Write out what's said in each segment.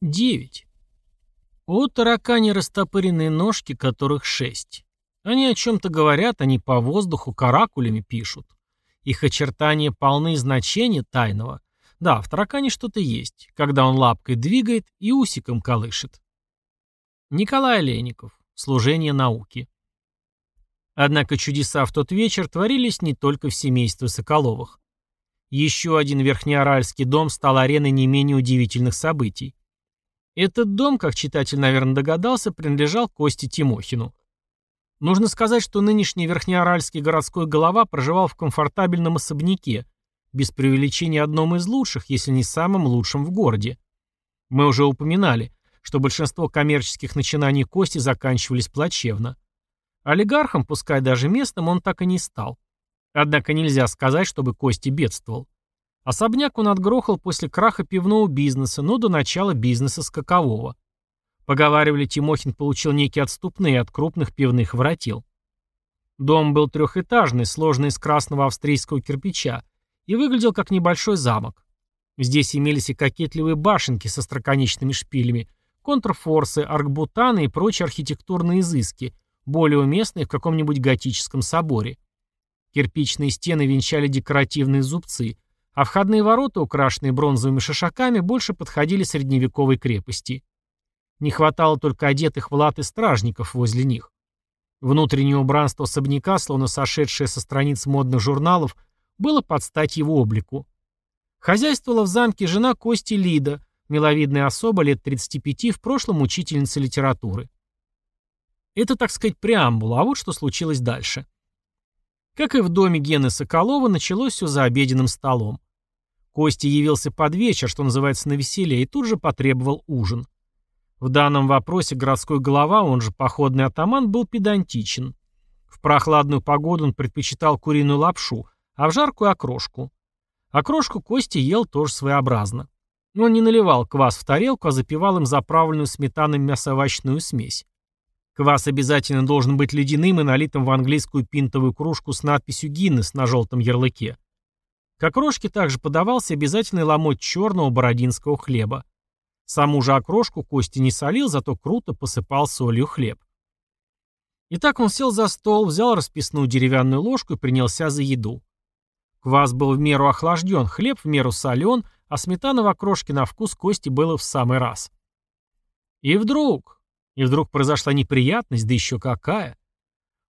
9. У таракани растопыренные ножки, которых шесть. Они о чем-то говорят, они по воздуху каракулями пишут. Их очертания полны значения тайного. Да, в таракане что-то есть, когда он лапкой двигает и усиком колышет. Николай Олейников. Служение науки. Однако чудеса в тот вечер творились не только в семействе Соколовых. Еще один верхнеоральский дом стал ареной не менее удивительных событий. Этот дом, как читатель, наверное, догадался, принадлежал Косте Тимохину. Нужно сказать, что нынешний верхнеоральский городской голова проживал в комфортабельном особняке, без преувеличения одном из лучших, если не самым лучшим в городе. Мы уже упоминали, что большинство коммерческих начинаний Кости заканчивались плачевно. Олигархом, пускай даже местным, он так и не стал. Однако нельзя сказать, чтобы Кости бедствовал. Особняк он отгрохал после краха пивного бизнеса, но до начала бизнеса скакового. Поговаривали, Тимохин получил некие отступные от крупных пивных воротил. Дом был трехэтажный, сложный из красного австрийского кирпича, и выглядел как небольшой замок. Здесь имелись и кокетливые башенки со строконечными шпилями, контрфорсы, аркбутаны и прочие архитектурные изыски, более уместные в каком-нибудь готическом соборе. Кирпичные стены венчали декоративные зубцы – а входные ворота, украшенные бронзовыми шишаками, больше подходили средневековой крепости. Не хватало только одетых в латы стражников возле них. Внутреннее убранство особняка, словно сошедшее со страниц модных журналов, было под стать его облику. Хозяйствовала в замке жена Кости Лида, миловидная особа лет 35, в прошлом учительница литературы. Это, так сказать, преамбула, а вот что случилось дальше. Как и в доме Гены Соколова, началось все за обеденным столом. Костя явился под вечер, что называется, на веселье, и тут же потребовал ужин. В данном вопросе городской голова, он же походный атаман, был педантичен. В прохладную погоду он предпочитал куриную лапшу, а в жаркую окрошку. Окрошку Костя ел тоже своеобразно. Он не наливал квас в тарелку, а запивал им заправленную сметаной мясо-овощную смесь. Квас обязательно должен быть ледяным и налитым в английскую пинтовую кружку с надписью «Гиннес» на желтом ярлыке. К окрошке также подавался обязательный ломоть черного бородинского хлеба. Саму же окрошку Костя не солил, зато круто посыпал солью хлеб. Итак, он сел за стол, взял расписную деревянную ложку и принялся за еду. Квас был в меру охлажден, хлеб в меру солен, а сметана в окрошке на вкус Кости было в самый раз. И вдруг, и вдруг произошла неприятность, да еще какая.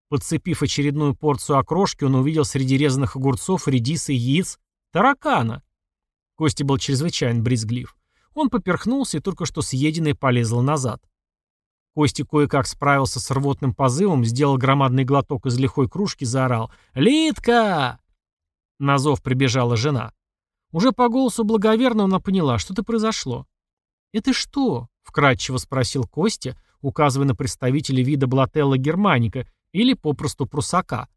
Подцепив очередную порцию окрошки, он увидел среди резаных огурцов, редиса и яиц таракана. Костя был чрезвычайно брезглив. Он поперхнулся и только что съеденное полезло назад. Костя кое-как справился с рвотным позывом, сделал громадный глоток из лихой кружки, заорал «Литка!». На зов прибежала жена. Уже по голосу благоверно она поняла, что-то произошло. «Это что?» — вкратчиво спросил Костя, указывая на представителя вида Блателла германика, или попросту прусака.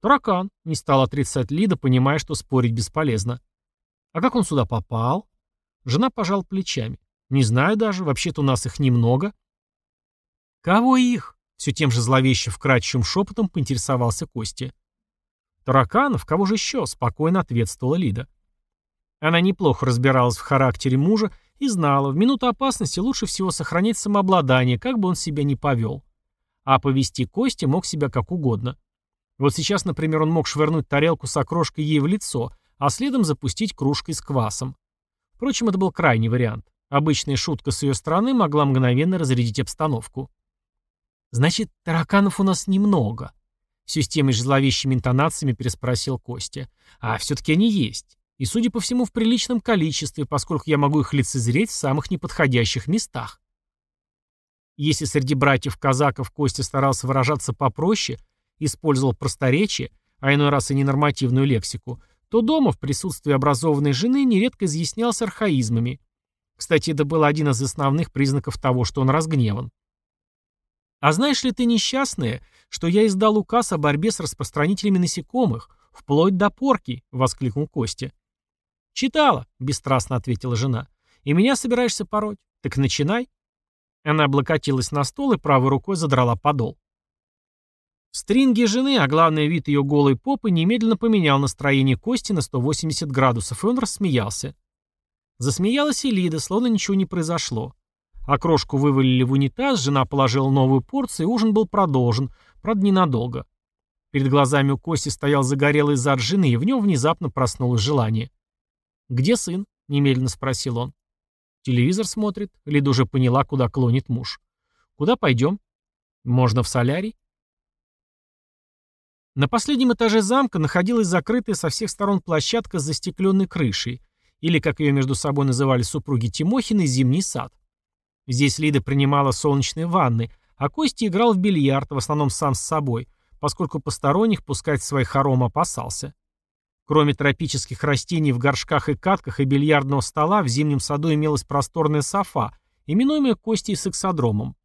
Таракан, не стал отрицать Лида, понимая, что спорить бесполезно. А как он сюда попал? Жена пожал плечами. Не знаю даже, вообще-то у нас их немного. Кого их? Все тем же зловеще вкрадчивым шепотом поинтересовался Костя. Тараканов, кого же еще? Спокойно ответствовала Лида. Она неплохо разбиралась в характере мужа и знала, в минуту опасности лучше всего сохранять самообладание, как бы он себя ни повел. А повести Кости мог себя как угодно. Вот сейчас, например, он мог швырнуть тарелку с окрошкой ей в лицо, а следом запустить кружкой с квасом. Впрочем, это был крайний вариант. Обычная шутка с ее стороны могла мгновенно разрядить обстановку. «Значит, тараканов у нас немного», — все с теми же зловещими интонациями переспросил Костя. «А все-таки они есть. И, судя по всему, в приличном количестве, поскольку я могу их лицезреть в самых неподходящих местах». Если среди братьев-казаков Костя старался выражаться попроще, использовал просторечие, а иной раз и ненормативную лексику, то дома в присутствии образованной жены нередко изъяснялся архаизмами. Кстати, это был один из основных признаков того, что он разгневан. «А знаешь ли ты, несчастная, что я издал указ о борьбе с распространителями насекомых, вплоть до порки?» — воскликнул Костя. «Читала», — бесстрастно ответила жена. «И меня собираешься пороть? Так начинай». Она облокотилась на стол и правой рукой задрала подол. Стринги жены, а главное вид ее голой попы, немедленно поменял настроение Кости на 180 градусов, и он рассмеялся. Засмеялась и Лида, словно ничего не произошло. Окрошку вывалили в унитаз, жена положила новую порцию, и ужин был продолжен, правда, ненадолго. Перед глазами у Кости стоял загорелый зад жены, и в нем внезапно проснулось желание. «Где сын?» — немедленно спросил он. «Телевизор смотрит». Лида уже поняла, куда клонит муж. «Куда пойдем?» «Можно в солярий?» На последнем этаже замка находилась закрытая со всех сторон площадка с застекленной крышей, или, как ее между собой называли супруги Тимохины, зимний сад. Здесь Лида принимала солнечные ванны, а Костя играл в бильярд, в основном сам с собой, поскольку посторонних пускать в свои хоромы опасался. Кроме тропических растений в горшках и катках и бильярдного стола, в зимнем саду имелась просторная софа, именуемая Костей сексодромом.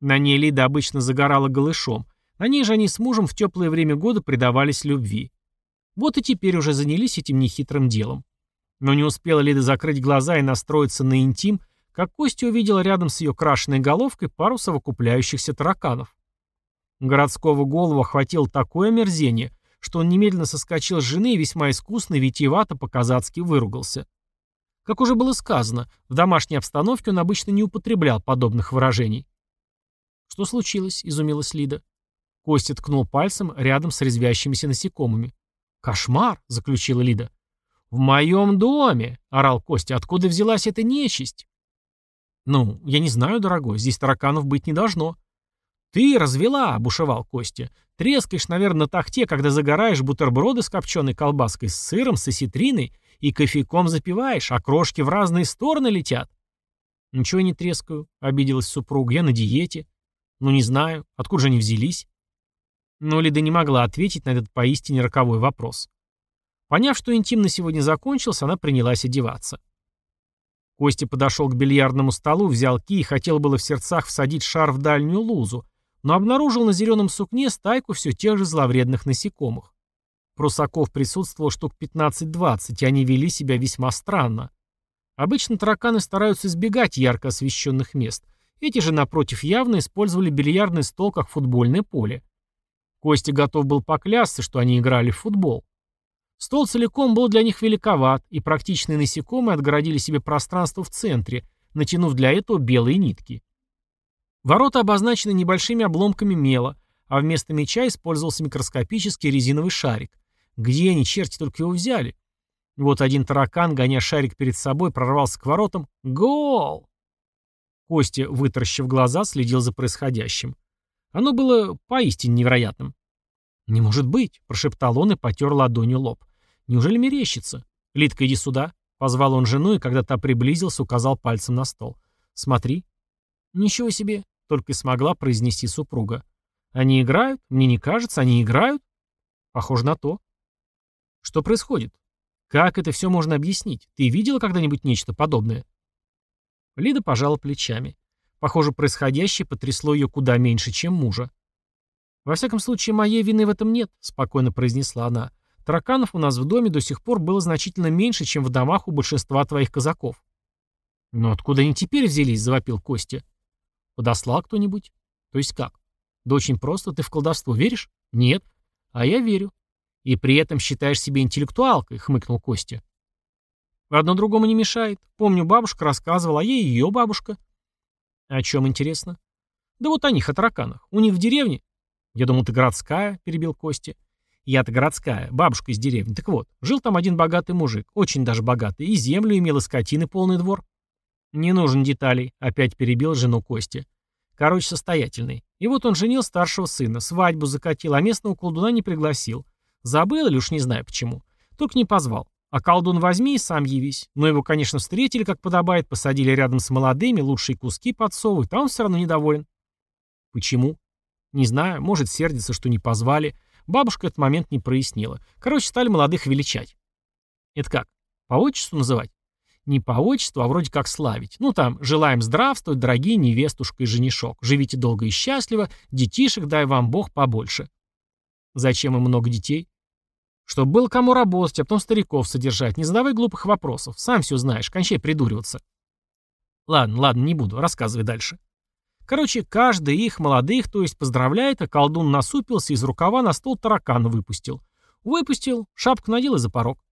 На ней Лида обычно загорала голышом, на ней же они с мужем в теплое время года предавались любви. Вот и теперь уже занялись этим нехитрым делом. Но не успела Лида закрыть глаза и настроиться на интим, как Костя увидел рядом с ее крашенной головкой пару совокупляющихся тараканов. Городского голову охватило такое мерзение, что он немедленно соскочил с жены и весьма искусно и витиевато по-казацки выругался. Как уже было сказано, в домашней обстановке он обычно не употреблял подобных выражений. «Что случилось?» — изумилась Лида. Костя ткнул пальцем рядом с резвящимися насекомыми. «Кошмар!» — заключила Лида. «В моем доме!» — орал Костя. «Откуда взялась эта нечисть?» «Ну, я не знаю, дорогой, здесь тараканов быть не должно». «Ты развела!» — бушевал Костя. «Трескаешь, наверное, на тахте, когда загораешь бутерброды с копченой колбаской, с сыром, с осетриной, и кофейком запиваешь, а крошки в разные стороны летят». «Ничего не трескаю», — обиделась супруга. «Я на диете». «Ну, не знаю. Откуда же они взялись?» Но Лида не могла ответить на этот поистине роковой вопрос. Поняв, что интим на сегодня закончился, она принялась одеваться. Костя подошел к бильярдному столу, взял ки и хотел было в сердцах всадить шар в дальнюю лузу, но обнаружил на зеленом сукне стайку все тех же зловредных насекомых. Прусаков присутствовал штук 15-20, и они вели себя весьма странно. Обычно тараканы стараются избегать ярко освещенных мест. Эти же, напротив, явно использовали бильярдный стол как футбольное поле. Костя готов был поклясться, что они играли в футбол. Стол целиком был для них великоват, и практичные насекомые отгородили себе пространство в центре, натянув для этого белые нитки. Ворота обозначены небольшими обломками мела, а вместо мяча использовался микроскопический резиновый шарик. Где они, черти, только его взяли? Вот один таракан, гоня шарик перед собой, прорвался к воротам. Гол! Костя, вытаращив глаза, следил за происходящим. Оно было поистине невероятным. «Не может быть», — прошептал он и потер ладонью лоб. «Неужели мерещится?» «Литка, иди сюда», — позвал он жену, и когда та приблизился, указал пальцем на стол. «Смотри». «Ничего себе», — только и смогла произнести супруга. «Они играют? Мне не кажется, они играют?» «Похоже на то». «Что происходит? Как это все можно объяснить? Ты видела когда-нибудь нечто подобное?» Лида пожала плечами. Похоже, происходящее потрясло ее куда меньше, чем мужа. «Во всяком случае, моей вины в этом нет», — спокойно произнесла она. «Тараканов у нас в доме до сих пор было значительно меньше, чем в домах у большинства твоих казаков». «Но откуда они теперь взялись?» — завопил Костя. «Подослал кто-нибудь?» «То есть как?» «Да очень просто. Ты в колдовство веришь?» «Нет». «А я верю». «И при этом считаешь себя интеллектуалкой», — хмыкнул Костя. «Одно другому не мешает. Помню, бабушка рассказывала, а ей ее бабушка». «О чем интересно?» «Да вот о них, о тараканах. У них в деревне «Я думал, ты городская», — перебил Костя. «Я-то городская, бабушка из деревни. Так вот, жил там один богатый мужик, очень даже богатый, и землю имел, и скотины полный двор». «Не нужен деталей», — опять перебил жену Костя. Короче, состоятельный. И вот он женил старшего сына, свадьбу закатил, а местного колдуна не пригласил. Забыл или уж не знаю почему. Только не позвал. А колдун возьми и сам явись. Но его, конечно, встретили, как подобает, посадили рядом с молодыми, лучшие куски подсовывают, а он все равно недоволен. Почему? Не знаю, может, сердится, что не позвали. Бабушка этот момент не прояснила. Короче, стали молодых величать. Это как? По отчеству называть? Не по отчеству, а вроде как славить. Ну там, желаем здравствовать, дорогие невестушка и женишок. Живите долго и счастливо, детишек дай вам Бог побольше. Зачем им много детей? Чтобы было кому работать, а потом стариков содержать. Не задавай глупых вопросов. Сам все знаешь, кончай придуриваться. Ладно, ладно, не буду. Рассказывай дальше. Короче, каждый их, молодых, то есть поздравляет, а колдун насупился из рукава на стол таракана выпустил. Выпустил, шапку надел и за порог.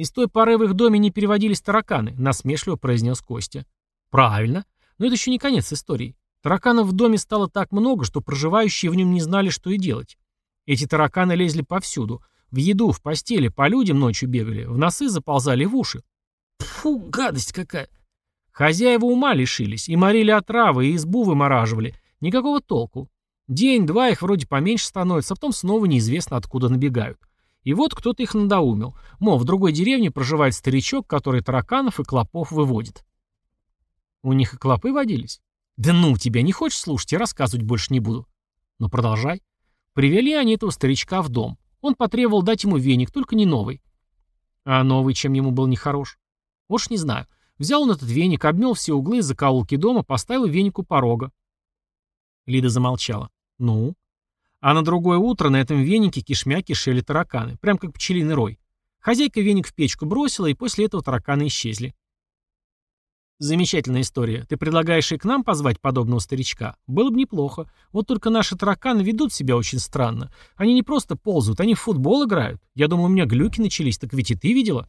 И с той поры в их доме не переводились тараканы, насмешливо произнес Костя. Правильно. Но это еще не конец истории. Тараканов в доме стало так много, что проживающие в нем не знали, что и делать. Эти тараканы лезли повсюду. В еду, в постели, по людям ночью бегали, в носы заползали в уши. Фу, гадость какая! Хозяева ума лишились, и морили отравы, и избу вымораживали. Никакого толку. День-два их вроде поменьше становится, а потом снова неизвестно откуда набегают. И вот кто-то их надоумил. Мол, в другой деревне проживает старичок, который тараканов и клопов выводит. У них и клопы водились? Да ну тебя, не хочешь слушать, я рассказывать больше не буду. Ну продолжай. Привели они этого старичка в дом. Он потребовал дать ему веник, только не новый. А новый чем ему был нехорош? Уж не знаю. Взял он этот веник, обмел все углы и закоулки дома, поставил веник у порога. Лида замолчала. Ну? А на другое утро на этом венике кишмя кишели тараканы, прям как пчелиный рой. Хозяйка веник в печку бросила, и после этого тараканы исчезли. Замечательная история. Ты предлагаешь и к нам позвать подобного старичка? Было бы неплохо. Вот только наши тараканы ведут себя очень странно. Они не просто ползают, они в футбол играют. Я думаю, у меня глюки начались, так ведь и ты видела?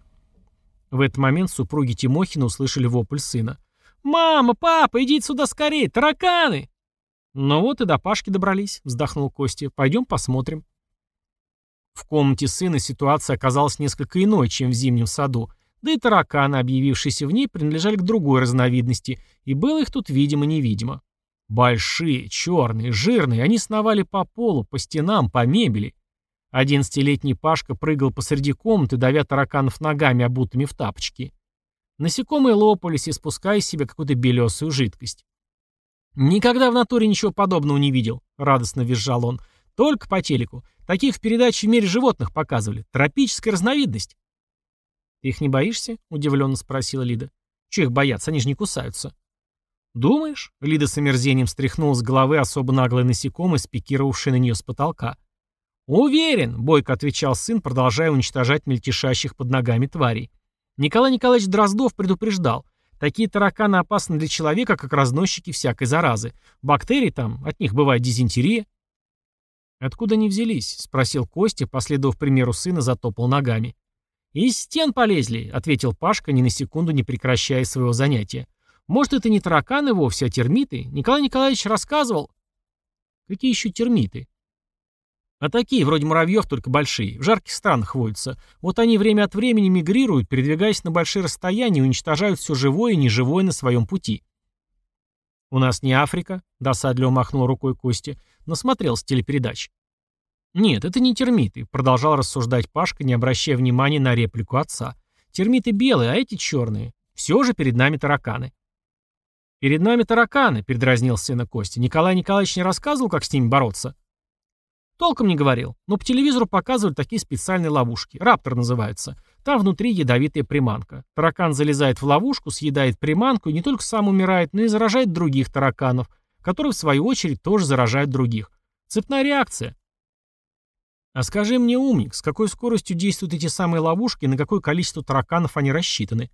В этот момент супруги Тимохина услышали вопль сына. «Мама, папа, идите сюда скорее, тараканы!» «Ну вот и до Пашки добрались», — вздохнул Костя. «Пойдем посмотрим». В комнате сына ситуация оказалась несколько иной, чем в зимнем саду, да и тараканы, объявившиеся в ней, принадлежали к другой разновидности, и было их тут видимо-невидимо. Большие, черные, жирные, они сновали по полу, по стенам, по мебели. Одиннадцатилетний Пашка прыгал посреди комнаты, давя тараканов ногами, обутыми в тапочки. Насекомые лопались, испуская из себя какую-то белесую жидкость. «Никогда в натуре ничего подобного не видел», — радостно визжал он. «Только по телеку. Таких в передаче в мире животных показывали. Тропическая разновидность». «Ты их не боишься?» — удивленно спросила Лида. «Чего их бояться? Они же не кусаются». «Думаешь?» — Лида с омерзением стряхнула с головы особо наглое насекомое, спикировавшее на нее с потолка. «Уверен», — бойко отвечал сын, продолжая уничтожать мельтешащих под ногами тварей. Николай Николаевич Дроздов предупреждал. Такие тараканы опасны для человека, как разносчики всякой заразы. Бактерии там, от них бывает дизентерия. «Откуда они взялись?» — спросил Костя, последовав примеру сына, затопал ногами. «Из стен полезли», — ответил Пашка, ни на секунду не прекращая своего занятия. «Может, это не тараканы вовсе, а термиты? Николай Николаевич рассказывал». «Какие еще термиты?» А такие, вроде муравьев, только большие, в жарких странах водятся. Вот они время от времени мигрируют, передвигаясь на большие расстояния и уничтожают все живое и неживое на своем пути. «У нас не Африка», — досадливо махнул рукой Костя, но смотрел с телепередач. «Нет, это не термиты», — продолжал рассуждать Пашка, не обращая внимания на реплику отца. «Термиты белые, а эти черные. Все же перед нами тараканы». «Перед нами тараканы», — передразнил сына Костя. «Николай Николаевич не рассказывал, как с ними бороться?» Толком не говорил, но по телевизору показывают такие специальные ловушки. Раптор называется. Там внутри ядовитая приманка. Таракан залезает в ловушку, съедает приманку и не только сам умирает, но и заражает других тараканов, которые в свою очередь тоже заражают других. Цепная реакция. А скажи мне, умник, с какой скоростью действуют эти самые ловушки и на какое количество тараканов они рассчитаны?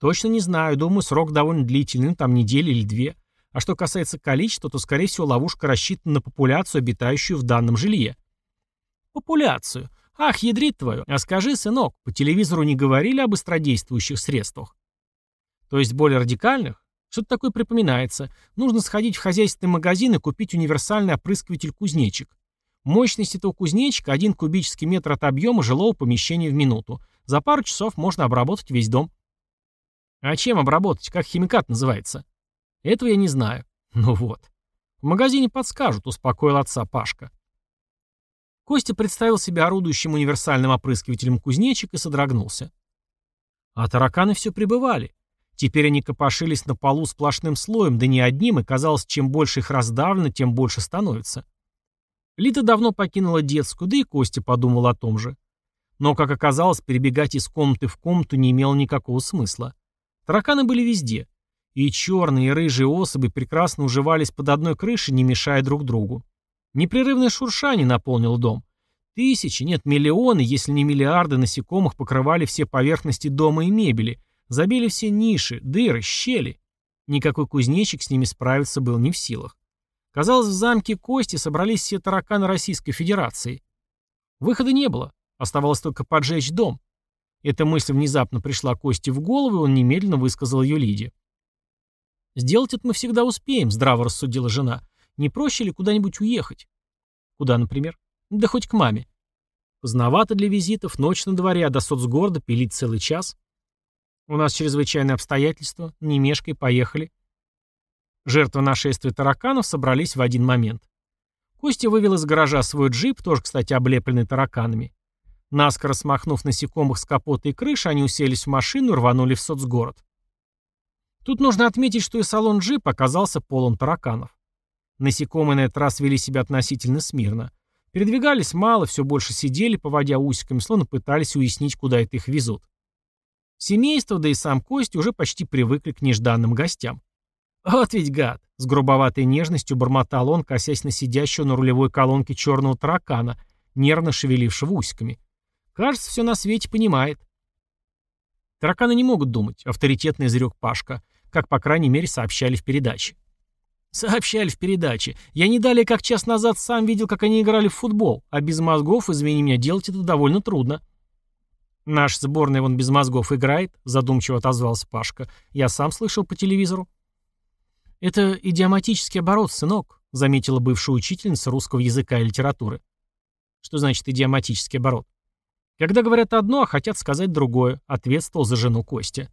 Точно не знаю, думаю, срок довольно длительный, ну, там недели или две. А что касается количества, то, скорее всего, ловушка рассчитана на популяцию, обитающую в данном жилье. Популяцию. Ах, ядрит твою. А скажи, сынок, по телевизору не говорили об быстродействующих средствах? То есть более радикальных? Что-то такое припоминается. Нужно сходить в хозяйственный магазин и купить универсальный опрыскиватель-кузнечик. Мощность этого кузнечика – один кубический метр от объема жилого помещения в минуту. За пару часов можно обработать весь дом. А чем обработать? Как химикат называется? Этого я не знаю. Ну вот. В магазине подскажут, успокоил отца Пашка. Костя представил себя орудующим универсальным опрыскивателем кузнечик и содрогнулся. А тараканы все прибывали. Теперь они копошились на полу сплошным слоем, да не одним, и казалось, чем больше их раздавлено, тем больше становится. Лита давно покинула детскую, да и Костя подумал о том же. Но, как оказалось, перебегать из комнаты в комнату не имело никакого смысла. Тараканы были везде. И черные, и рыжие особи прекрасно уживались под одной крышей, не мешая друг другу. Непрерывное шуршание наполнило дом. Тысячи, нет, миллионы, если не миллиарды насекомых покрывали все поверхности дома и мебели, забили все ниши, дыры, щели. Никакой кузнечик с ними справиться был не в силах. Казалось, в замке Кости собрались все тараканы Российской Федерации. Выхода не было, оставалось только поджечь дом. Эта мысль внезапно пришла Косте в голову, и он немедленно высказал ее Лиде. «Сделать это мы всегда успеем», — здраво рассудила жена. «Не проще ли куда-нибудь уехать?» «Куда, например?» «Да хоть к маме». «Поздновато для визитов, ночь на дворе, а до соцгорода пилить целый час». «У нас чрезвычайные обстоятельства. Не мешкай, поехали». Жертвы нашествия тараканов собрались в один момент. Костя вывел из гаража свой джип, тоже, кстати, облепленный тараканами. Наскоро смахнув насекомых с капота и крыши, они уселись в машину и рванули в соцгород. Тут нужно отметить, что и салон джипа оказался полон тараканов. Насекомые на этот раз вели себя относительно смирно. Передвигались мало, все больше сидели, поводя усиками, словно пытались уяснить, куда это их везут. Семейство, да и сам Костя уже почти привыкли к нежданным гостям. «Вот ведь гад!» — с грубоватой нежностью бормотал он, косясь на сидящего на рулевой колонке черного таракана, нервно шевелившего усиками. «Кажется, все на свете понимает». «Тараканы не могут думать», — авторитетно изрек Пашка, как, по крайней мере, сообщали в передаче. Сообщали в передаче. Я не далее, как час назад, сам видел, как они играли в футбол, а без мозгов, извини меня, делать это довольно трудно. Наш сборная вон без мозгов играет, задумчиво отозвался Пашка. Я сам слышал по телевизору. «Это идиоматический оборот, сынок», — заметила бывшая учительница русского языка и литературы. «Что значит идиоматический оборот?» «Когда говорят одно, а хотят сказать другое», — ответствовал за жену Костя.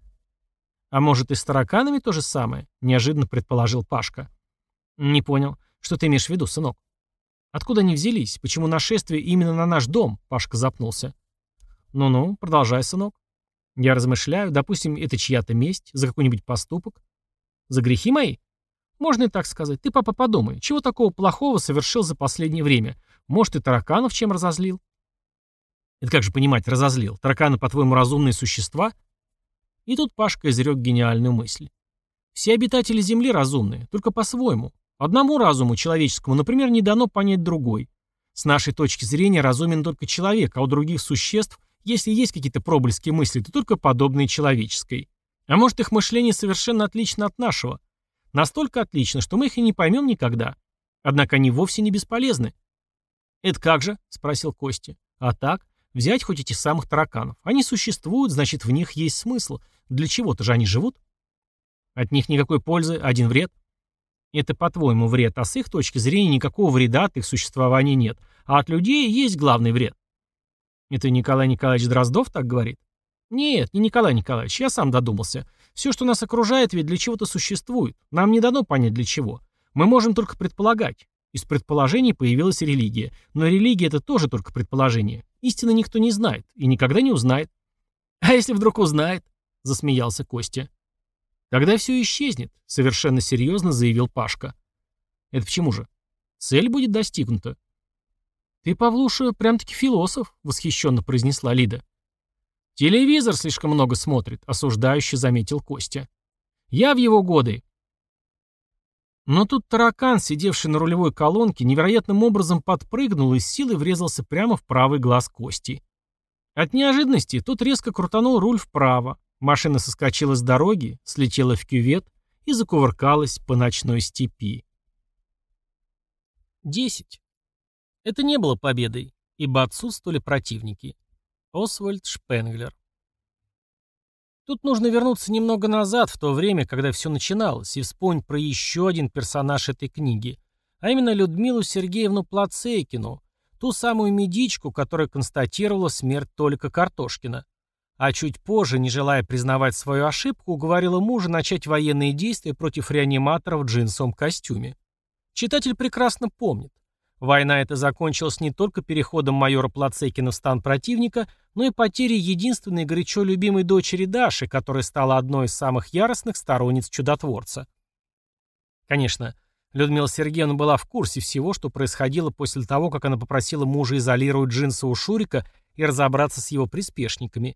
«А может, и с тараканами то же самое?» — неожиданно предположил Пашка. «Не понял. Что ты имеешь в виду, сынок?» «Откуда они взялись? Почему нашествие именно на наш дом?» — Пашка запнулся. «Ну-ну, продолжай, сынок». «Я размышляю. Допустим, это чья-то месть за какой-нибудь поступок. За грехи мои?» Можно и так сказать. Ты, папа, подумай, чего такого плохого совершил за последнее время? Может, и тараканов чем разозлил? Это как же понимать, разозлил? Тараканы, по-твоему, разумные существа? И тут Пашка изрек гениальную мысль. Все обитатели Земли разумные, только по-своему. Одному разуму, человеческому, например, не дано понять другой. С нашей точки зрения разумен только человек, а у других существ, если есть какие-то проблески мысли, то только подобные человеческой. А может, их мышление совершенно отлично от нашего – Настолько отлично, что мы их и не поймем никогда. Однако они вовсе не бесполезны. «Это как же?» — спросил Костя. «А так, взять хоть этих самых тараканов. Они существуют, значит, в них есть смысл. Для чего-то же они живут. От них никакой пользы, один вред. Это, по-твоему, вред, а с их точки зрения никакого вреда от их существования нет. А от людей есть главный вред. Это Николай Николаевич Дроздов так говорит? Нет, не Николай Николаевич, я сам додумался. Все, что нас окружает, ведь для чего-то существует. Нам не дано понять для чего. Мы можем только предполагать. Из предположений появилась религия. Но религия — это тоже только предположение. Истины никто не знает и никогда не узнает. «А если вдруг узнает?» — засмеялся Костя. «Тогда все исчезнет», — совершенно серьезно заявил Пашка. «Это почему же? Цель будет достигнута». «Ты, Павлуша, прям-таки философ», — восхищенно произнесла Лида. «Телевизор слишком много смотрит», — осуждающе заметил Костя. «Я в его годы». Но тут таракан, сидевший на рулевой колонке, невероятным образом подпрыгнул и с силой врезался прямо в правый глаз Кости. От неожиданности тот резко крутанул руль вправо, машина соскочила с дороги, слетела в кювет и закувыркалась по ночной степи. 10. Это не было победой, ибо отсутствовали противники. Освальд Шпенглер. Тут нужно вернуться немного назад, в то время, когда все начиналось, и вспомнить про еще один персонаж этой книги, а именно Людмилу Сергеевну Плацейкину, ту самую медичку, которая констатировала смерть Толика Картошкина. А чуть позже, не желая признавать свою ошибку, уговорила мужа начать военные действия против реаниматора в джинсовом костюме. Читатель прекрасно помнит. Война эта закончилась не только переходом майора Плацекина в стан противника, но и потерей единственной горячо любимой дочери Даши, которая стала одной из самых яростных сторонниц чудотворца. Конечно, Людмила Сергеевна была в курсе всего, что происходило после того, как она попросила мужа изолировать джинсового Шурика и разобраться с его приспешниками.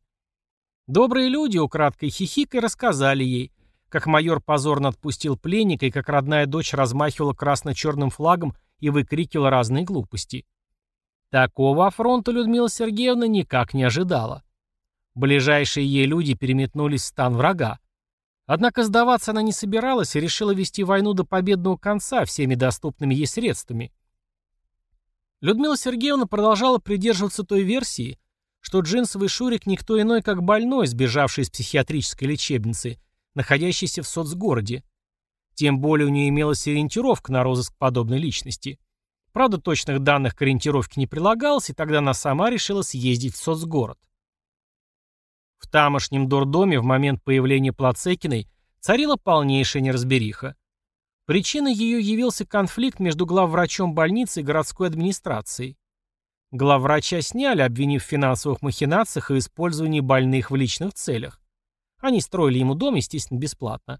Добрые люди, украдкой хихикой, рассказали ей, как майор позорно отпустил пленника и как родная дочь размахивала красно-черным флагом и выкрикивала разные глупости. Такого афронта Людмила Сергеевна никак не ожидала. Ближайшие ей люди переметнулись в стан врага. Однако сдаваться она не собиралась и решила вести войну до победного конца всеми доступными ей средствами. Людмила Сергеевна продолжала придерживаться той версии, что джинсовый Шурик никто иной, как больной, сбежавший из психиатрической лечебницы, находящийся в соцгороде. Тем более у нее имелась ориентировка на розыск подобной личности. Правда, точных данных к ориентировке не прилагалось, и тогда она сама решила съездить в соцгород. В тамошнем дурдоме в момент появления Плацекиной царила полнейшая неразбериха. Причиной ее явился конфликт между главврачом больницы и городской администрацией. Главврача сняли, обвинив в финансовых махинациях и использовании больных в личных целях. Они строили ему дом, естественно, бесплатно.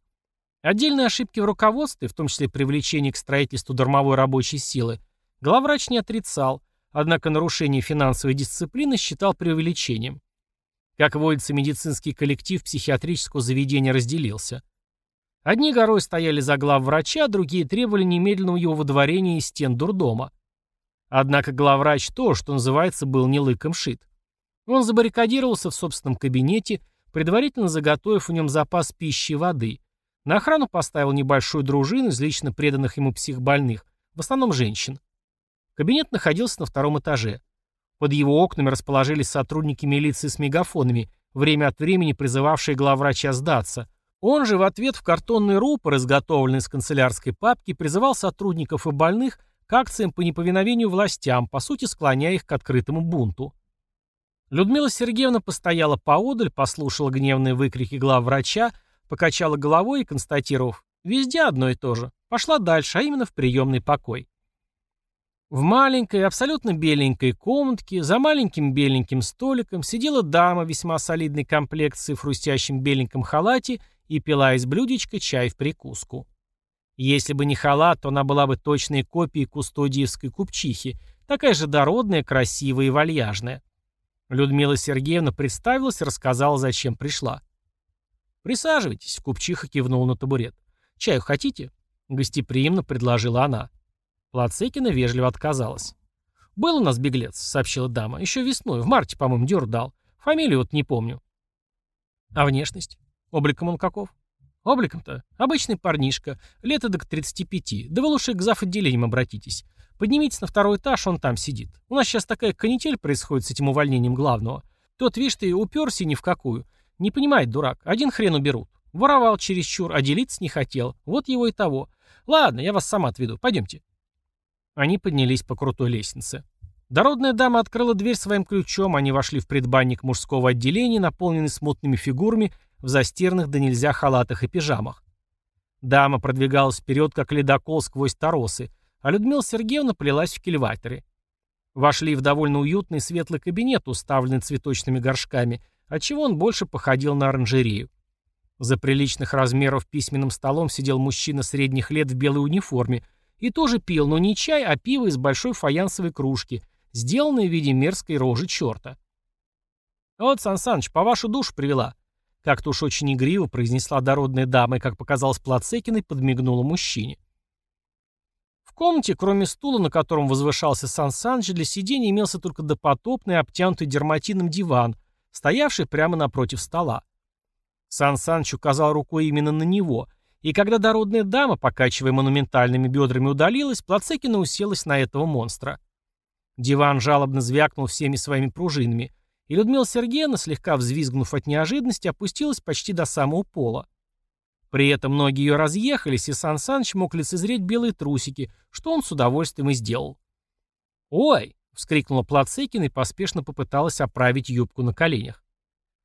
Отдельные ошибки в руководстве, в том числе привлечение к строительству дармовой рабочей силы, главврач не отрицал, однако нарушение финансовой дисциплины считал преувеличением. Как водится, медицинский коллектив психиатрического заведения разделился. Одни горой стояли за главврача, другие требовали немедленного его выдворения из стен дурдома. Однако главврач то, что называется, был не лыком шит. Он забаррикадировался в собственном кабинете, предварительно заготовив в нем запас пищи и воды. На охрану поставил небольшую дружину из лично преданных ему психбольных, в основном женщин. Кабинет находился на втором этаже. Под его окнами расположились сотрудники милиции с мегафонами, время от времени призывавшие главврача сдаться. Он же в ответ в картонный рупор, изготовленный из канцелярской папки, призывал сотрудников и больных к акциям по неповиновению властям, по сути склоняя их к открытому бунту. Людмила Сергеевна постояла поодаль, послушала гневные выкрики главврача, покачала головой и, констатировав «везде одно и то же», пошла дальше, а именно в приемный покой. В маленькой, абсолютно беленькой комнатке, за маленьким беленьким столиком, сидела дама весьма солидной комплекции в хрустящем беленьком халате и пила из блюдечка чай в прикуску. Если бы не халат, то она была бы точной копией кустодиевской купчихи, такая же дородная, красивая и вальяжная. Людмила Сергеевна представилась и рассказала, зачем пришла. «Присаживайтесь», — купчиха кивнула на табурет. «Чаю хотите?» — гостеприимно предложила она. Лацекина вежливо отказалась. «Был у нас беглец», — сообщила дама. «Еще весной, в марте, по-моему, дёр дал. Фамилию вот не помню». «А внешность? Обликом он каков?» «Обликом-то? Обычный парнишка. Лет до к 35. Да вы лучше к зав. отделением обратитесь. Поднимитесь на второй этаж, он там сидит. У нас сейчас такая канитель происходит с этим увольнением главного. Тот, видишь ты, уперся ни в какую. Не понимает, дурак. Один хрен уберут. Воровал чересчур, а делиться не хотел. Вот его и того. Ладно, я вас сама отведу. Пойдемте». Они поднялись по крутой лестнице. Дородная дама открыла дверь своим ключом, они вошли в предбанник мужского отделения, наполненный смутными фигурами в застиранных до нельзя халатах и пижамах. Дама продвигалась вперед, как ледокол сквозь торосы, а Людмила Сергеевна плелась в кильваторе. Вошли в довольно уютный светлый кабинет, уставленный цветочными горшками, отчего он больше походил на оранжерею. За приличных размеров письменным столом сидел мужчина средних лет в белой униформе, и тоже пил, но не чай, а пиво из большой фаянсовой кружки, сделанной в виде мерзкой рожи черта. «Вот, Сан Саныч, по вашу душу привела», — как-то уж очень игриво произнесла дородная дама и, как показалось Плацекиной, подмигнула мужчине. В комнате, кроме стула, на котором возвышался Сан Саныч, для сидения имелся только допотопный, обтянутый дерматином диван, стоявший прямо напротив стола. Сан Саныч указал рукой именно на него, и когда дородная дама, покачивая монументальными бедрами, удалилась, Плацекина уселась на этого монстра. Диван жалобно звякнул всеми своими пружинами, и Людмила Сергеевна, слегка взвизгнув от неожиданности, опустилась почти до самого пола. При этом ноги ее разъехались, и Сан Саныч мог лицезреть белые трусики, что он с удовольствием и сделал. «Ой!» — вскрикнула Плацекина и поспешно попыталась оправить юбку на коленях.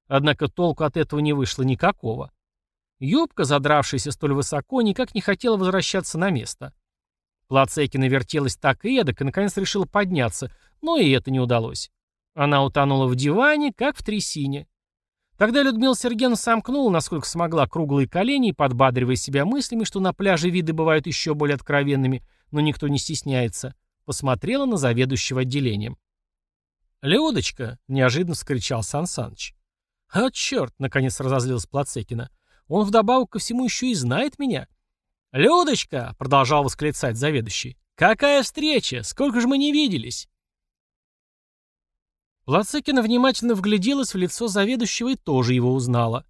Однако толку от этого не вышло никакого. Юбка, задравшаяся столь высоко, никак не хотела возвращаться на место. Плацекина вертелась так и эдак, и наконец решила подняться, но и это не удалось. Она утонула в диване, как в трясине. Тогда Людмила Сергеевна сомкнула, насколько смогла, круглые колени и, подбадривая себя мыслями, что на пляже виды бывают еще более откровенными, но никто не стесняется, посмотрела на заведующего отделением. «Людочка!» — неожиданно вскричал Сан Саныч. «А, черт!» — наконец разозлилась Плацекина. Он вдобавок ко всему еще и знает меня. «Людочка!» — продолжал восклицать заведующий. «Какая встреча! Сколько же мы не виделись!» Лацикина внимательно вгляделась в лицо заведующего и тоже его узнала.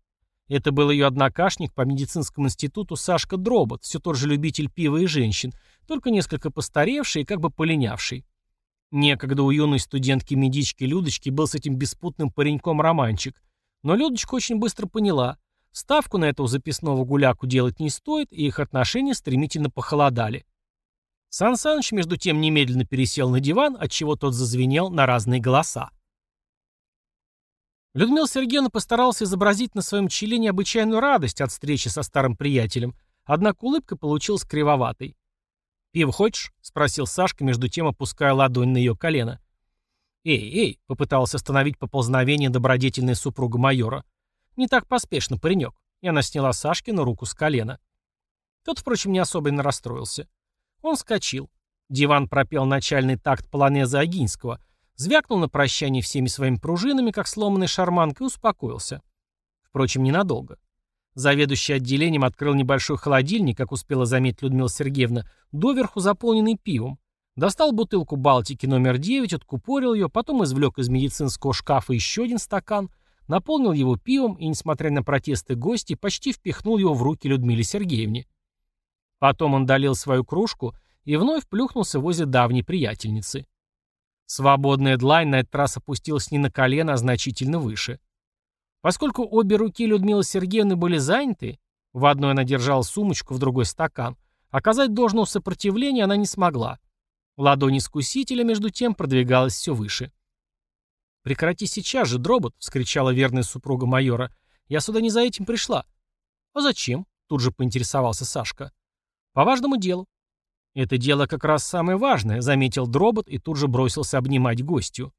Это был ее однокашник по медицинскому институту Сашка Дробот, все тот же любитель пива и женщин, только несколько постаревший и как бы полинявший. Некогда у юной студентки-медички Людочки был с этим беспутным пареньком романчик, но Людочка очень быстро поняла, ставку на этого записного гуляку делать не стоит, и их отношения стремительно похолодали. Сан Саныч, между тем, немедленно пересел на диван, отчего тот зазвенел на разные голоса. Людмила Сергеевна постаралась изобразить на своем челе необычайную радость от встречи со старым приятелем, однако улыбка получилась кривоватой. «Пиво хочешь?» — спросил Сашка, между тем опуская ладонь на ее колено. «Эй, эй!» — попытался остановить поползновение добродетельная супруга майора. «Не так поспешно, паренек». И она сняла Сашкину руку с колена. Тот, впрочем, не особенно расстроился. Он вскочил. Диван пропел начальный такт полонеза Агинского, звякнул на прощание всеми своими пружинами, как сломанный шарманка, и успокоился. Впрочем, ненадолго. Заведующий отделением открыл небольшой холодильник, как успела заметить Людмила Сергеевна, доверху заполненный пивом. Достал бутылку Балтики номер 9, откупорил ее, потом извлек из медицинского шкафа еще один стакан, наполнил его пивом и, несмотря на протесты гостей, почти впихнул его в руки Людмиле Сергеевне. Потом он долил свою кружку и вновь плюхнулся возле давней приятельницы. Свободная длань на этот раз опустилась не на колено, а значительно выше. Поскольку обе руки Людмилы Сергеевны были заняты, в одной она держала сумочку, в другой стакан, оказать должного сопротивления она не смогла. Ладонь искусителя, между тем, продвигалась все выше. «Прекрати сейчас же, дробот!» — вскричала верная супруга майора. «Я сюда не за этим пришла». «А зачем?» — тут же поинтересовался Сашка. «По важному делу. «Это дело как раз самое важное», — заметил Дробот и тут же бросился обнимать гостю.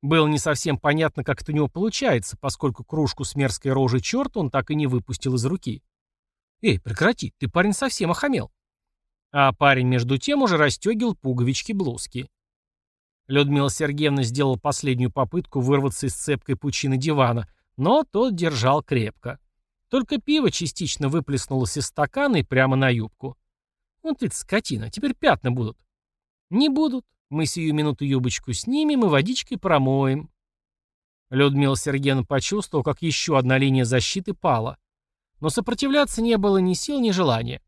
Было не совсем понятно, как это у него получается, поскольку кружку с мерзкой рожей черта он так и не выпустил из руки. «Эй, прекрати, ты, парень, совсем охамел». А парень, между тем, уже расстегивал пуговички блузки. Людмила Сергеевна сделала последнюю попытку вырваться из цепкой пучины дивана, но тот держал крепко. Только пиво частично выплеснулось из стакана и прямо на юбку. Вот ведь скотина, теперь пятна будут. Не будут. Мы сию минуту юбочку снимем и водичкой промоем. Людмила Сергеевна почувствовала, как еще одна линия защиты пала. Но сопротивляться не было ни сил, ни желания.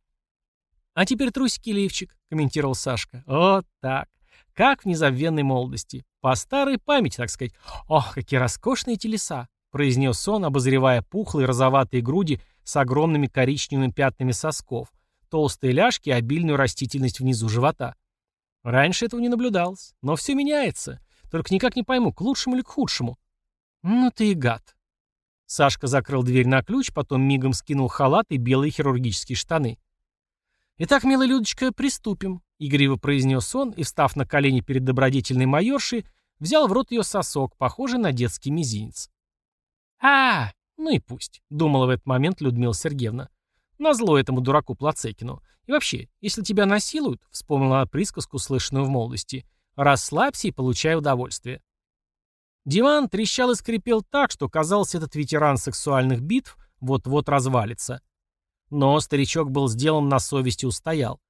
«А теперь трусики, лифчик», — комментировал Сашка. «Вот так. Как в незабвенной молодости. По старой памяти, так сказать. Ох, какие роскошные телеса», — произнес он, обозревая пухлые розоватые груди с огромными коричневыми пятнами сосков, толстые ляжки и обильную растительность внизу живота. Раньше этого не наблюдалось, но все меняется. Только никак не пойму, к лучшему или к худшему. Ну ты и гад. Сашка закрыл дверь на ключ, потом мигом скинул халат и белые хирургические штаны. «Итак, милая Людочка, приступим», — игриво произнес он и, встав на колени перед добродетельной майоршей, взял в рот ее сосок, похожий на детский мизинец. «А, ну и пусть», — думала в этот момент Людмила Сергеевна. Назло этому дураку Плацекину. И вообще, если тебя насилуют, вспомнила присказку, слышанную в молодости, расслабься и получай удовольствие. Диван трещал и скрипел так, что, казалось, этот ветеран сексуальных битв вот-вот развалится. Но старичок был сделан на совести устоял.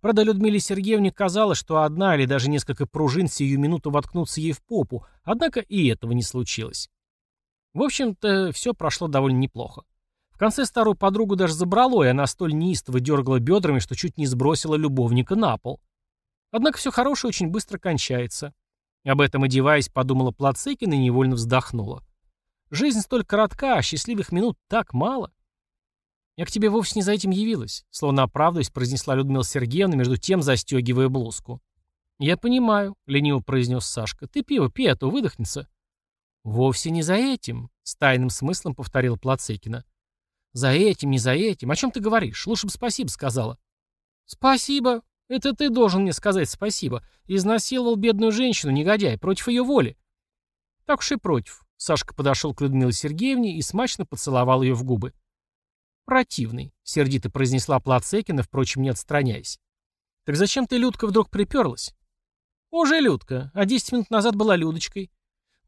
Правда, Людмиле Сергеевне казалось, что одна или даже несколько пружин сию минуту воткнутся ей в попу, однако и этого не случилось. В общем-то, все прошло довольно неплохо конце старую подругу даже забрало, и она столь неистово дергала бедрами, что чуть не сбросила любовника на пол. Однако все хорошее очень быстро кончается. Об этом одеваясь, подумала Плацекина и невольно вздохнула. Жизнь столь коротка, а счастливых минут так мало. Я к тебе вовсе не за этим явилась, словно оправдываясь, произнесла Людмила Сергеевна, между тем застегивая блузку. Я понимаю, лениво произнес Сашка. Ты пиво пей, а то выдохнется. Вовсе не за этим, с тайным смыслом повторила Плацекина. «За этим, не за этим. О чем ты говоришь? Лучше бы спасибо сказала». «Спасибо. Это ты должен мне сказать спасибо. Изнасиловал бедную женщину, негодяй, против ее воли». «Так уж и против». Сашка подошел к Людмиле Сергеевне и смачно поцеловал ее в губы. «Противный», — сердито произнесла Плацекина, впрочем, не отстраняясь. «Так зачем ты, Людка, вдруг приперлась?» «Уже Людка, а десять минут назад была Людочкой».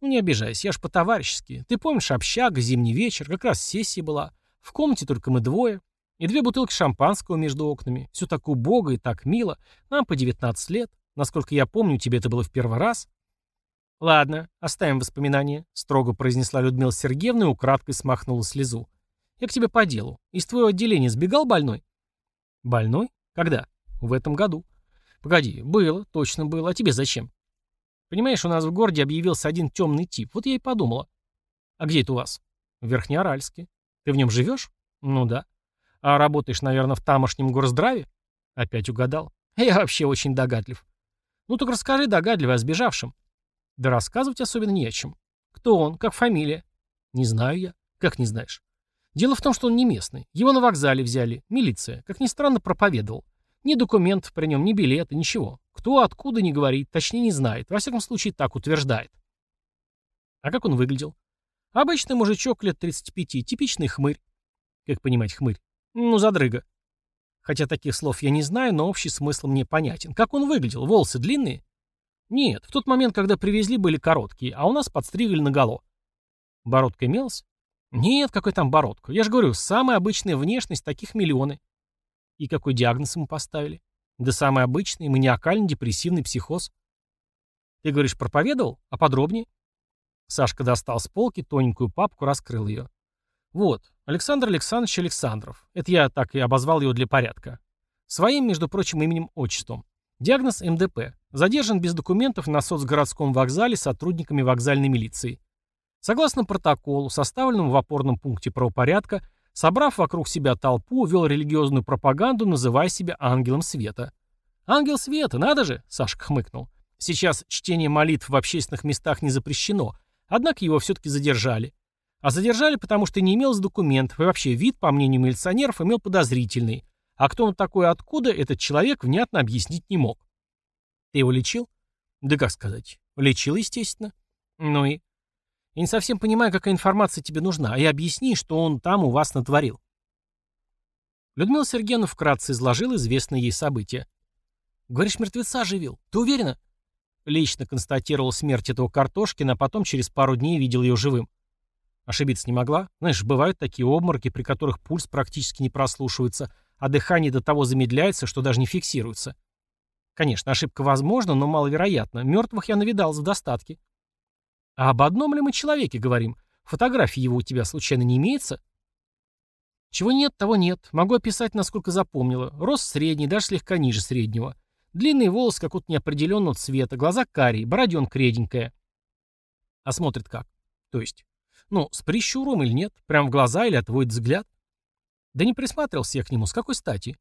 «Ну не обижайся, я ж по-товарищески. Ты помнишь, общага, зимний вечер, как раз сессия была. В комнате только мы двое. И две бутылки шампанского между окнами. Все так убого и так мило. Нам по 19 лет. Насколько я помню, тебе это было в первый раз. Ладно, оставим воспоминания, строго произнесла Людмила Сергеевна и украдкой смахнула слезу. Я к тебе по делу. Из твоего отделения сбегал больной? Больной? Когда? В этом году. Погоди, было, точно было. А тебе зачем? Понимаешь, у нас в городе объявился один темный тип. Вот я и подумала. А где это у вас? В Верхнеаральске. Ты в нем живешь? Ну да. А работаешь, наверное, в тамошнем горздраве? Опять угадал. Я вообще очень догадлив. Ну так расскажи догадливо о сбежавшем. Да рассказывать особенно не о чем. Кто он? Как фамилия? Не знаю я. Как не знаешь? Дело в том, что он не местный. Его на вокзале взяли. Милиция. Как ни странно, проповедовал. Ни документов при нем, ни билета, ничего. Кто откуда не говорит, точнее не знает. Во всяком случае, так утверждает. А как он выглядел? Обычный мужичок лет 35, типичный хмырь. Как понимать хмырь? Ну, задрыга. Хотя таких слов я не знаю, но общий смысл мне понятен. Как он выглядел? Волосы длинные? Нет, в тот момент, когда привезли, были короткие, а у нас подстригли наголо. Бородка имелась? Нет, какой там бородка. Я же говорю, самая обычная внешность, таких миллионы. И какой диагноз ему поставили? Да самый обычный, маниакально-депрессивный психоз. Ты говоришь, проповедовал? А подробнее? Сашка достал с полки тоненькую папку, раскрыл ее. Вот, Александр Александрович Александров. Это я так и обозвал его для порядка. Своим, между прочим, именем, отчеством. Диагноз МДП. Задержан без документов на соцгородском вокзале сотрудниками вокзальной милиции. Согласно протоколу, составленному в опорном пункте правопорядка, собрав вокруг себя толпу, вел религиозную пропаганду, называя себя ангелом света. «Ангел света, надо же!» — Сашка хмыкнул. «Сейчас чтение молитв в общественных местах не запрещено, однако его все-таки задержали. А задержали, потому что не имел документов, и вообще вид, по мнению милиционеров, имел подозрительный. А кто он такой откуда, этот человек внятно объяснить не мог. Ты его лечил? Да как сказать. Лечил, естественно. Ну и? Я не совсем понимаю, какая информация тебе нужна, а и объясни, что он там у вас натворил. Людмила Сергеевна вкратце изложила известные ей события. «Говоришь, мертвеца оживил. Ты уверена?» Лично констатировал смерть этого Картошкина, а потом через пару дней видел ее живым. Ошибиться не могла. Знаешь, бывают такие обмороки, при которых пульс практически не прослушивается, а дыхание до того замедляется, что даже не фиксируется. Конечно, ошибка возможна, но маловероятна. Мертвых я навидал в достатке. А об одном ли мы человеке говорим? Фотографии его у тебя случайно не имеется? Чего нет, того нет. Могу описать, насколько запомнила. Рост средний, даже слегка ниже среднего. Длинные волосы какого-то неопределенного цвета, глаза карие, бороденка реденькая. А смотрит как? То есть? Ну, с прищуром или нет? Прям в глаза или отводит взгляд? Да не присматривался я к нему, с какой стати?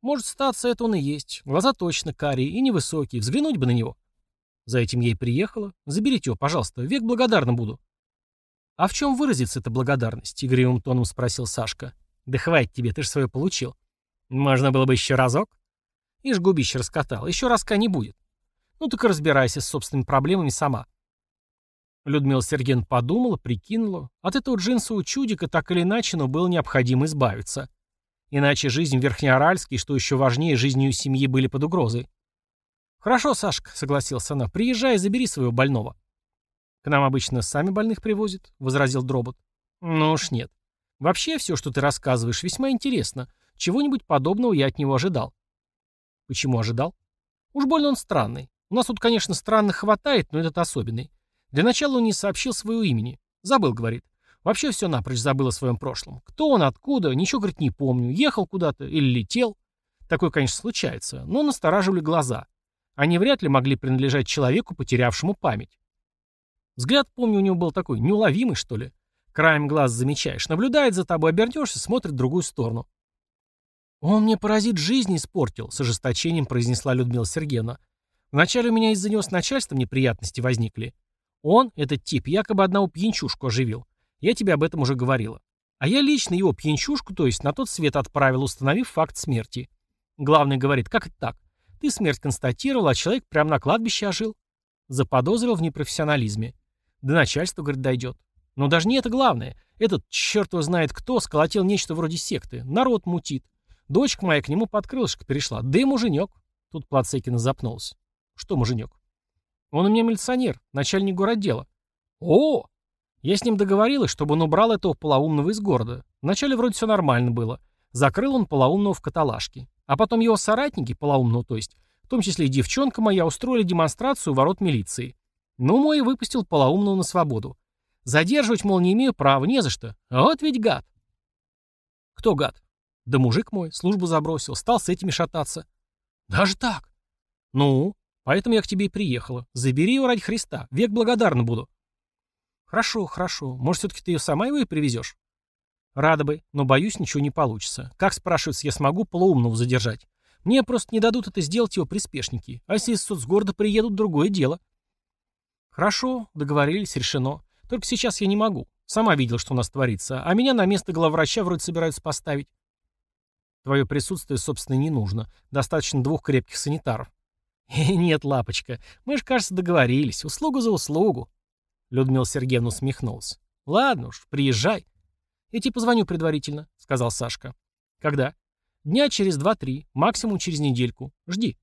Может, статься это он и есть. Глаза точно карие и невысокие. Взглянуть бы на него. За этим и приехала. Заберите его, пожалуйста. Век благодарна буду. А в чем выразится эта благодарность? Игривым тоном спросил Сашка. Да хватит тебе, ты же свое получил. Можно было бы еще разок? Ишь, губище раскатал. Еще разка не будет. Ну так и разбирайся с собственными проблемами сама. Людмила Сергеевна подумала, прикинула. От этого джинсового чудика так или иначе, но было необходимо избавиться. Иначе жизнь в Верхнеоральске, что еще важнее, жизнь ее семьи были под угрозой. «Хорошо, Сашка», — согласилась она, — «приезжай забери своего больного». «К нам обычно сами больных привозят», — возразил Дробот. «Ну уж нет. Вообще все, что ты рассказываешь, весьма интересно. Чего-нибудь подобного я от него ожидал». «Почему ожидал?» «Уж больно он странный. У нас тут, конечно, странных хватает, но этот особенный. Для начала он не сообщил своего имени. Забыл, говорит. Вообще все напрочь забыл о своем прошлом. Кто он, откуда, ничего, говорит, не помню. Ехал куда-то или летел. Такое, конечно, случается, но настораживали глаза. Они вряд ли могли принадлежать человеку, потерявшему память. Взгляд, помню, у него был такой неуловимый, что ли. Краем глаз замечаешь, наблюдает за тобой, обернешься, смотрит в другую сторону. «Он мне паразит жизни испортил», — с ожесточением произнесла Людмила Сергеевна. «Вначале у меня из-за него с начальством неприятности возникли. Он, этот тип, якобы одного пьянчушку оживил. Я тебе об этом уже говорила. А я лично его пьянчушку, то есть на тот свет отправил, установив факт смерти. Главный говорит, как это так? Ты смерть констатировал, а человек прямо на кладбище ожил. Заподозрил в непрофессионализме. До начальства, говорит, дойдет. Но даже не это главное. Этот, черт его знает кто, сколотил нечто вроде секты. Народ мутит. Дочка моя к нему под крылышко перешла. Да и муженек. Тут Плацекина запнулся. Что муженек? Он у меня милиционер, начальник городдела. О! Я с ним договорилась, чтобы он убрал этого полоумного из города. Вначале вроде все нормально было. Закрыл он полоумного в каталажке. А потом его соратники, полоумного то есть, в том числе и девчонка моя, устроили демонстрацию у ворот милиции. Ну, мой выпустил полоумного на свободу. Задерживать, мол, не имею права, не за что. Вот ведь гад. Кто гад? Да мужик мой, службу забросил, стал с этими шататься. Даже так? Ну, Поэтому я к тебе и приехала. Забери его ради Христа. Век благодарна буду. Хорошо, хорошо. Может, все-таки ты ее сама его и привезешь? Рада бы, но боюсь, ничего не получится. Как, спрашивается, я смогу полуумного задержать? Мне просто не дадут это сделать его приспешники. А если из соцгорода приедут, другое дело. Хорошо, договорились, решено. Только сейчас я не могу. Сама видела, что у нас творится. А меня на место главврача вроде собираются поставить. Твое присутствие, собственно, не нужно. Достаточно двух крепких санитаров. «Нет, лапочка, мы же, кажется, договорились. Услугу за услугу». Людмила Сергеевна усмехнулась. «Ладно уж, приезжай. Я тебе позвоню предварительно», — сказал Сашка. «Когда?» «Дня через два-три, максимум через недельку. Жди».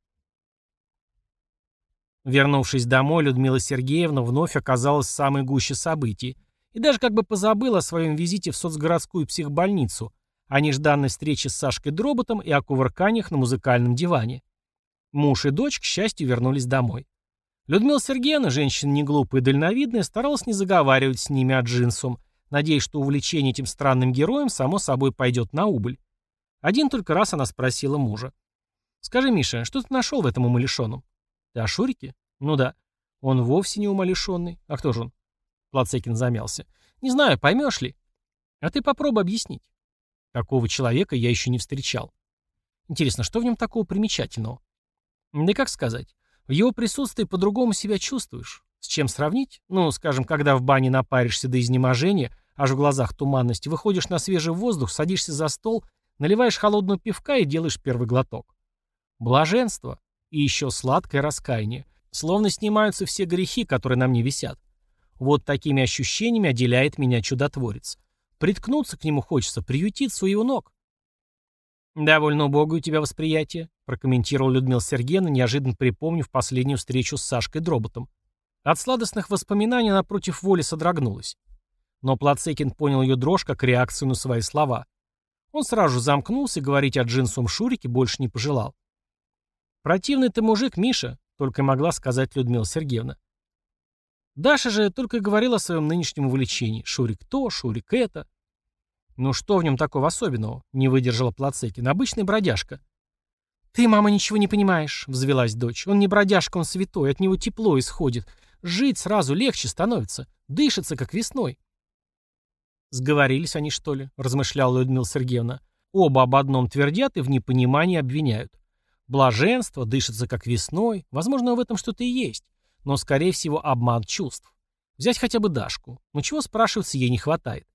Вернувшись домой, Людмила Сергеевна вновь оказалась в самой гуще событий и даже как бы позабыла о своем визите в соцгородскую психбольницу, о нежданной встрече с Сашкой Дроботом и о кувырканиях на музыкальном диване. Муж и дочь, к счастью, вернулись домой. Людмила Сергеевна, женщина не глупая и дальновидная, старалась не заговаривать с ними о джинсом, надеясь, что увлечение этим странным героем само собой пойдет на убыль. Один только раз она спросила мужа. «Скажи, Миша, что ты нашел в этом умалишенном?» «Ты о Шурике?» «Ну да. Он вовсе не умалишенный. А кто же он?» Плацекин замялся. «Не знаю, поймешь ли?» «А ты попробуй объяснить». Такого человека я еще не встречал. Интересно, что в нем такого примечательного? Да как сказать? В его присутствии по-другому себя чувствуешь. С чем сравнить? Ну, скажем, когда в бане напаришься до изнеможения, аж в глазах туманность, выходишь на свежий воздух, садишься за стол, наливаешь холодного пивка и делаешь первый глоток. Блаженство и еще сладкое раскаяние. Словно снимаются все грехи, которые на мне висят. Вот такими ощущениями отделяет меня чудотворец. Приткнуться к нему хочется, приютиться у его ног. «Довольно убогое у тебя восприятие», — прокомментировал Людмила Сергеевна, неожиданно припомнив последнюю встречу с Сашкой Дроботом. От сладостных воспоминаний она против воли содрогнулась. Но Плацекин понял ее дрожь как реакцию на свои слова. Он сразу замкнулся и говорить о джинсовом Шурике больше не пожелал. «Противный ты мужик, Миша», — только могла сказать Людмила Сергеевна. Даша же только и говорила о своем нынешнем увлечении. Шурик то, Шурик это. Ну что в нем такого особенного? Не выдержала Плацекин. Обычный бродяжка. Ты, мама, ничего не понимаешь, взвелась дочь. Он не бродяжка, он святой, от него тепло исходит. Жить сразу легче становится. Дышится, как весной. Сговорились они, что ли? Размышляла Людмила Сергеевна. Оба об одном твердят и в непонимании обвиняют. Блаженство, дышится, как весной. Возможно, в этом что-то и есть но, скорее всего, обман чувств. Взять хотя бы Дашку. Ну чего, спрашиваться, ей не хватает.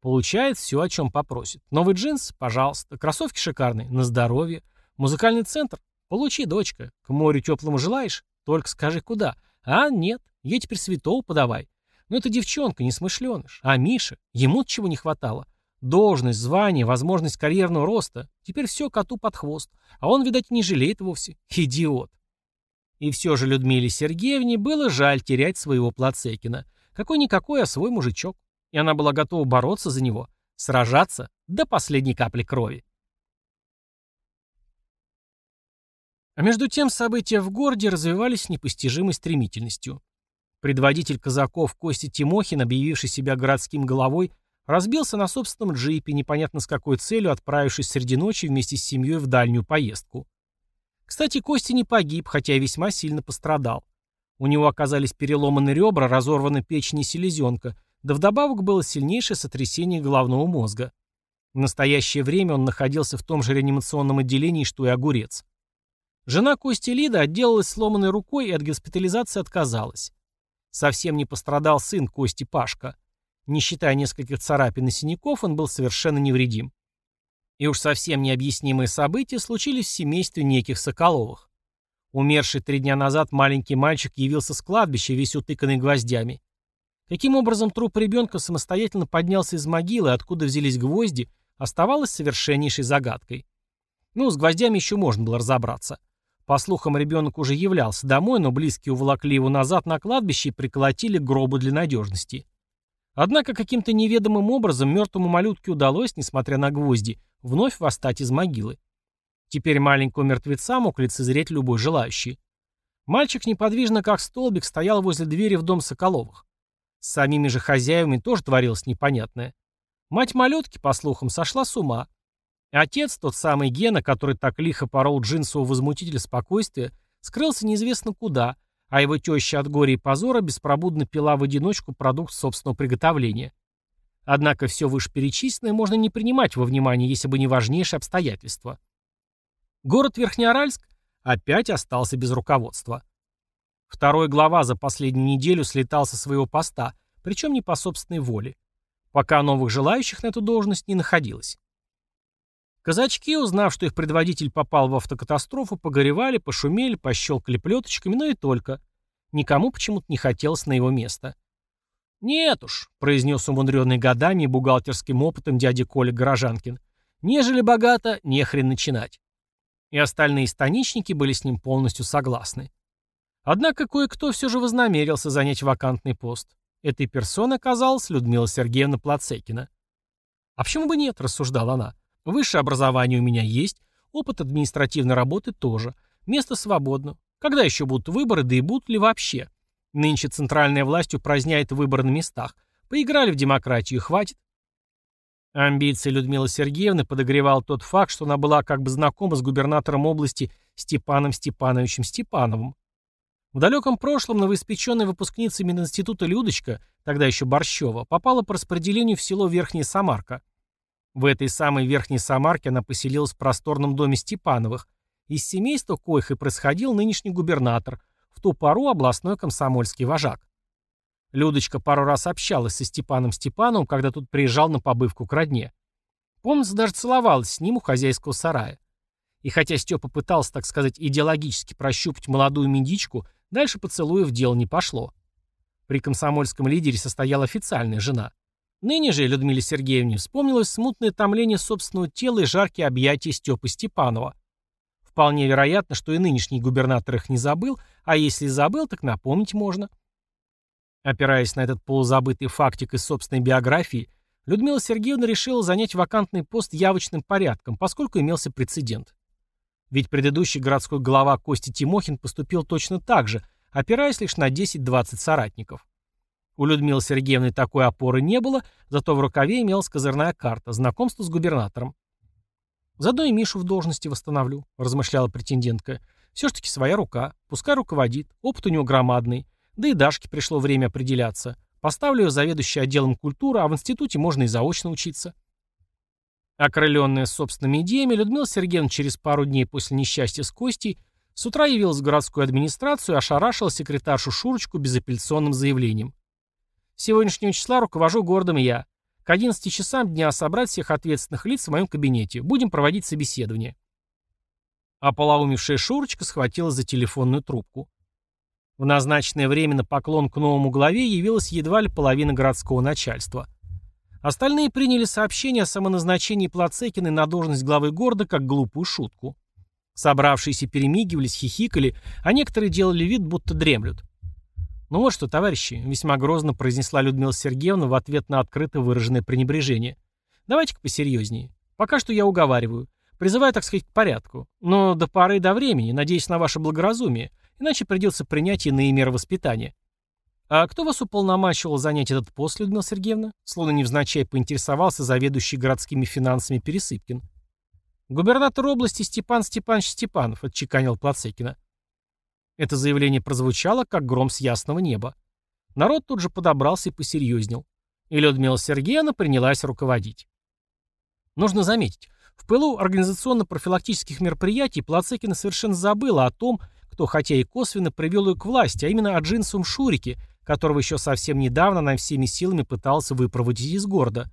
Получает все, о чем попросит. Новый джинс? Пожалуйста. Кроссовки шикарные? На здоровье. Музыкальный центр? Получи, дочка. К морю теплому желаешь? Только скажи, куда. А, нет. Ей теперь святого подавай. Но это девчонка, несмышленыш. А Миша? Ему чего не хватало? Должность, звание, возможность карьерного роста. Теперь все коту под хвост. А он, видать, не жалеет вовсе. Идиот. И все же Людмиле Сергеевне было жаль терять своего Плацекина. Какой-никакой, а свой мужичок. И она была готова бороться за него, сражаться до последней капли крови. А между тем события в городе развивались с непостижимой стремительностью. Предводитель казаков Костя Тимохин, объявивший себя городским головой, разбился на собственном джипе, непонятно с какой целью, отправившись среди ночи вместе с семьей в дальнюю поездку. Кстати, Костя не погиб, хотя весьма сильно пострадал. У него оказались переломаны ребра, разорваны печень и селезенка, да вдобавок было сильнейшее сотрясение головного мозга. В настоящее время он находился в том же реанимационном отделении, что и огурец. Жена Кости Лида отделалась сломанной рукой и от госпитализации отказалась. Совсем не пострадал сын Кости Пашка. Не считая нескольких царапин и синяков, он был совершенно невредим. И уж совсем необъяснимые события случились в семействе неких Соколовых. Умерший три дня назад маленький мальчик явился с кладбища, весь утыканный гвоздями. Каким образом труп ребенка самостоятельно поднялся из могилы, откуда взялись гвозди, оставалось совершеннейшей загадкой. Ну, с гвоздями еще можно было разобраться. По слухам, ребенок уже являлся домой, но близкие уволокли его назад на кладбище и приколотили гробу для надежности. Однако каким-то неведомым образом мертвому малютке удалось, несмотря на гвозди, вновь восстать из могилы. Теперь маленького мертвеца мог лицезреть любой желающий. Мальчик неподвижно, как столбик, стоял возле двери в дом Соколовых. С самими же хозяевами тоже творилось непонятное. Мать малютки, по слухам, сошла с ума. Отец, тот самый Гена, который так лихо порол джинсового возмутителя спокойствия, скрылся неизвестно куда, а его теща от горя и позора беспробудно пила в одиночку продукт собственного приготовления. Однако все вышеперечисленное можно не принимать во внимание, если бы не важнейшие обстоятельства. Город Верхнеаральск опять остался без руководства. Второй глава за последнюю неделю слетал со своего поста, причем не по собственной воле, пока новых желающих на эту должность не находилось. Казачки, узнав, что их предводитель попал в автокатастрофу, погоревали, пошумели, пощелкали плеточками, но и только. Никому почему-то не хотелось на его место. «Нет уж», — произнес умудренный годами и бухгалтерским опытом дядя Коля Горожанкин, «нежели богато, не хрен начинать». И остальные станичники были с ним полностью согласны. Однако кое-кто все же вознамерился занять вакантный пост. Этой персоной оказалась Людмила Сергеевна Плацекина. «А почему бы нет?» — рассуждала она. Высшее образование у меня есть, опыт административной работы тоже. Место свободно. Когда еще будут выборы, да и будут ли вообще? Нынче центральная власть упраздняет выборы на местах. Поиграли в демократию, хватит. Амбиции Людмилы Сергеевны подогревал тот факт, что она была как бы знакома с губернатором области Степаном Степановичем Степановым. В далеком прошлом новоиспеченная выпускница Мининститута Людочка, тогда еще Борщева, попала по распределению в село Верхняя Самарка. В этой самой Верхней Самарке она поселилась в просторном доме Степановых. Из семейства коих и происходил нынешний губернатор, в ту пору областной комсомольский вожак. Людочка пару раз общалась со Степаном Степановым, когда тут приезжал на побывку к родне. Помнится, даже целовалась с ним у хозяйского сарая. И хотя Степа пытался, так сказать, идеологически прощупать молодую медичку, дальше поцелуев дело не пошло. При комсомольском лидере состояла официальная жена. Ныне же Людмиле Сергеевне вспомнилось смутное томление собственного тела и жаркие объятия Степы Степанова. Вполне вероятно, что и нынешний губернатор их не забыл, а если забыл, так напомнить можно. Опираясь на этот полузабытый фактик из собственной биографии, Людмила Сергеевна решила занять вакантный пост явочным порядком, поскольку имелся прецедент. Ведь предыдущий городской глава Костя Тимохин поступил точно так же, опираясь лишь на 10-20 соратников. У Людмилы Сергеевны такой опоры не было, зато в рукаве имелась козырная карта, знакомство с губернатором. «Заодно и Мишу в должности восстановлю», — размышляла претендентка. «Все ж таки своя рука, пускай руководит, опыт у него громадный. Да и Дашке пришло время определяться. Поставлю ее заведующей отделом культуры, а в институте можно и заочно учиться». Окрыленная собственными идеями, Людмила Сергеевна через пару дней после несчастья с Костей с утра явилась в городскую администрацию и ошарашила секретаршу Шурочку безапелляционным заявлением. Сегодняшнего числа руковожу городом я. К 11 часам дня собрать всех ответственных лиц в моем кабинете. Будем проводить собеседование. Ополоумевшая Шурочка схватилась за телефонную трубку. В назначенное время на поклон к новому главе явилась едва ли половина городского начальства. Остальные приняли сообщение о самоназначении Плацекиной на должность главы города как глупую шутку. Собравшиеся перемигивались, хихикали, а некоторые делали вид, будто дремлют. «Ну вот что, товарищи», — весьма грозно произнесла Людмила Сергеевна в ответ на открыто выраженное пренебрежение. «Давайте-ка посерьезнее. Пока что я уговариваю. Призываю, так сказать, к порядку. Но до поры до времени, надеюсь на ваше благоразумие, иначе придется принять иные меры воспитания». «А кто вас уполномачивал занять этот пост, Людмила Сергеевна?» Словно невзначай поинтересовался заведующий городскими финансами Пересыпкин. «Губернатор области Степан Степанович Степанов», — отчеканил Плацекина. Это заявление прозвучало, как гром с ясного неба. Народ тут же подобрался и посерьезнел. И Людмила Сергеевна принялась руководить. Нужно заметить, в пылу организационно-профилактических мероприятий Плацекина совершенно забыла о том, кто хотя и косвенно привел ее к власти, а именно о джинсовом Шурике, которого еще совсем недавно она всеми силами пытался выпроводить из города.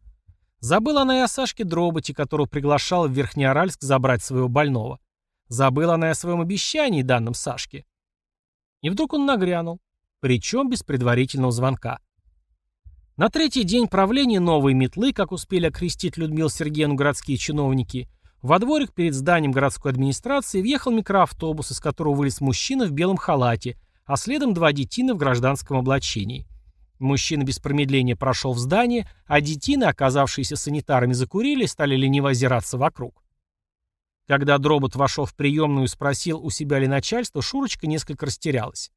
Забыла она и о Сашке Дроботе, которого приглашала в Верхнеоральск забрать своего больного. Забыла она и о своем обещании данным Сашке. И вдруг он нагрянул, причем без предварительного звонка. На третий день правления новой метлы, как успели окрестить Людмилу Сергеевну городские чиновники, во дворик перед зданием городской администрации въехал микроавтобус, из которого вылез мужчина в белом халате, а следом два детина в гражданском облачении. Мужчина без промедления прошел в здание, а детины, оказавшиеся санитарами, закурили и стали лениво озираться вокруг. Когда Дробот вошел в приемную и спросил, у себя ли начальство, Шурочка несколько растерялась.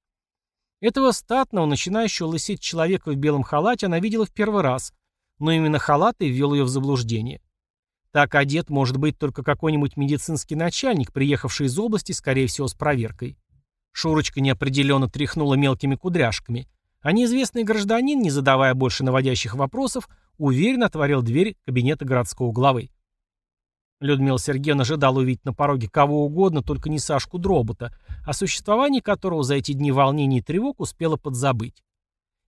Этого статного, начинающего лысеть человека в белом халате она видела в первый раз, но именно халат и ввел ее в заблуждение. Так одет может быть только какой-нибудь медицинский начальник, приехавший из области, скорее всего, с проверкой. Шурочка неопределенно тряхнула мелкими кудряшками, а неизвестный гражданин, не задавая больше наводящих вопросов, уверенно отворил дверь кабинета городского главы. Людмила Сергеевна ожидала увидеть на пороге кого угодно, только не Сашку Дробота, о существовании которого за эти дни волнений и тревог успела подзабыть.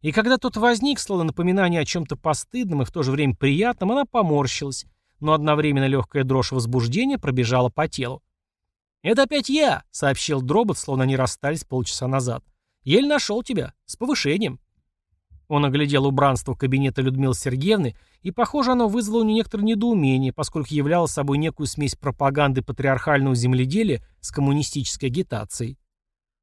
И когда тот возник, словно напоминание о чем-то постыдном и в то же время приятном, она поморщилась, но одновременно легкая дрожь возбуждения пробежала по телу. «Это опять я!» — сообщил Дробот, словно они расстались полчаса назад. «Еле нашел тебя. С повышением». Он оглядел убранство кабинета Людмилы Сергеевны, и, похоже, оно вызвало у нее некоторое недоумение, поскольку являло собой некую смесь пропаганды патриархального земледелия с коммунистической агитацией.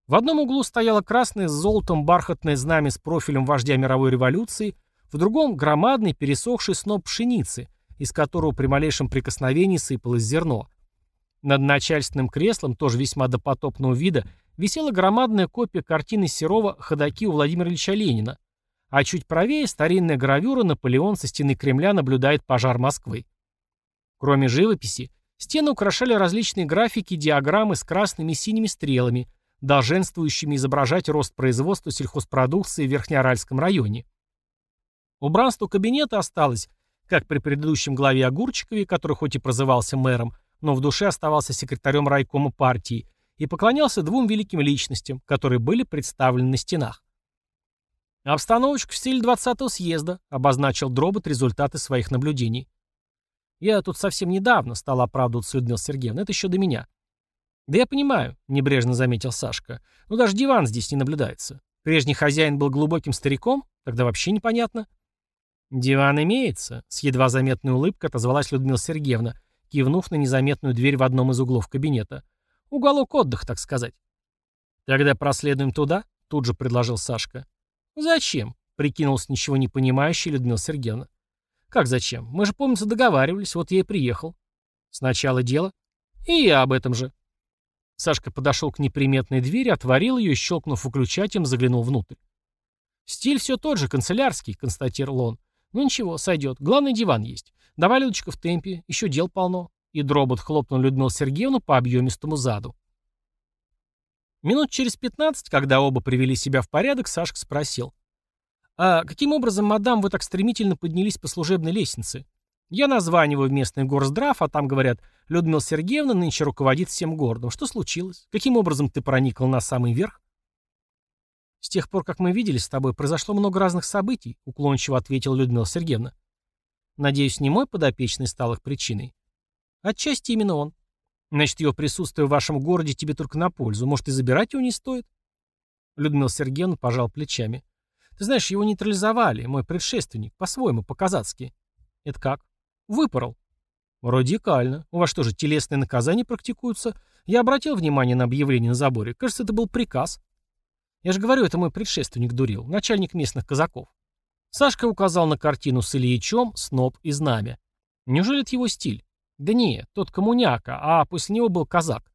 В одном углу стояло красное с золотом бархатное знамя с профилем вождя мировой революции, в другом — громадный пересохший сноп пшеницы, из которого при малейшем прикосновении сыпалось зерно. Над начальственным креслом, тоже весьма допотопного вида, висела громадная копия картины Серова «Ходоки у Владимира Ильича Ленина», а чуть правее старинная гравюра «Наполеон со стены Кремля наблюдает пожар Москвы». Кроме живописи, стены украшали различные графики и диаграммы с красными и синими стрелами – долженствующими изображать рост производства сельхозпродукции в Верхнеаральском районе. Убранство кабинета осталось, как при предыдущем главе Огурчикове, который хоть и прозывался мэром, но в душе оставался секретарем райкома партии и поклонялся двум великим личностям, которые были представлены на стенах. «Обстановочка в стиле 20-го съезда», — обозначил Дробот результаты своих наблюдений. «Я тут совсем недавно стал оправдываться Людмила Сергеевна, это еще до меня. «Да я понимаю», — небрежно заметил Сашка. «Ну даже диван здесь не наблюдается. Прежний хозяин был глубоким стариком? Тогда вообще непонятно». «Диван имеется», — с едва заметной улыбкой отозвалась Людмила Сергеевна, кивнув на незаметную дверь в одном из углов кабинета. «Уголок отдыха, так сказать». «Тогда проследуем туда», — тут же предложил Сашка. «Зачем?» — прикинулся ничего не понимающий Людмила Сергеевна. «Как зачем? Мы же, помнится, договаривались, вот я и приехал». «Сначала дело?» «И я об этом же». Сашка подошел к неприметной двери, отворил ее и, щелкнув выключателем, заглянул внутрь. «Стиль все тот же, канцелярский», — констатировал он. «Ну ничего, сойдет. Главный диван есть. Давай, Людочка, в темпе. Еще дел полно». И дробот хлопнул Людмилу Сергеевну по объемистому заду. Минут через пятнадцать, когда оба привели себя в порядок, Сашка спросил. «А каким образом, мадам, вы так стремительно поднялись по служебной лестнице? Я названиваю в местный горздрав, а там говорят, Людмила Сергеевна нынче руководит всем городом. Что случилось? Каким образом ты проникл на самый верх? С тех пор, как мы виделись с тобой, произошло много разных событий, уклончиво ответила Людмила Сергеевна. Надеюсь, не мой подопечный стал их причиной. Отчасти именно он. Значит, его присутствие в вашем городе тебе только на пользу. Может, и забирать его не стоит? Людмила Сергеевна пожал плечами. Ты знаешь, его нейтрализовали, мой предшественник, по-своему, по-казацки. Это как? Выпорол. Радикально. У вас что же, телесные наказания практикуются? Я обратил внимание на объявление на заборе. Кажется, это был приказ. Я же говорю, это мой предшественник дурил, начальник местных казаков. Сашка указал на картину с Ильичом, сноп и знамя. Неужели это его стиль? Да не, тот коммуняка, а после него был казак.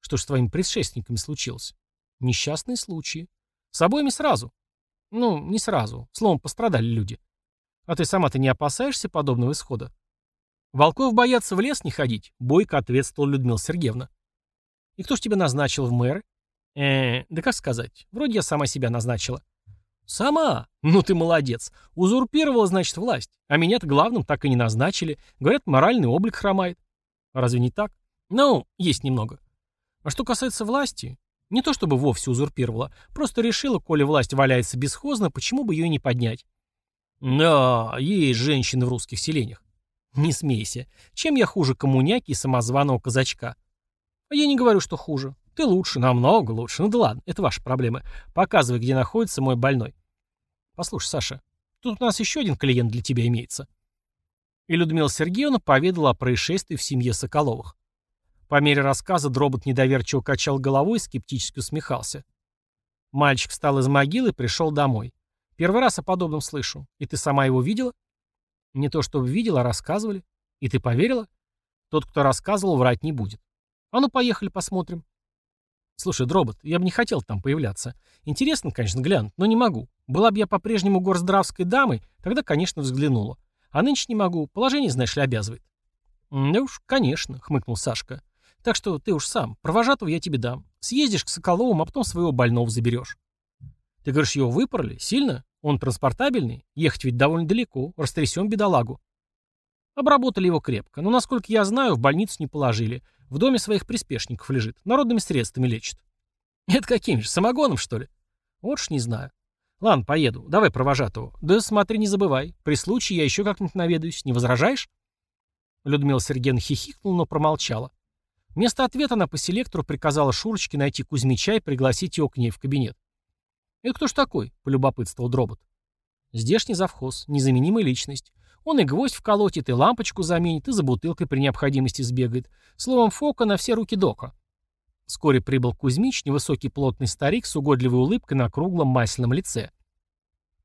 Что ж с твоими предшественниками случилось? Несчастные случаи. С обоими сразу. Ну, не сразу. Словом, пострадали люди. А ты сама-то не опасаешься подобного исхода? Волков боятся в лес не ходить, бойко ответствовала Людмила Сергеевна. И кто ж тебя назначил в мэры? Э, да как сказать, вроде я сама себя назначила. Сама? Ну ты молодец. Узурпировала, значит, власть. А меня-то главным так и не назначили. Говорят, моральный облик хромает. Разве не так? Ну, есть немного. А что касается власти, не то чтобы вовсе узурпировала, просто решила, коли власть валяется бесхозно, почему бы ее не поднять? Да, есть женщины в русских селениях. Не смейся. Чем я хуже коммуняки и самозваного казачка? А я не говорю, что хуже. Ты лучше, намного лучше. Ну да ладно, это ваши проблемы. Показывай, где находится мой больной. Послушай, Саша, тут у нас еще один клиент для тебя имеется. И Людмила Сергеевна поведала о происшествии в семье Соколовых. По мере рассказа Дробот недоверчиво качал головой и скептически усмехался. Мальчик встал из могилы и пришел домой. Первый раз о подобном слышу. И ты сама его видела? Не то чтобы видела, а рассказывали. И ты поверила? Тот, кто рассказывал, врать не будет. А ну, поехали посмотрим. Слушай, Дробот, я бы не хотел там появляться. Интересно, конечно, глянуть, но не могу. Была бы я по-прежнему горздравской дамой, тогда, конечно, взглянула. А нынче не могу, положение, знаешь ли, обязывает. Да уж, конечно, хмыкнул Сашка. Так что ты уж сам. Провожатого я тебе дам. Съездишь к Соколовым, а потом своего больного заберешь. Ты говоришь, его выпороли? Сильно? Он транспортабельный? Ехать ведь довольно далеко. Растрясем бедолагу. Обработали его крепко. Но, насколько я знаю, в больницу не положили. В доме своих приспешников лежит. Народными средствами лечат. Это каким же? Самогоном, что ли? Вот ж не знаю. Ладно, поеду. Давай провожатого. Да смотри, не забывай. При случае я еще как-нибудь наведаюсь. Не возражаешь? Людмила Сергеевна хихикнула, но промолчала. Вместо ответа она по селектору приказала Шурочке найти Кузьмича и пригласить его к ней в кабинет. «Это кто ж такой?» — полюбопытствовал Дробот. «Здешний завхоз, незаменимая личность. Он и гвоздь вколотит, и лампочку заменит, и за бутылкой при необходимости сбегает. Словом, фока на все руки дока». Вскоре прибыл Кузьмич, невысокий плотный старик с угодливой улыбкой на круглом масляном лице.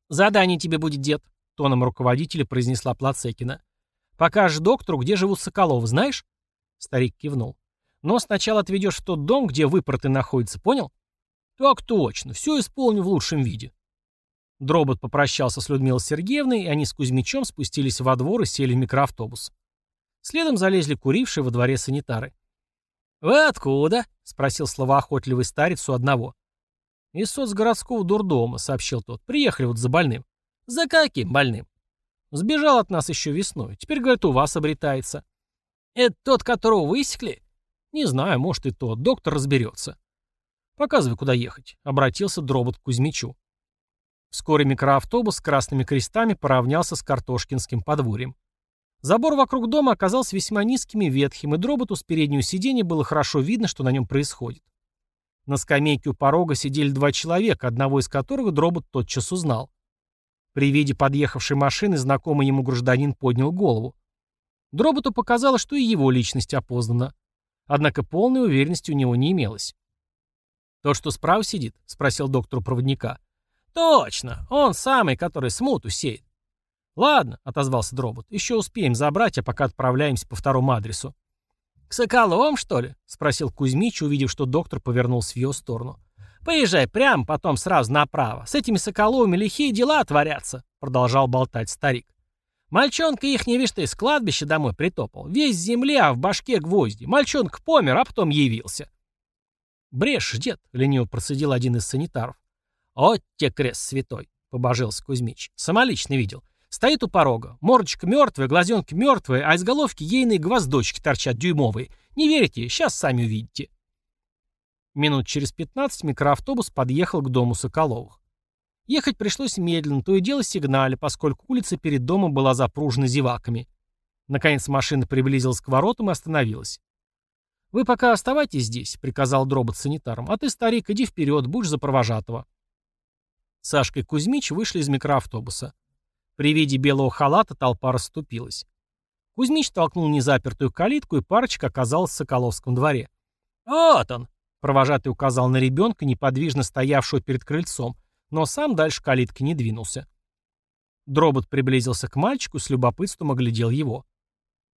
«Задание тебе будет, дед», — тоном руководителя произнесла Плацекина. «Покажешь доктору, где живут Соколовы, знаешь?» Старик кивнул. Но сначала отведешь в тот дом, где выпорты находятся, понял? Так точно, все исполню в лучшем виде. Дробот попрощался с Людмилой Сергеевной, и они с Кузьмичем спустились во двор и сели в микроавтобус. Следом залезли курившие во дворе санитары. «Вы откуда?» — спросил словоохотливый старец у одного. «Из соцгородского дурдома», — сообщил тот. «Приехали вот за больным». «За каким больным?» «Сбежал от нас еще весной. Теперь, говорит, у вас обретается». «Это тот, которого высекли?» «Не знаю, может и то. Доктор разберется». «Показывай, куда ехать», — обратился Дробот к Кузьмичу. Вскоре микроавтобус с красными крестами поравнялся с Картошкинским подворьем. Забор вокруг дома оказался весьма низким и ветхим, и Дроботу с переднего сиденья было хорошо видно, что на нем происходит. На скамейке у порога сидели два человека, одного из которых Дробот тотчас узнал. При виде подъехавшей машины знакомый ему гражданин поднял голову. Дроботу показалось, что и его личность опознана. Однако полной уверенности у него не имелось. «Тот, что справа сидит?» — спросил доктор проводника. «Точно! Он самый, который смуту сеет». «Ладно», — отозвался Дробот, — «еще успеем забрать, а пока отправляемся по второму адресу». «К Соколовым, что ли?» — спросил Кузьмич, увидев, что доктор повернулся в ее сторону. «Поезжай прямо, потом сразу направо. С этими Соколовыми лихие дела творятся», — продолжал болтать старик. Мальчонка их, не видишь ты, с кладбища домой притопал. Весь в земле, а в башке гвозди. Мальчонка помер, а потом явился. Брешь, дед, лениво процедил один из санитаров. «От те крест святой», — побожился Кузьмич. Самолично видел. Стоит у порога. Мордочка мертвая, глазенки мертвые, а из головки ейные гвоздочки торчат дюймовые. Не верите? Сейчас сами увидите. Минут через пятнадцать микроавтобус подъехал к дому Соколовых. Ехать пришлось медленно, то и дело сигнали, поскольку улица перед домом была запружена зеваками. Наконец машина приблизилась к воротам и остановилась. «Вы пока оставайтесь здесь», — приказал Дробот санитарам, «а ты, старик, иди вперед, будешь за провожатого». Сашка и Кузьмич вышли из микроавтобуса. При виде белого халата толпа расступилась. Кузьмич толкнул незапертую калитку, и парочка оказалась в Соколовском дворе. «Вот он!» — провожатый указал на ребенка, неподвижно стоявшего перед крыльцом, но сам дальше калитки не двинулся. Дробот приблизился к мальчику с любопытством оглядел его.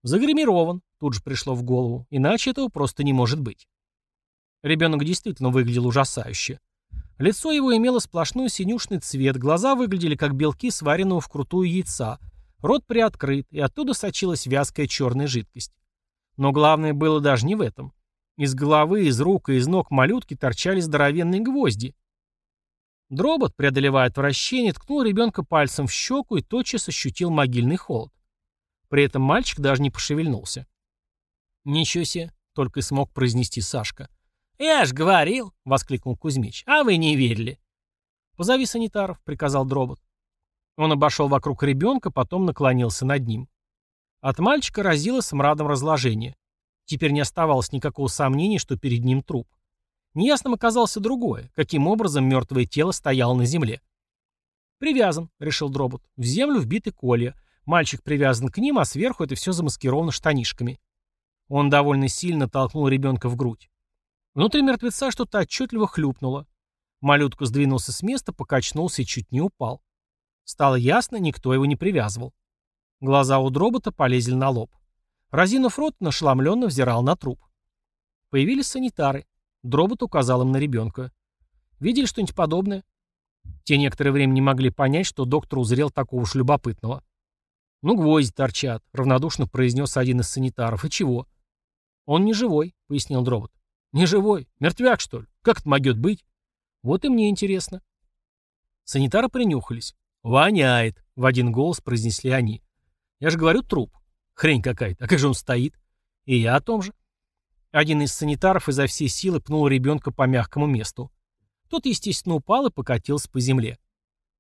Загримирован, тут же пришло в голову, иначе этого просто не может быть. Ребенок действительно выглядел ужасающе. Лицо его имело сплошной синюшный цвет, глаза выглядели как белки сваренного вкрутую яйца, рот приоткрыт, и оттуда сочилась вязкая черная жидкость. Но главное было даже не в этом. Из головы, из рук и из ног малютки торчали здоровенные гвозди. Дробот, преодолевая отвращение, ткнул ребенка пальцем в щеку и тотчас ощутил могильный холод. При этом мальчик даже не пошевельнулся. «Ничего себе!» — только и смог произнести Сашка. «Я ж говорил!» — воскликнул Кузьмич. «А вы не верили!» «Позови санитаров», — приказал Дробот. Он обошел вокруг ребенка, потом наклонился над ним. От мальчика разило смрадом разложения. Теперь не оставалось никакого сомнения, что перед ним труп. Неясным оказался другое, каким образом мертвое тело стояло на земле. «Привязан», — решил Дробот. «В землю вбиты колья. Мальчик привязан к ним, а сверху это все замаскировано штанишками». Он довольно сильно толкнул ребенка в грудь. Внутри мертвеца что-то отчетливо хлюпнуло. Малютка сдвинулся с места, покачнулся и чуть не упал. Стало ясно, никто его не привязывал. Глаза у дробота полезли на лоб. Разинув рот, нашеломленно взирал на труп. Появились санитары. Дробот указал им на ребенка. «Видели что-нибудь подобное?» Те некоторое время не могли понять, что доктор узрел такого уж любопытного. «Ну, гвозди торчат», — равнодушно произнес один из санитаров. «И чего?» «Он не живой», — пояснил Дробот. «Не живой? Мертвяк, что ли? Как это могет быть?» «Вот и мне интересно». Санитары принюхались. «Воняет», — в один голос произнесли они. «Я же говорю, труп. Хрень какая-то. А как же он стоит?» «И я о том же». Один из санитаров изо всей силы пнул ребенка по мягкому месту. Тот, естественно, упал и покатился по земле.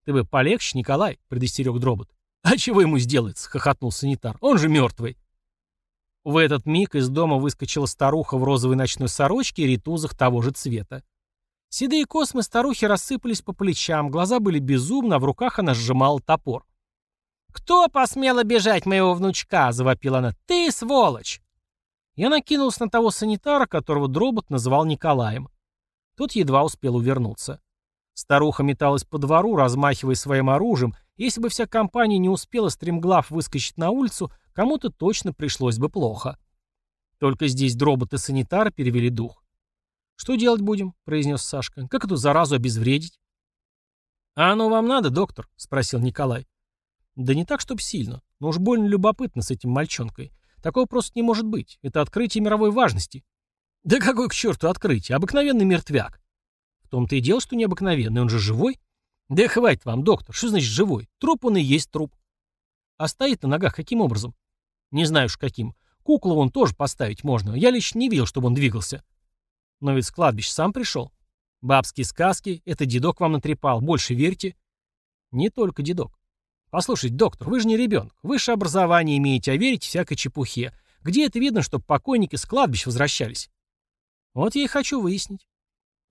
«Ты бы полегче, Николай», — предостерег Дробот. «А чего ему сделается?» — хохотнул санитар. «Он же мертвый». В этот миг из дома выскочила старуха в розовой ночной сорочке и ритузах того же цвета. Седые космы старухи рассыпались по плечам, глаза были безумны, а в руках она сжимала топор. «Кто посмел обижать моего внучка?» — завопила она. «Ты, сволочь!» Я накинулся на того санитара, которого Дробот называл Николаем. Тот едва успел увернуться. Старуха металась по двору, размахивая своим оружием. Если бы вся компания не успела стремглав выскочить на улицу, кому-то точно пришлось бы плохо. Только здесь дробот и санитар перевели дух. «Что делать будем?» — произнес Сашка. «Как эту заразу обезвредить?» «А оно вам надо, доктор?» — спросил Николай. «Да не так, чтоб сильно. Но уж больно любопытно с этим мальчонкой. Такого просто не может быть. Это открытие мировой важности». «Да какой к черту открытие? Обыкновенный мертвяк». «В том-то и дело, что необыкновенный. Он же живой?» «Да хватит вам, доктор. Что значит живой? Труп он и есть труп». «А стоит на ногах каким образом?» «Не знаю уж каким. Куклу вон тоже поставить можно. Я лично не видел, чтобы он двигался». «Но ведь с кладбища сам пришел». «Бабские сказки. Это дедок вам натрепал. Больше верьте». «Не только дедок. Послушайте, доктор, вы же не ребенок. Высшее образование имеете, а верите всякой чепухе. Где это видно, чтобы покойники с кладбищ возвращались?» «Вот я и хочу выяснить».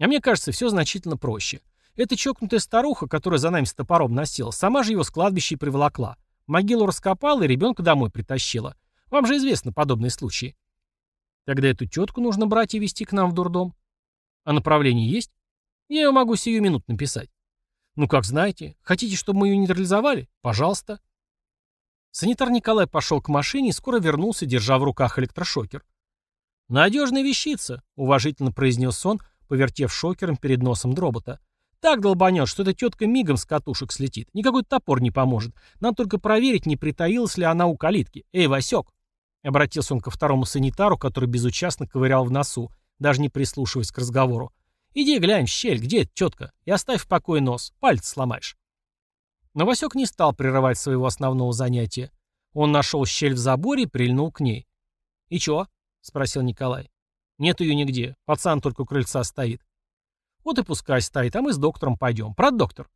А мне кажется, все значительно проще. Эта чокнутая старуха, которая за нами с топором носила, сама же его с кладбища и приволокла. Могилу раскопала и ребенка домой притащила. Вам же известны подобные случаи. Тогда эту тетку нужно брать и везти к нам в дурдом. А направление есть? Я ее могу сию минут написать. Ну, как знаете. Хотите, чтобы мы ее нейтрализовали? Пожалуйста. Санитар Николай пошел к машине и скоро вернулся, держа в руках электрошокер. «Надежная вещица», — уважительно произнес он, повертев шокером перед носом дробота. Так долбанет, что эта тетка мигом с катушек слетит. Никакой топор не поможет. Нам только проверить, не притаилась ли она у калитки. Эй, Васек!» Обратился он ко второму санитару, который безучастно ковырял в носу, даже не прислушиваясь к разговору. «Иди глянь в щель, где эта тетка, и оставь в покое нос, пальцы сломаешь». Но Васек не стал прерывать своего основного занятия. Он нашел щель в заборе и прильнул к ней. «И чё?» — спросил Николай. «Нет ее нигде. Пацан только у крыльца стоит. Вот и пускай стоит, а мы с доктором пойдем. Прав, доктор?»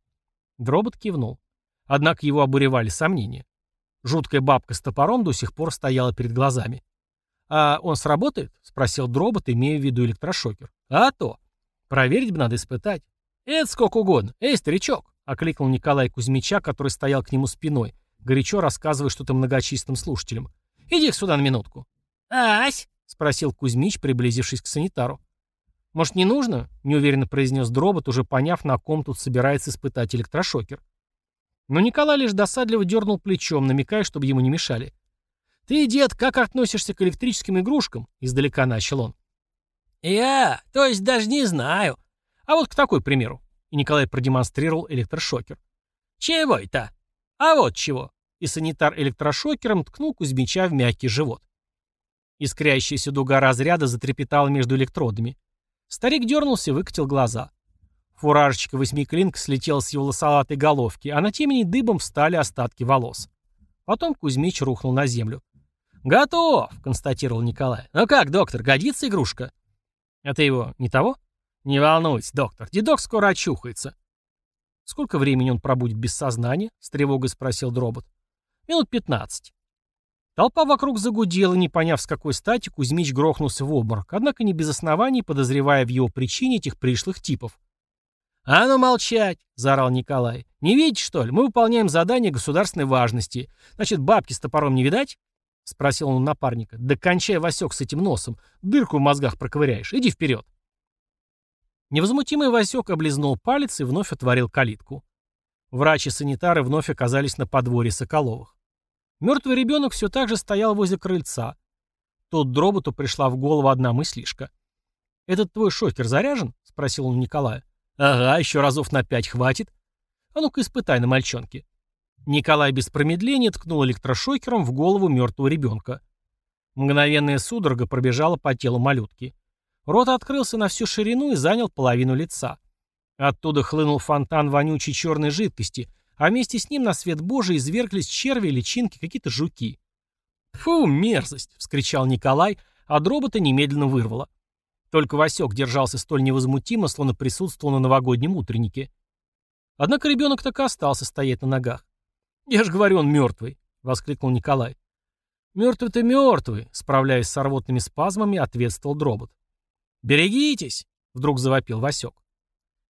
Дробот кивнул. Однако его обуревали сомнения. Жуткая бабка с топором до сих пор стояла перед глазами. «А он сработает?» — спросил Дробот, имея в виду электрошокер. «А то. Проверить бы надо испытать». «Это сколько угодно. Эй, старичок!» — окликнул Николай Кузьмича, который стоял к нему спиной, горячо рассказывая что-то многочисленным слушателям. «Иди сюда на минутку». «Ась!» — спросил Кузьмич, приблизившись к санитару. «Может, не нужно?» — неуверенно произнес Дробот, уже поняв, на ком тут собирается испытать электрошокер. Но Николай лишь досадливо дернул плечом, намекая, чтобы ему не мешали. «Ты, дед, как относишься к электрическим игрушкам?» — издалека начал он. «Я, то есть даже не знаю. А вот к такой примеру». И Николай продемонстрировал электрошокер. «Чего это? А вот чего». И санитар электрошокером ткнул Кузьмича в мягкий живот. Искрящаяся дуга разряда затрепетала между электродами. Старик дернулся и выкатил глаза. Фуражечка восьмиклинка слетела с его лосоватой головки, а на темени дыбом встали остатки волос. Потом Кузьмич рухнул на землю. «Готов!» — констатировал Николай. «Ну как, доктор, годится игрушка?» «А ты его не того?» «Не волнуйся, доктор, дедок скоро очухается». «Сколько времени он пробудет без сознания?» — с тревогой спросил Дробот. «Минут пятнадцать». Толпа вокруг загудела, не поняв, с какой стати Кузьмич грохнулся в обморок, однако не без оснований, подозревая в его причине этих пришлых типов. «А ну молчать!» — заорал Николай. «Не видите, что ли? Мы выполняем задание государственной важности. Значит, бабки с топором не видать?» — спросил он напарника. «Да кончай, Васек, с этим носом. Дырку в мозгах проковыряешь. Иди вперед!» Невозмутимый Васек облизнул палец и вновь отворил калитку. Врачи и санитары вновь оказались на подворье Соколовых. Мертвый ребенок все так же стоял возле крыльца. Тут дроботу пришла в голову одна мыслишка. «Этот твой шокер заряжен?» — спросил он Николая. «Ага, еще разов на пять хватит. А ну-ка испытай на мальчонке». Николай без промедления ткнул электрошокером в голову мертвого ребенка. Мгновенная судорога пробежала по телу малютки. Рот открылся на всю ширину и занял половину лица. Оттуда хлынул фонтан вонючей черной жидкости, а вместе с ним на свет божий изверглись черви, личинки, какие-то жуки. «Фу, мерзость!» — вскричал Николай, а дробота немедленно вырвало. Только Васек держался столь невозмутимо, словно присутствовал на новогоднем утреннике. Однако ребенок так и остался стоять на ногах. «Я же говорю, он мертвый!» — воскликнул Николай. «Мертвый-то мертвый!» — справляясь с рвотными спазмами, ответствовал дробот. «Берегитесь!» — вдруг завопил Васек.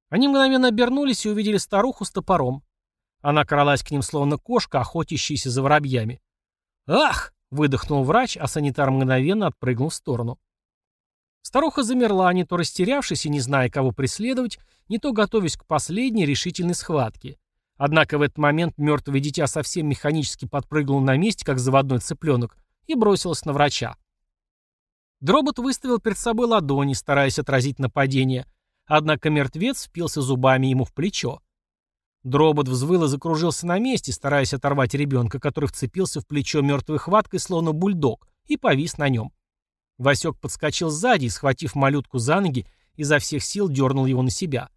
Они мгновенно обернулись и увидели старуху с топором. Она кралась к ним, словно кошка, охотящаяся за воробьями. «Ах!» — выдохнул врач, а санитар мгновенно отпрыгнул в сторону. Старуха замерла, не то растерявшись и не зная, кого преследовать, не то готовясь к последней решительной схватке. Однако в этот момент мертвое дитя совсем механически подпрыгнуло на месте, как заводной цыпленок, и бросилось на врача. Дробот выставил перед собой ладони, стараясь отразить нападение, однако мертвец впился зубами ему в плечо. Дробот взвыл и закружился на месте, стараясь оторвать ребенка, который вцепился в плечо мертвой хваткой, словно бульдог, и повис на нем. Васек подскочил сзади и, схватив малютку за ноги, изо всех сил дернул его на себя.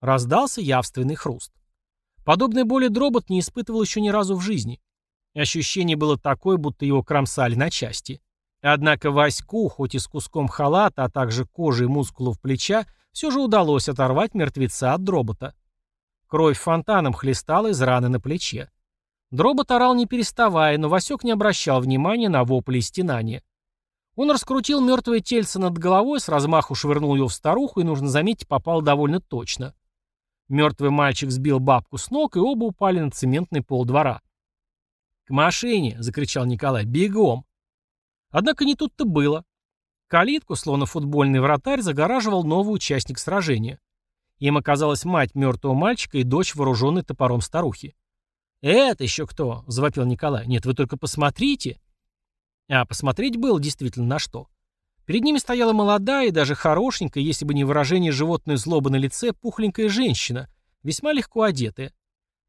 Раздался явственный хруст. Подобной боли дробот не испытывал еще ни разу в жизни. Ощущение было такое, будто его кромсали на части. Однако Ваську, хоть и с куском халата, а также кожи и мускулов плеча, все же удалось оторвать мертвеца от дробота. Кровь фонтаном хлестала из раны на плече. Дробот орал не переставая, но Васек не обращал внимания на вопли и стенания. Он раскрутил мертвое тельце над головой, с размаху швырнул его в старуху и, нужно заметить, попал довольно точно. Мертвый мальчик сбил бабку с ног, и оба упали на цементный пол двора. «К машине!» — закричал Николай. «Бегом!» Однако не тут-то было. Калитку, словно футбольный вратарь, загораживал новый участник сражения. Им оказалась мать мертвого мальчика и дочь, вооруженной топором старухи. «Это еще кто?» — завопил Николай. «Нет, вы только посмотрите!» А посмотреть было действительно на что. Перед ними стояла молодая и даже хорошенькая, если бы не выражение животной злобы на лице, пухленькая женщина, весьма легко одетая.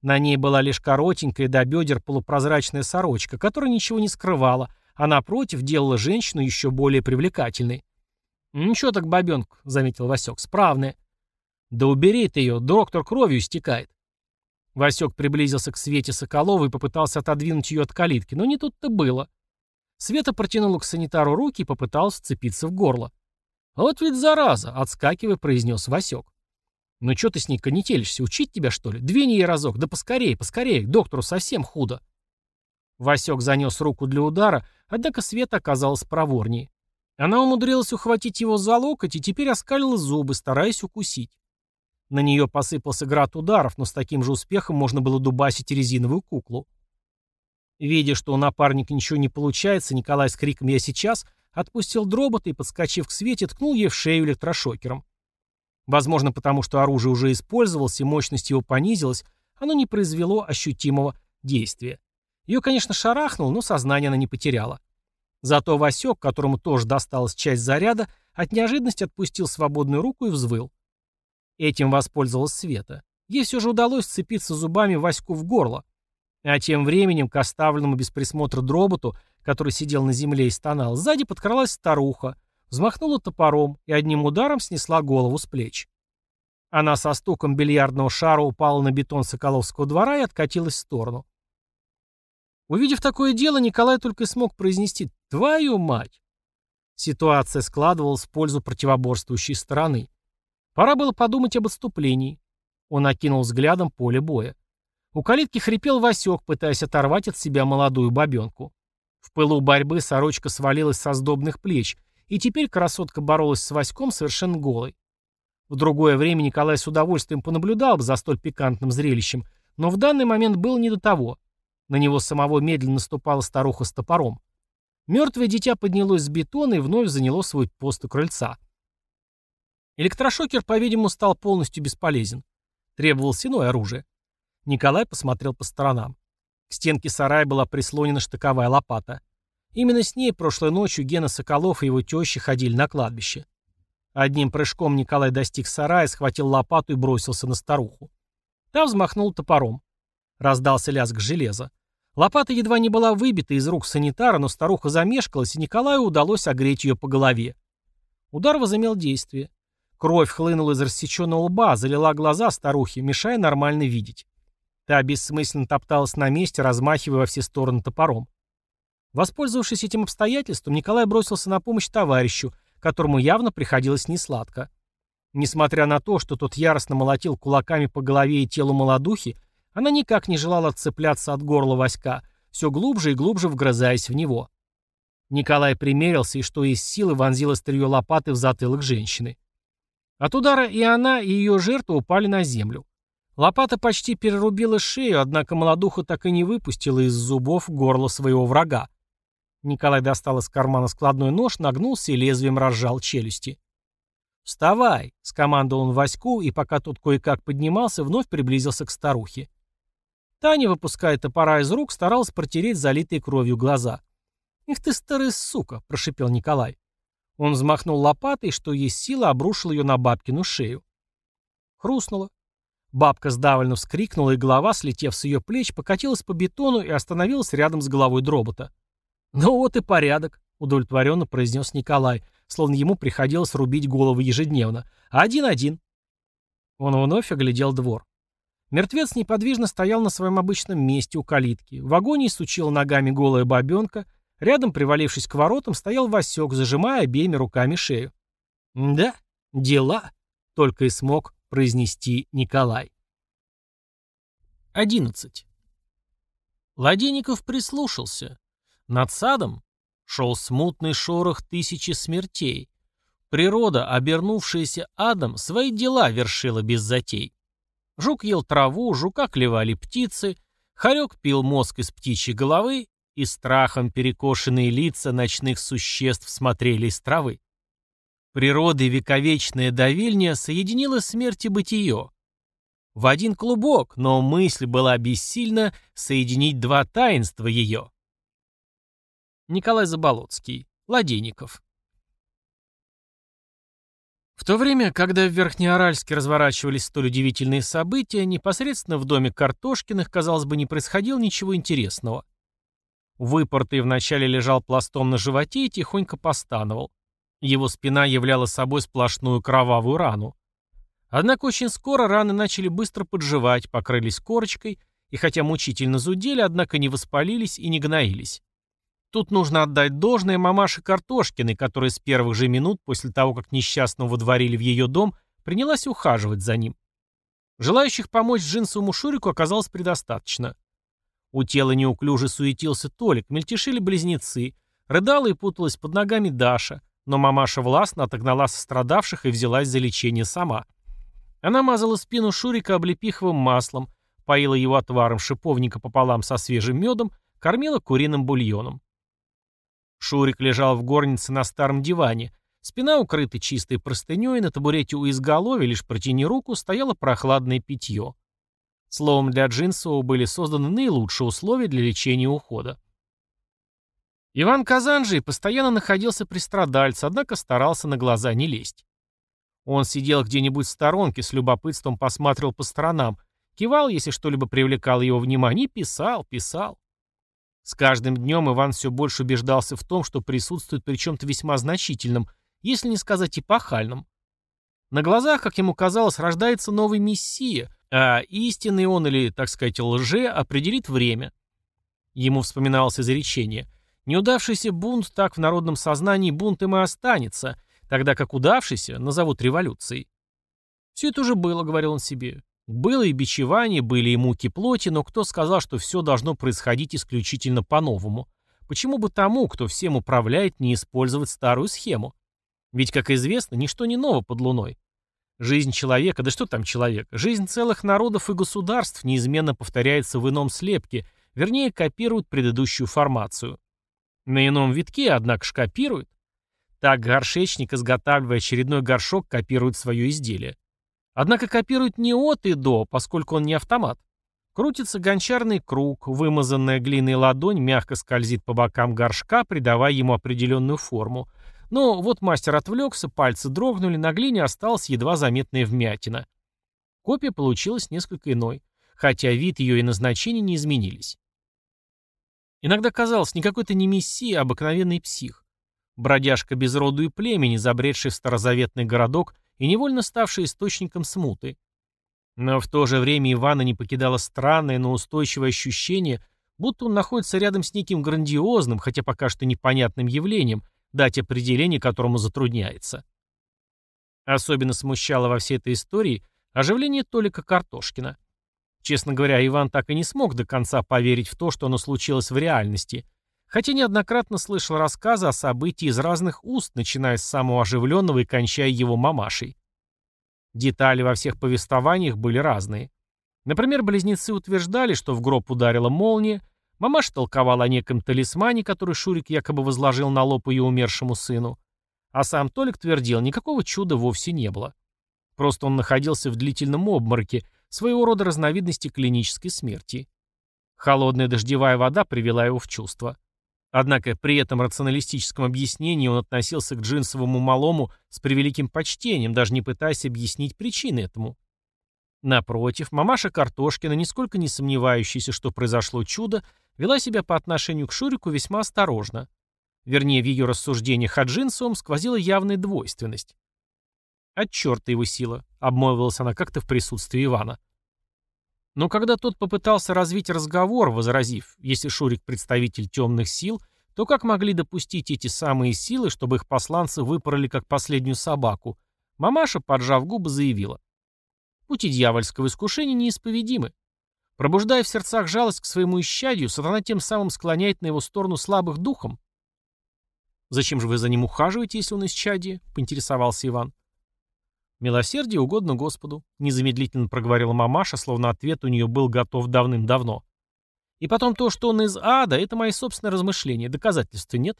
На ней была лишь коротенькая до бедер полупрозрачная сорочка, которая ничего не скрывала, а напротив делала женщину еще более привлекательной. «Ничего так, бабенка», — заметил Васек, — «справная». «Да убери ты ее, доктор кровью истекает». Васек приблизился к Свете Соколовой и попытался отодвинуть ее от калитки, но не тут-то было. Света протянула к санитару руки и попыталась вцепиться в горло. «Вот ведь зараза!» — отскакивая, произнес Васек. «Ну что ты с ней конетелишься? Учить тебя, что ли? Двинь ей разок, да поскорее, поскорее, доктору совсем худо». Васек занес руку для удара, однако Света оказалась проворнее. Она умудрилась ухватить его за локоть и теперь оскалила зубы, стараясь укусить. На нее посыпался град ударов, но с таким же успехом можно было дубасить резиновую куклу. Видя, что у напарника ничего не получается, Николай с криком «Я сейчас!» отпустил дробота и, подскочив к Свете, ткнул ей в шею электрошокером. Возможно, потому что оружие уже использовалось и мощность его понизилась, оно не произвело ощутимого действия. Ее, конечно, шарахнул, но сознание она не потеряла. Зато Васек, которому тоже досталась часть заряда, от неожиданности отпустил свободную руку и взвыл. Этим воспользовалась Света. Ей все же удалось сцепиться зубами Ваську в горло. А тем временем к оставленному без присмотра дроботу, который сидел на земле и стонал, сзади подкралась старуха, взмахнула топором и одним ударом снесла голову с плеч. Она со стуком бильярдного шара упала на бетон Соколовского двора и откатилась в сторону. Увидев такое дело, Николай только и смог произнести «Твою мать!». Ситуация складывалась в пользу противоборствующей стороны. Пора было подумать об отступлении. Он окинул взглядом поле боя. У калитки хрипел Васек, пытаясь оторвать от себя молодую бабенку. В пылу борьбы сорочка свалилась со сдобных плеч, и теперь красотка боролась с Васьком совершенно голой. В другое время Николай с удовольствием понаблюдал бы за столь пикантным зрелищем, но в данный момент было не до того. На него самого медленно наступала старуха с топором. Мертвое дитя поднялось с бетона и вновь заняло свой пост у крыльца. Электрошокер, по-видимому, стал полностью бесполезен. Требовалось иное оружие. Николай посмотрел по сторонам. К стенке сарая была прислонена штыковая лопата. Именно с ней прошлой ночью Гена Соколов и его теща ходили на кладбище. Одним прыжком Николай достиг сарая, схватил лопату и бросился на старуху. Та взмахнул топором. Раздался лязг железа. Лопата едва не была выбита из рук санитара, но старуха замешкалась, и Николаю удалось огреть ее по голове. Удар возымел действие. Кровь хлынула из рассеченного лба, залила глаза старухи, мешая нормально видеть. Та бессмысленно топталась на месте, размахивая во все стороны топором. Воспользовавшись этим обстоятельством, Николай бросился на помощь товарищу, которому явно приходилось несладко. Несмотря на то, что тот яростно молотил кулаками по голове и телу молодухи, она никак не желала отцепляться от горла Васька, все глубже и глубже вгрызаясь в него. Николай примерился и что из силы вонзил острие лопаты в затылок женщины. От удара и она, и ее жертва упали на землю. Лопата почти перерубила шею, однако молодуха так и не выпустила из зубов горло своего врага. Николай достал из кармана складной нож, нагнулся и лезвием разжал челюсти. «Вставай!» — скомандовал он Ваську, и пока тот кое-как поднимался, вновь приблизился к старухе. Таня, выпуская топора из рук, старалась протереть залитые кровью глаза. «Эх ты, старый сука!» — прошипел Николай. Он взмахнул лопатой, что есть сила, обрушил ее на бабкину шею. Хрустнуло. Бабка сдавленно вскрикнула, и голова, слетев с ее плеч, покатилась по бетону и остановилась рядом с головой дробота. «Ну вот и порядок», — удовлетворенно произнес Николай, словно ему приходилось рубить головы ежедневно. «Один-один». Он вновь оглядел двор. Мертвец неподвижно стоял на своем обычном месте у калитки. В агонии сучила ногами голая бабенка. Рядом, привалившись к воротам, стоял Васек, зажимая обеими руками шею. «Да, дела», — только и смог произнести Николай. 11. Ладенников прислушался. Над садом шел смутный шорох тысячи смертей. Природа, обернувшаяся адом, свои дела вершила без затей. Жук ел траву, жука клевали птицы, хорек пил мозг из птичьей головы, и страхом перекошенные лица ночных существ смотрели из травы. Природа вековечная давильня соединила смерть и бытие. В один клубок, но мысль была бессильна соединить два таинства ее. Николай Заболоцкий. Ладейников. В то время, когда в Верхнеоральске разворачивались столь удивительные события, непосредственно в доме Картошкиных, казалось бы, не происходило ничего интересного. Выпортый вначале лежал пластом на животе и тихонько постановал. Его спина являла собой сплошную кровавую рану. Однако очень скоро раны начали быстро подживать, покрылись корочкой, и хотя мучительно зудели, однако не воспалились и не гноились. Тут нужно отдать должное мамаше Картошкиной, которая с первых же минут после того, как несчастного водворили в ее дом, принялась ухаживать за ним. Желающих помочь джинсовому Шурику оказалось предостаточно. У тела неуклюже суетился Толик, мельтешили близнецы, рыдала и путалась под ногами Даша, но мамаша властно отогнала сострадавших и взялась за лечение сама. Она мазала спину Шурика облепиховым маслом, поила его отваром шиповника пополам со свежим медом, кормила куриным бульоном. Шурик лежал в горнице на старом диване, спина укрыта чистой простыней, на табурете у изголовья, лишь протяни руку, стояло прохладное питье. Словом, для Джинсового были созданы наилучшие условия для лечения и ухода. Иван Казанжий постоянно находился при страдальце, однако старался на глаза не лезть. Он сидел где-нибудь в сторонке, с любопытством посматривал по сторонам, кивал, если что-либо привлекало его внимание, и писал, писал. С каждым днем Иван все больше убеждался в том, что присутствует при чем-то весьма значительном, если не сказать эпохальном. На глазах, как ему казалось, рождается новый мессия, а истинный он или, так сказать, лже определит время. Ему вспоминалось изречение Неудавшийся бунт так в народном сознании бунтом и останется, тогда как удавшийся назовут революцией. Все это уже было, говорил он себе. Было и бичевание, были и муки плоти, но кто сказал, что все должно происходить исключительно по-новому? Почему бы тому, кто всем управляет, не использовать старую схему? Ведь, как известно, ничто не ново под луной. Жизнь человека, да что там человек, жизнь целых народов и государств неизменно повторяется в ином слепке, вернее, копирует предыдущую формацию. На ином витке, однако, копирует. Так горшечник, изготавливая очередной горшок, копирует свое изделие. Однако копирует не от и до, поскольку он не автомат. Крутится гончарный круг, вымазанная глиной ладонь мягко скользит по бокам горшка, придавая ему определенную форму. Но вот мастер отвлекся, пальцы дрогнули, на глине осталась едва заметная вмятина. Копия получилась несколько иной, хотя вид ее и назначение не изменились. Иногда казалось, не какой-то не мессия, а обыкновенный псих. Бродяжка без роду и племени, забредший в старозаветный городок и невольно ставший источником смуты. Но в то же время Ивана не покидало странное, но устойчивое ощущение, будто он находится рядом с неким грандиозным, хотя пока что непонятным явлением, дать определение которому затрудняется. Особенно смущало во всей этой истории оживление Толика Картошкина. Честно говоря, Иван так и не смог до конца поверить в то, что оно случилось в реальности, хотя неоднократно слышал рассказы о событии из разных уст, начиная с самого оживленного и кончая его мамашей. Детали во всех повествованиях были разные. Например, близнецы утверждали, что в гроб ударила молния, мамаша толковала о неком талисмане, который Шурик якобы возложил на лоб ее умершему сыну, а сам Толик твердил, никакого чуда вовсе не было. Просто он находился в длительном обмороке, своего рода разновидности клинической смерти. Холодная дождевая вода привела его в чувство. Однако при этом рационалистическом объяснении он относился к джинсовому малому с превеликим почтением, даже не пытаясь объяснить причины этому. Напротив, мамаша Картошкина, нисколько не сомневающаяся, что произошло чудо, вела себя по отношению к Шурику весьма осторожно. Вернее, в ее рассуждениях о Джинсовом сквозила явная двойственность. «От черта его сила», — обмолвилась она как-то в присутствии Ивана. Но когда тот попытался развить разговор, возразив, если Шурик представитель темных сил, то как могли допустить эти самые силы, чтобы их посланцы выпороли как последнюю собаку, мамаша, поджав губы, заявила. Пути дьявольского искушения неисповедимы. Пробуждая в сердцах жалость к своему исчадию, сатана тем самым склоняет на его сторону слабых духом. «Зачем же вы за ним ухаживаете, если он исчадие?» — поинтересовался Иван. «Милосердие угодно Господу», — незамедлительно проговорила мамаша, словно ответ у нее был готов давным-давно. «И потом то, что он из ада, это мои собственные размышления, доказательства нет».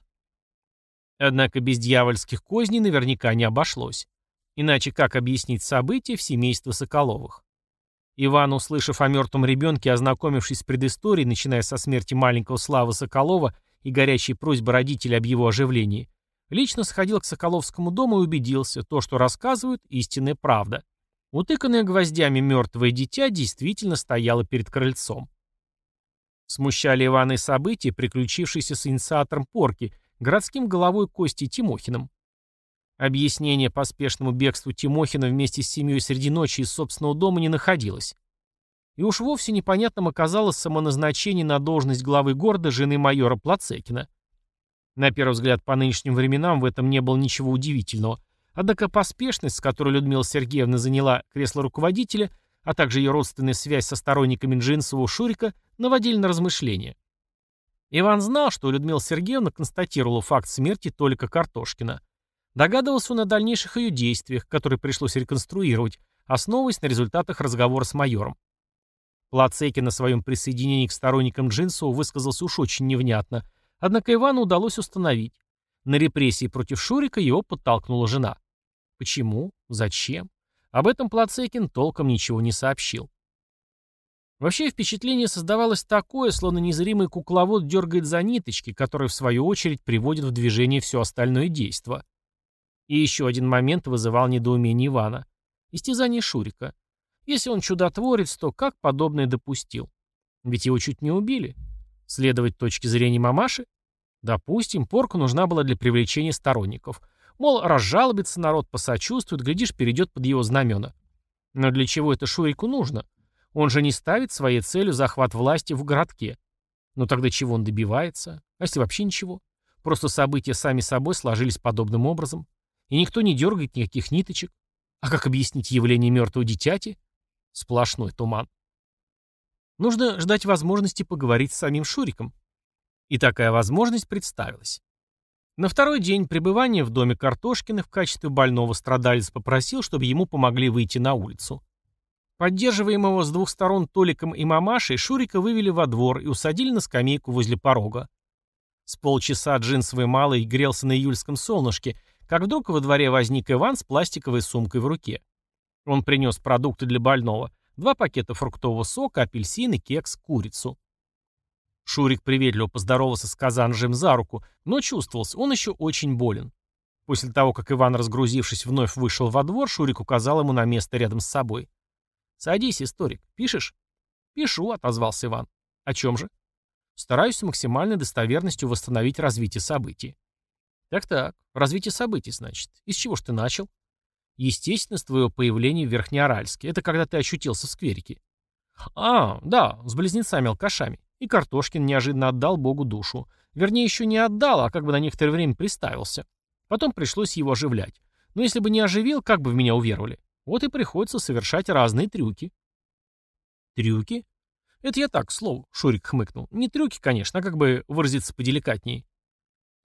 Однако без дьявольских козней наверняка не обошлось. Иначе как объяснить события в семействе Соколовых? Иван, услышав о мертвом ребенке, ознакомившись с предысторией, начиная со смерти маленького Славы Соколова и горячей просьбы родителей об его оживлении, Лично сходил к Соколовскому дому и убедился, то, что рассказывают, истинная правда. Утыканное гвоздями мертвое дитя действительно стояло перед крыльцом. Смущали Ивана и события, приключившиеся с инициатором порки, городским головой Костей Тимохиным. Объяснение поспешному бегству Тимохина вместе с семьей среди ночи из собственного дома не находилось. И уж вовсе непонятным оказалось самоназначение на должность главы города жены майора Плацекина. На первый взгляд, по нынешним временам в этом не было ничего удивительного. Однако поспешность, с которой Людмила Сергеевна заняла кресло руководителя, а также ее родственная связь со сторонниками Джинсового Шурика, наводили на размышления. Иван знал, что Людмила Сергеевна констатировала факт смерти Толика Картошкина. Догадывался он о дальнейших ее действиях, которые пришлось реконструировать, основываясь на результатах разговора с майором. Плацекин на своем присоединении к сторонникам Джинсова высказался уж очень невнятно, Однако Ивану удалось установить. На репрессии против Шурика его подтолкнула жена. Почему? Зачем? Об этом Плацекин толком ничего не сообщил. Вообще впечатление создавалось такое, словно незримый кукловод дергает за ниточки, которые в свою очередь приводят в движение все остальное действо. И еще один момент вызывал недоумение Ивана. Истязание Шурика. Если он чудотворец, то как подобное допустил? Ведь его чуть не убили. Следовать точке зрения мамаши? Допустим, порка нужна была для привлечения сторонников. Мол, разжалобится народ, посочувствует, глядишь, перейдет под его знамена. Но для чего это Шурику нужно? Он же не ставит своей целью захват власти в городке. Но тогда чего он добивается? А если вообще ничего? Просто события сами собой сложились подобным образом. И никто не дергает никаких ниточек. А как объяснить явление мертвого дитяти? Сплошной туман. Нужно ждать возможности поговорить с самим Шуриком. И такая возможность представилась. На второй день пребывания в доме Картошкина в качестве больного страдалец попросил, чтобы ему помогли выйти на улицу. Поддерживаемого с двух сторон Толиком и мамашей, Шурика вывели во двор и усадили на скамейку возле порога. С полчаса джинсовый малый грелся на июльском солнышке, как вдруг во дворе возник Иван с пластиковой сумкой в руке. Он принес продукты для больного, Два пакета фруктового сока, апельсины, кекс, курицу. Шурик приветливо поздоровался с Казанжем за руку, но чувствовался, он еще очень болен. После того, как Иван, разгрузившись, вновь вышел во двор, Шурик указал ему на место рядом с собой. «Садись, историк. Пишешь?» «Пишу», — отозвался Иван. «О чем же?» Стараюсь с максимальной достоверностью восстановить развитие событий. Так-так, развитие событий, значит. Из чего ж ты начал? Естественно, с твоего появления в Верхнеоральске. Это когда ты ощутился в скверике. А, да, с близнецами-алкашами. И Картошкин неожиданно отдал Богу душу. Вернее, еще не отдал, а как бы на некоторое время приставился. Потом пришлось его оживлять. Но если бы не оживил, как бы в меня уверовали? Вот и приходится совершать разные трюки. Трюки? Это я так, к слову, Шурик хмыкнул. Не трюки, конечно, а как бы выразиться поделикатнее.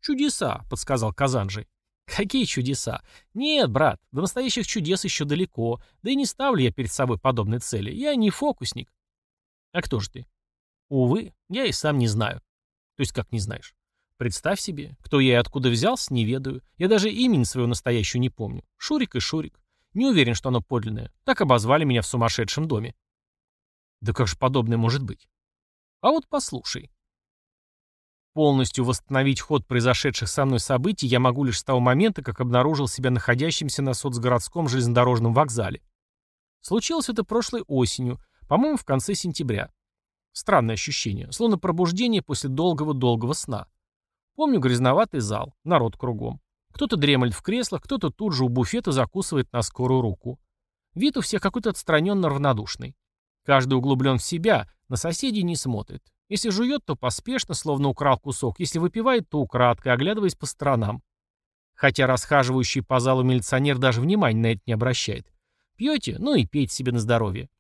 Чудеса, подсказал Казанжий. Какие чудеса? Нет, брат, до настоящих чудес еще далеко. Да и не ставлю я перед собой подобной цели. Я не фокусник. А кто же ты? Увы, я и сам не знаю. То есть как не знаешь? Представь себе, кто я и откуда взялся, не ведаю. Я даже имени своего настоящего не помню. Шурик и Шурик. Не уверен, что оно подлинное. Так обозвали меня в сумасшедшем доме. Да как же подобное может быть? А вот послушай. Полностью восстановить ход произошедших со мной событий я могу лишь с того момента, как обнаружил себя находящимся на соцгородском железнодорожном вокзале. Случилось это прошлой осенью, по-моему, в конце сентября. Странное ощущение, словно пробуждение после долгого-долгого сна. Помню грязноватый зал, народ кругом. Кто-то дремлет в креслах, кто-то тут же у буфета закусывает на скорую руку. Вид у всех какой-то отстраненно равнодушный. Каждый углублен в себя, на соседей не смотрит. Если жует, то поспешно, словно украл кусок. Если выпивает, то украдкой, оглядываясь по сторонам. Хотя расхаживающий по залу милиционер даже внимания на это не обращает. Пьете? Ну и пейте себе на здоровье.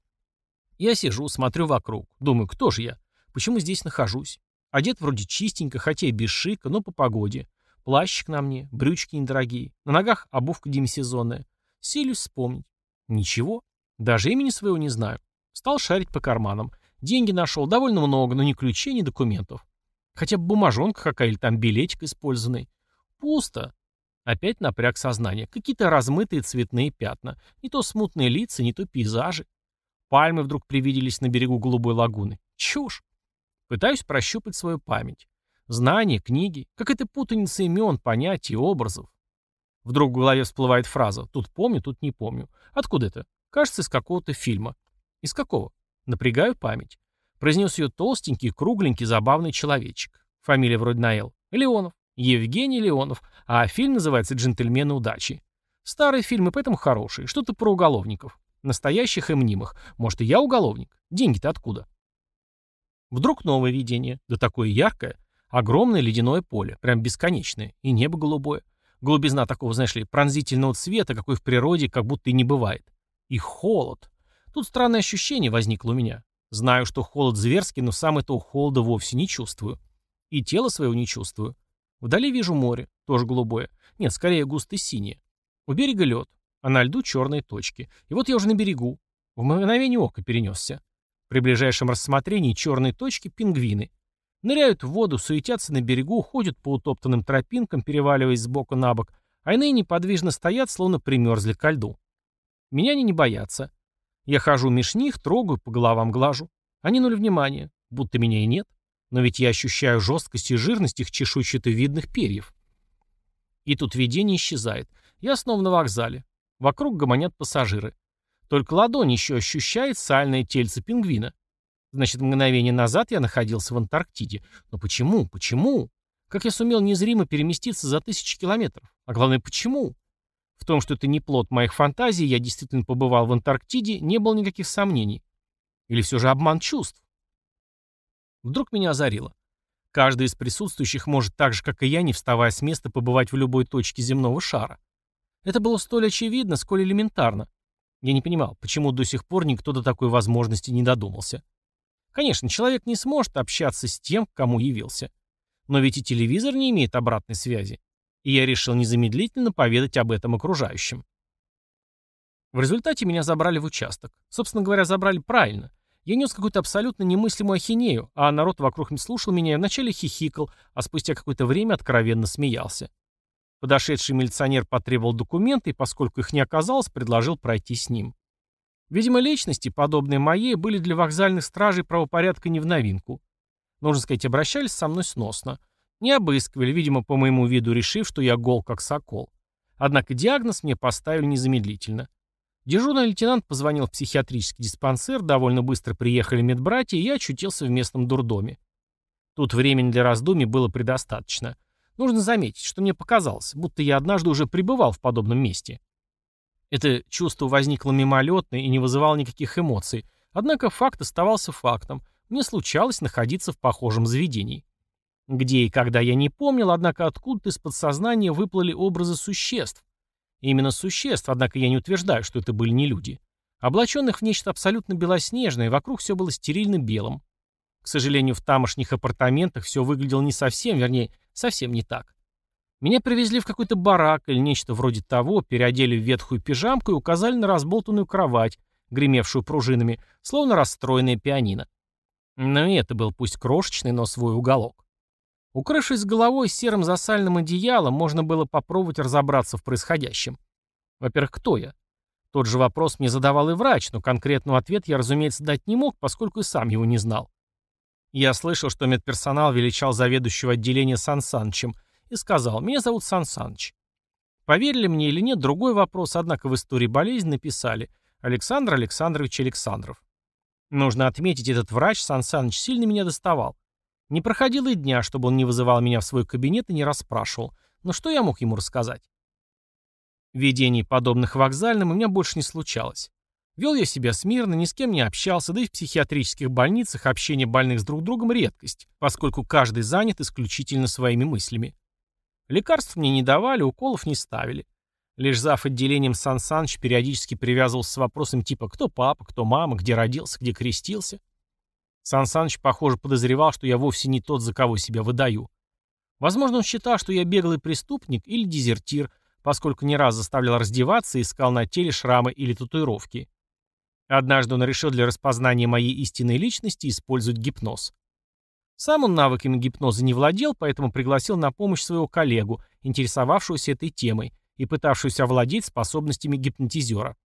Я сижу, смотрю вокруг. Думаю, кто же я? Почему здесь нахожусь? Одет вроде чистенько, хотя и без шика, но по погоде. Плащик на мне, брючки недорогие. На ногах обувка демисезонная. Силюсь вспомнить. Ничего. Даже имени своего не знаю. Стал шарить по карманам. Деньги нашел довольно много, но ни ключей, ни документов. Хотя бы бумажонка какая или там билетик использованный. Пусто. Опять напряг сознание. Какие-то размытые цветные пятна. Не то смутные лица, не то пейзажи. Пальмы вдруг привиделись на берегу голубой лагуны. Чушь. Пытаюсь прощупать свою память. Знания, книги, как это путаница имен, понятий, образов. Вдруг в голове всплывает фраза «тут помню, тут не помню». Откуда это? Кажется, из какого-то фильма. Из какого? Напрягаю память. Произнес ее толстенький, кругленький, забавный человечек. Фамилия вроде Наэл. Леонов. Евгений Леонов. А фильм называется «Джентльмены удачи». Старый фильм и поэтому хороший. Что-то про уголовников. Настоящих и мнимых. Может, и я уголовник? Деньги-то откуда? Вдруг новое видение. Да такое яркое. Огромное ледяное поле. Прям бесконечное. И небо голубое. Голубизна такого, знаешь ли, пронзительного цвета, какой в природе как будто и не бывает. И холод. Тут странное ощущение возникло у меня. Знаю, что холод зверский, но сам этого холода вовсе не чувствую. И тело своего не чувствую. Вдали вижу море, тоже голубое. Нет, скорее густо синее. У берега лед, а на льду черные точки. И вот я уже на берегу. В мгновение ока перенесся. При ближайшем рассмотрении черные точки — пингвины. Ныряют в воду, суетятся на берегу, ходят по утоптанным тропинкам, переваливаясь с бока на бок, а иные неподвижно стоят, словно примерзли ко льду. Меня они не боятся. Я хожу меж них, трогаю, по головам глажу. Они нуль внимания, будто меня и нет. Но ведь я ощущаю жесткость и жирность их чешуйчато-видных перьев. И тут видение исчезает. Я снова на вокзале. Вокруг гомонят пассажиры. Только ладонь еще ощущает сальное тельце пингвина. Значит, мгновение назад я находился в Антарктиде. Но почему? Почему? Как я сумел незримо переместиться за тысячи километров? А главное, почему? В том, что это не плод моих фантазий, я действительно побывал в Антарктиде, не было никаких сомнений. Или все же обман чувств? Вдруг меня озарило. Каждый из присутствующих может так же, как и я, не вставая с места, побывать в любой точке земного шара. Это было столь очевидно, сколь элементарно. Я не понимал, почему до сих пор никто до такой возможности не додумался. Конечно, человек не сможет общаться с тем, к кому явился. Но ведь и телевизор не имеет обратной связи и я решил незамедлительно поведать об этом окружающим. В результате меня забрали в участок. Собственно говоря, забрали правильно. Я нес какую-то абсолютно немыслимую ахинею, а народ вокруг слушал меня и вначале хихикал, а спустя какое-то время откровенно смеялся. Подошедший милиционер потребовал документы и, поскольку их не оказалось, предложил пройти с ним. Видимо, личности, подобные моей, были для вокзальных стражей правопорядка не в новинку. Нужно сказать, обращались со мной сносно. Не обыскивали, видимо, по моему виду решив, что я гол как сокол. Однако диагноз мне поставили незамедлительно. Дежурный лейтенант позвонил в психиатрический диспансер, довольно быстро приехали медбратья, и я очутился в местном дурдоме. Тут времени для раздумий было предостаточно. Нужно заметить, что мне показалось, будто я однажды уже пребывал в подобном месте. Это чувство возникло мимолетно и не вызывало никаких эмоций, однако факт оставался фактом. Мне случалось находиться в похожем заведении. Где и когда я не помнил, однако откуда-то из подсознания выплыли образы существ. Именно существ, однако я не утверждаю, что это были не люди. Облаченных в нечто абсолютно белоснежное, вокруг все было стерильно белым. К сожалению, в тамошних апартаментах все выглядело не совсем, вернее, совсем не так. Меня привезли в какой-то барак или нечто вроде того, переодели в ветхую пижамку и указали на разболтанную кровать, гремевшую пружинами, словно расстроенное пианино. Но и это был пусть крошечный, но свой уголок. Укрывшись головой серым засальным одеялом, можно было попробовать разобраться в происходящем. Во-первых, кто я? Тот же вопрос мне задавал и врач, но конкретного ответ я, разумеется, дать не мог, поскольку и сам его не знал. Я слышал, что медперсонал величал заведующего отделения Сан Санычем и сказал, меня зовут Сан Саныч. Поверили мне или нет, другой вопрос, однако в истории болезни написали Александр Александрович Александров. Нужно отметить, этот врач Сан Саныч сильно меня доставал. Не проходило и дня, чтобы он не вызывал меня в свой кабинет и не расспрашивал. Но что я мог ему рассказать? Видений, подобных вокзальным, у меня больше не случалось. Вел я себя смирно, ни с кем не общался, да и в психиатрических больницах общение больных с друг другом редкость, поскольку каждый занят исключительно своими мыслями. Лекарств мне не давали, уколов не ставили. Лишь зав. отделением Сан Саныч периодически привязывался с вопросом типа «Кто папа?», «Кто мама?», «Где родился?», «Где крестился?». Сан Саныч, похоже, подозревал, что я вовсе не тот, за кого себя выдаю. Возможно, он считал, что я беглый преступник или дезертир, поскольку не раз заставлял раздеваться и искал на теле шрамы или татуировки. Однажды он решил для распознания моей истинной личности использовать гипноз. Сам он навыками гипноза не владел, поэтому пригласил на помощь своего коллегу, интересовавшегося этой темой и пытавшегося овладеть способностями гипнотизера.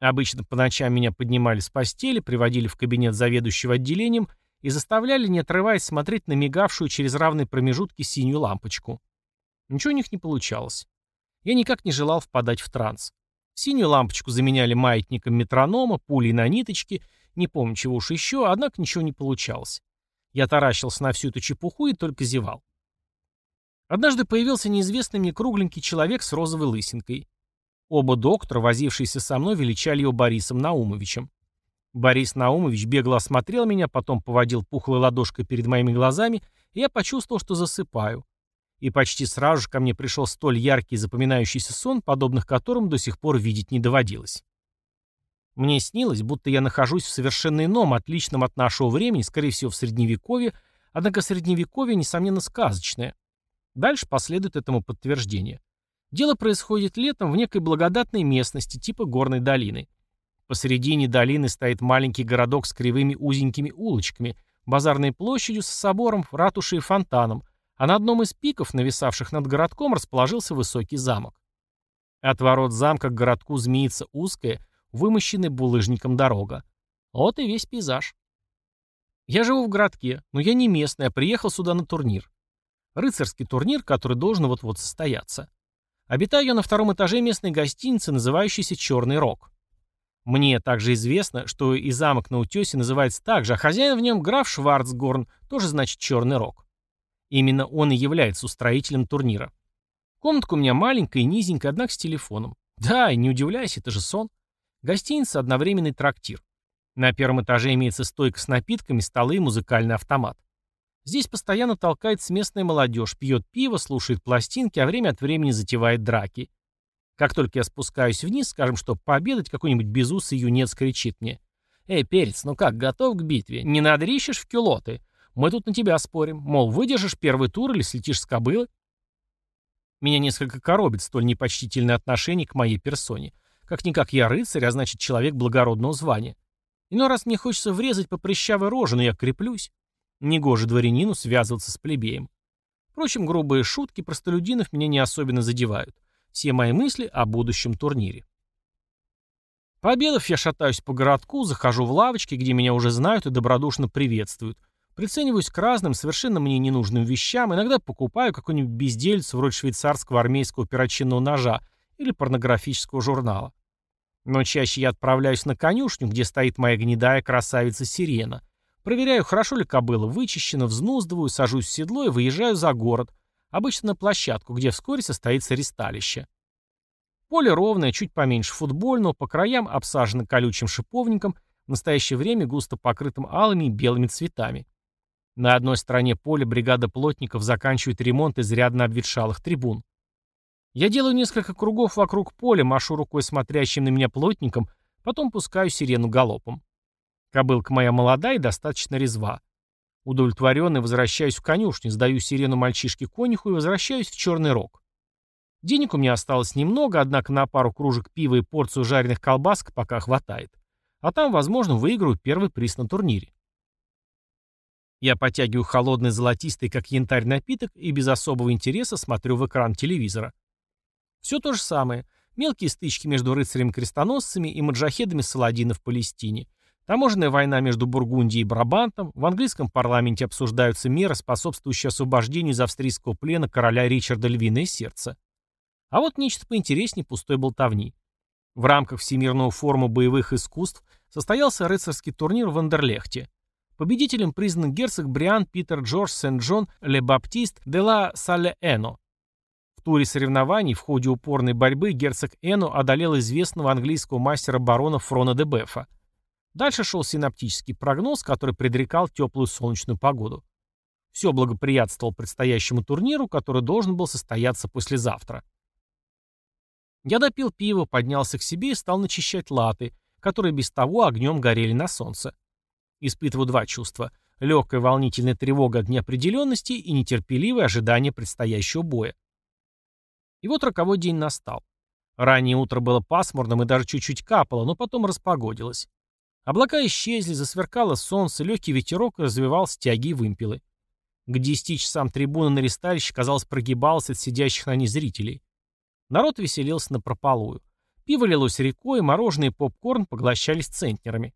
Обычно по ночам меня поднимали с постели, приводили в кабинет заведующего отделением и заставляли, не отрываясь, смотреть на мигавшую через равные промежутки синюю лампочку. Ничего у них не получалось. Я никак не желал впадать в транс. Синюю лампочку заменяли маятником метронома, пулей на ниточке, не помню чего уж еще, однако ничего не получалось. Я таращился на всю эту чепуху и только зевал. Однажды появился неизвестный мне кругленький человек с розовой лысинкой. Оба доктора, возившиеся со мной, величали его Борисом Наумовичем. Борис Наумович бегло осмотрел меня, потом поводил пухлой ладошкой перед моими глазами, и я почувствовал, что засыпаю и почти сразу же ко мне пришел столь яркий и запоминающийся сон, подобных которым до сих пор видеть не доводилось. Мне снилось, будто я нахожусь в совершенно ином, отличном от нашего времени, скорее всего, в Средневековье, однако Средневековье, несомненно, сказочное. Дальше последует этому подтверждение. Дело происходит летом в некой благодатной местности, типа горной долины. Посередине долины стоит маленький городок с кривыми узенькими улочками, базарной площадью с собором, ратушей и фонтаном, а на одном из пиков, нависавших над городком, расположился высокий замок. От ворот замка к городку змеится узкая, вымощенная булыжником дорога. Вот и весь пейзаж. Я живу в городке, но я не местный, а приехал сюда на турнир. Рыцарский турнир, который должен вот-вот состояться. Обитаю я на втором этаже местной гостиницы, называющейся «Черный Рог». Мне также известно, что и замок на утесе называется так же, а хозяин в нем граф Шварцгорн, тоже значит «Черный Рог». Именно он и является устроителем турнира. Комнатка у меня маленькая и низенькая, однако с телефоном. Да, и не удивляйся, это же сон. Гостиница – одновременный трактир. На первом этаже имеется стойка с напитками, столы и музыкальный автомат. Здесь постоянно толкается местная молодежь, пьет пиво, слушает пластинки, а время от времени затевает драки. Как только я спускаюсь вниз, скажем, что пообедать, какой-нибудь безусый юнец кричит мне. «Эй, перец, ну как, готов к битве? Не надрищешь в кюлоты? Мы тут на тебя спорим. Мол, выдержишь первый тур или слетишь с кобылы? Меня несколько коробит столь непочтительное отношение к моей персоне. Как-никак я рыцарь, а значит человек благородного звания. Иной раз мне хочется врезать по прыщавой роже, но я креплюсь. Негоже дворянину связываться с плебеем. Впрочем, грубые шутки простолюдинов меня не особенно задевают. Все мои мысли о будущем турнире. Пообедав, я шатаюсь по городку, захожу в лавочки, где меня уже знают и добродушно приветствуют, Прицениваюсь к разным, совершенно мне ненужным вещам, иногда покупаю какой-нибудь бездельц вроде швейцарского армейского перочинного ножа или порнографического журнала. Но чаще я отправляюсь на конюшню, где стоит моя гнедая красавица Сирена. Проверяю, хорошо ли кобыла вычищена, взнуздываю, сажусь в седло и выезжаю за город, обычно на площадку, где вскоре состоится ресталище. Поле ровное, чуть поменьше футбольного, по краям обсажено колючим шиповником, в настоящее время густо покрытым алыми и белыми цветами. На одной стороне поля бригада плотников заканчивает ремонт изрядно обветшалых трибун. Я делаю несколько кругов вокруг поля, машу рукой смотрящим на меня плотником, потом пускаю сирену галопом. Кобылка моя молодая и достаточно резва. Удовлетворенный возвращаюсь в конюшню, сдаю сирену мальчишке-конюху и возвращаюсь в Черный Рог. Денег у меня осталось немного, однако на пару кружек пива и порцию жареных колбасок пока хватает. А там, возможно, выиграю первый приз на турнире. Я потягиваю холодный золотистый, как янтарь, напиток и без особого интереса смотрю в экран телевизора. Все то же самое. Мелкие стычки между рыцарями-крестоносцами и маджахедами Саладина в Палестине. Таможенная война между Бургундией и Брабантом. В английском парламенте обсуждаются меры, способствующие освобождению из австрийского плена короля Ричарда Львиное Сердце. А вот нечто поинтереснее пустой болтовни. В рамках Всемирного форума боевых искусств состоялся рыцарский турнир в Андерлехте. Победителем признан герцог Бриан Питер Джордж Сент-Джон Ле Баптист де ла Сале-Эно. В туре соревнований в ходе упорной борьбы герцог Эну одолел известного английского мастера барона Фрона де Бефа. Дальше шел синаптический прогноз, который предрекал теплую солнечную погоду. Все благоприятствовал предстоящему турниру, который должен был состояться послезавтра. Я допил пиво, поднялся к себе и стал начищать латы, которые без того огнем горели на солнце. Испытываю два чувства. Легкая волнительная тревога от неопределенности и нетерпеливое ожидание предстоящего боя. И вот роковой день настал. Раннее утро было пасмурным и даже чуть-чуть капало, но потом распогодилось. Облака исчезли, засверкало солнце, легкий ветерок развивал стяги и вымпелы. К десяти часам трибуна на ресталище, казалось, прогибалась от сидящих на ней зрителей. Народ веселился на прополую. Пиво лилось рекой, мороженое и попкорн поглощались центнерами.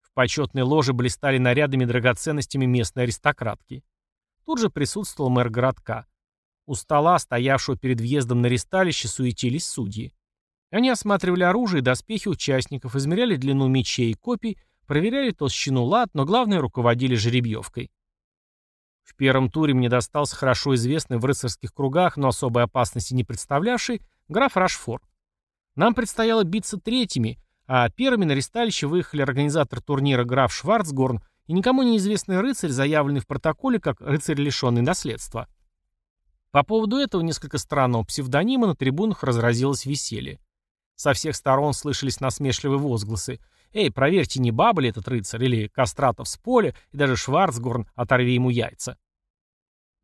В почетной ложе блистали нарядами и драгоценностями местной аристократки. Тут же присутствовал мэр городка. У стола, стоявшего перед въездом на ресталище, суетились судьи. Они осматривали оружие и доспехи участников, измеряли длину мечей и копий, проверяли толщину лад, но главное руководили жеребьевкой. В первом туре мне достался хорошо известный в рыцарских кругах, но особой опасности не представлявший, граф Рашфор. Нам предстояло биться третьими, а первыми на ресталище выехали организатор турнира граф Шварцгорн и никому неизвестный рыцарь, заявленный в протоколе как рыцарь, лишенный наследства. По поводу этого несколько странного псевдонима на трибунах разразилось веселье. Со всех сторон слышались насмешливые возгласы. «Эй, проверьте, не баба ли этот рыцарь, или Кастратов с поля, и даже Шварцгорн, оторви ему яйца».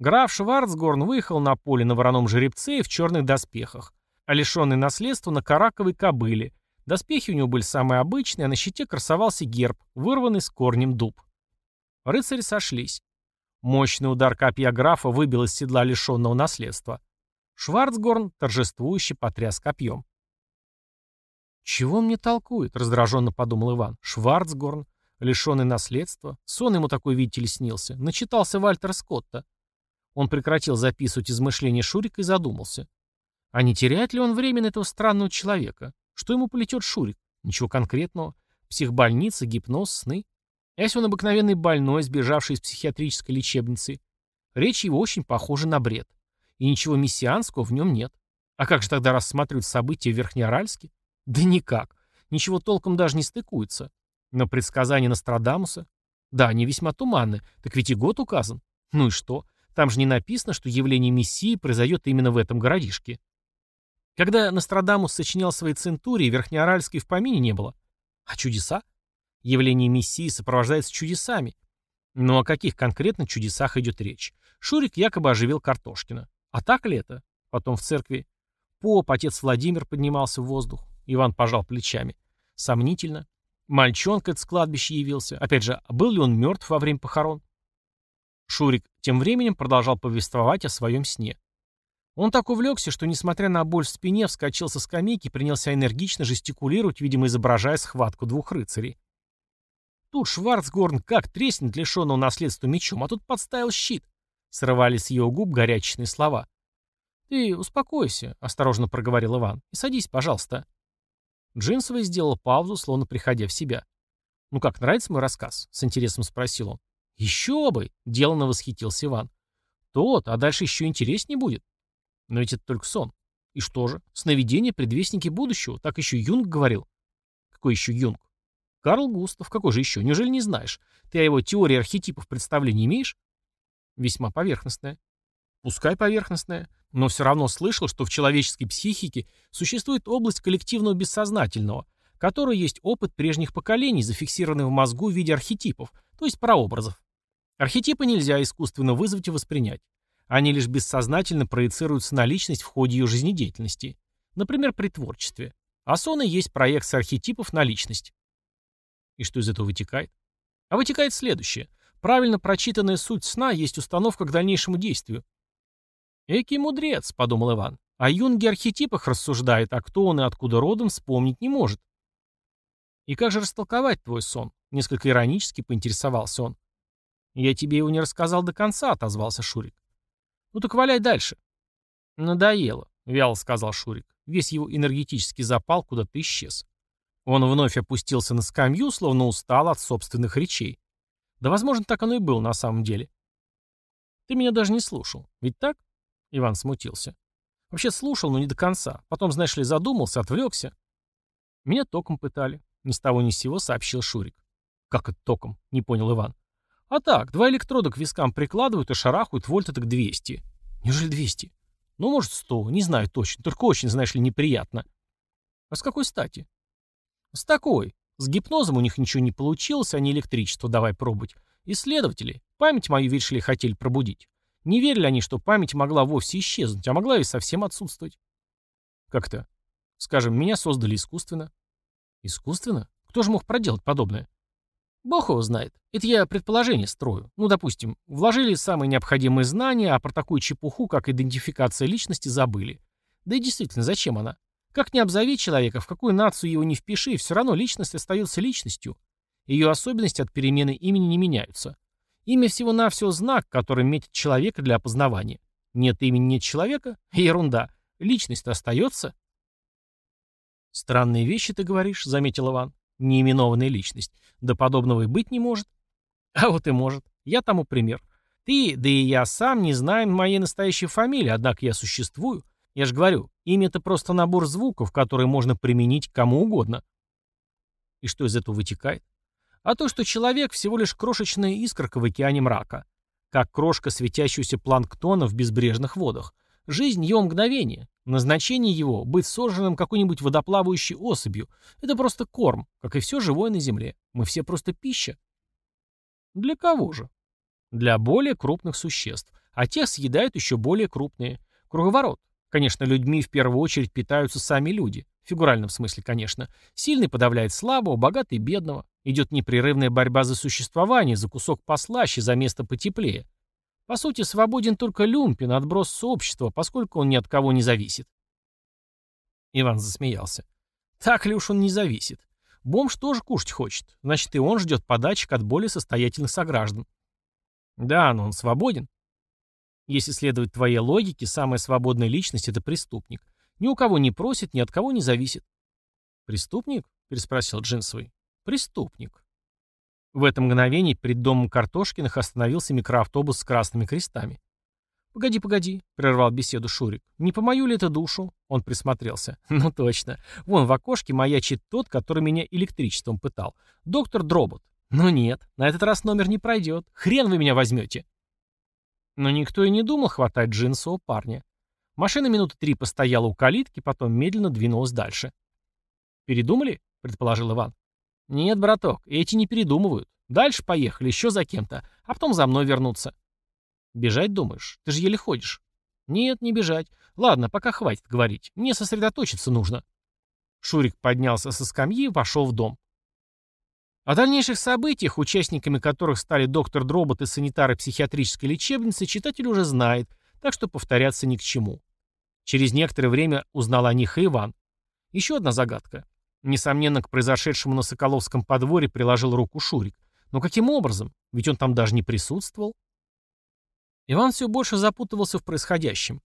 Граф Шварцгорн выехал на поле на вороном жеребце и в черных доспехах, а лишенный наследства на караковой кобыле. Доспехи у него были самые обычные, а на щите красовался герб, вырванный с корнем дуб. Рыцари сошлись. Мощный удар копья графа выбил из седла лишенного наследства. Шварцгорн торжествующе потряс копьем. «Чего он мне толкует?» — раздраженно подумал Иван. «Шварцгорн, лишенный наследства. Сон ему такой, видите ли, снился. Начитался Вальтера Скотта. Он прекратил записывать измышления Шурика и задумался. А не теряет ли он время на этого странного человека? Что ему полетет Шурик? Ничего конкретного. Психбольница, гипноз, сны. А если он обыкновенный больной, сбежавший из психиатрической лечебницы? Речь его очень похожа на бред. И ничего мессианского в нем нет. А как же тогда рассматривают события в Верхнеоральске? Да никак. Ничего толком даже не стыкуется. Но предсказания Нострадамуса? Да, они весьма туманны. Так ведь и год указан. Ну и что? Там же не написано, что явление Мессии произойдет именно в этом городишке. Когда Нострадамус сочинял свои центурии, Верхнеоральской в помине не было. А чудеса? Явление Мессии сопровождается чудесами. Но о каких конкретно чудесах идет речь? Шурик якобы оживил Картошкина. А так ли это? Потом в церкви. Поп, отец Владимир поднимался в воздух. Иван пожал плечами. Сомнительно. Мальчонка с кладбища явился. Опять же, был ли он мертв во время похорон? Шурик тем временем продолжал повествовать о своем сне. Он так увлекся, что, несмотря на боль в спине, вскочил со скамейки и принялся энергично жестикулировать, видимо, изображая схватку двух рыцарей. Тут Шварцгорн как треснет лишенного наследства мечом, а тут подставил щит. Срывались с его губ горячечные слова. «Ты успокойся», — осторожно проговорил Иван, — «и садись, пожалуйста». Джинсовый сделал паузу, словно приходя в себя. «Ну как, нравится мой рассказ?» — с интересом спросил он. «Еще бы!» — деланно восхитился Иван. «Тот, а дальше еще интереснее будет». «Но ведь это только сон». «И что же? Сновидение — предвестники будущего. Так еще Юнг говорил». «Какой еще Юнг?» «Карл Густав. Какой же еще? Неужели не знаешь? Ты о его теории архетипов представления имеешь?» «Весьма поверхностная». «Пускай поверхностная. Но все равно слышал, что в человеческой психике существует область коллективного бессознательного, которая есть опыт прежних поколений, зафиксированный в мозгу в виде архетипов, то есть прообразов. Архетипы нельзя искусственно вызвать и воспринять. Они лишь бессознательно проецируются на личность в ходе ее жизнедеятельности. Например, при творчестве. А соны есть проекция архетипов на личность. И что из этого вытекает? А вытекает следующее. Правильно прочитанная суть сна есть установка к дальнейшему действию. «Экий мудрец», — подумал Иван. «О Юнге архетипах рассуждает, а кто он и откуда родом вспомнить не может». «И как же растолковать твой сон?» — несколько иронически поинтересовался он. «Я тебе его не рассказал до конца», — отозвался Шурик. «Ну так валяй дальше». «Надоело», — вяло сказал Шурик. Весь его энергетический запал куда-то исчез. Он вновь опустился на скамью, словно устал от собственных речей. Да, возможно, так оно и было на самом деле. «Ты меня даже не слушал. Ведь так?» Иван смутился. «Вообще слушал, но не до конца. Потом, знаешь ли, задумался, отвлекся. Меня током пытали. Ни с того ни с сего сообщил Шурик. «Как это током?» — не понял Иван. А так, два электрода к вискам прикладывают и шарахают вольта так 200. Неужели 200? Ну, может, 100, не знаю точно, только очень, знаешь ли, неприятно. А с какой стати? С такой. С гипнозом у них ничего не получилось, они электричество давай пробовать. Исследователи, память мою, видишь ли, хотели пробудить. Не верили они, что память могла вовсе исчезнуть, а могла и совсем отсутствовать. Как-то. Скажем, меня создали искусственно. Искусственно? Кто же мог проделать подобное? Бог его знает. Это я предположение строю. Ну, допустим, вложили самые необходимые знания, а про такую чепуху, как идентификация личности, забыли. Да и действительно, зачем она? Как не обзови человека, в какую нацию его не впиши, все равно личность остается личностью. Ее особенности от перемены имени не меняются. Имя всего-навсего знак, который метит человека для опознавания. Нет имени, нет человека? Ерунда. Личность-то остается. «Странные вещи ты говоришь», — заметил Иван. Неименованная личность. Да подобного и быть не может. А вот и может. Я тому пример. Ты, да и я сам не знаем моей настоящей фамилии, однако я существую. Я же говорю, имя это просто набор звуков, которые можно применить кому угодно. И что из этого вытекает? А то, что человек всего лишь крошечная искорка в океане мрака. Как крошка светящегося планктона в безбрежных водах. Жизнь его мгновение. Назначение его — быть сожранным какой-нибудь водоплавающей особью. Это просто корм, как и все живое на Земле. Мы все просто пища. Для кого же? Для более крупных существ. А тех съедают еще более крупные. Круговорот. Конечно, людьми в первую очередь питаются сами люди. В фигуральном смысле, конечно. Сильный подавляет слабого, богатый бедного. Идет непрерывная борьба за существование, за кусок послаще, за место потеплее. По сути, свободен только Люмпин, отброс сообщества, поскольку он ни от кого не зависит. Иван засмеялся. Так ли уж он не зависит? Бомж тоже кушать хочет. Значит, и он ждет подачек от более состоятельных сограждан. Да, но он свободен. Если следовать твоей логике, самая свободная личность — это преступник. Ни у кого не просит, ни от кого не зависит. «Преступник?» — переспросил Джинсовый. «Преступник. В это мгновение перед домом Картошкиных остановился микроавтобус с красными крестами. «Погоди, погоди», — прервал беседу Шурик. «Не по мою ли это душу?» Он присмотрелся. «Ну точно. Вон в окошке маячит тот, который меня электричеством пытал. Доктор Дробот. Но нет, на этот раз номер не пройдет. Хрен вы меня возьмете». Но никто и не думал хватать джинсового парня. Машина минуты три постояла у калитки, потом медленно двинулась дальше. «Передумали?» — предположил Иван. «Нет, браток, эти не передумывают. Дальше поехали, еще за кем-то, а потом за мной вернуться». «Бежать, думаешь? Ты же еле ходишь». «Нет, не бежать. Ладно, пока хватит говорить. Мне сосредоточиться нужно». Шурик поднялся со скамьи и пошел в дом. О дальнейших событиях, участниками которых стали доктор Дробот и санитары психиатрической лечебницы, читатель уже знает, так что повторяться ни к чему. Через некоторое время узнал о них и Иван. Еще одна загадка. Несомненно, к произошедшему на Соколовском подворье приложил руку Шурик. Но каким образом? Ведь он там даже не присутствовал. Иван все больше запутывался в происходящем.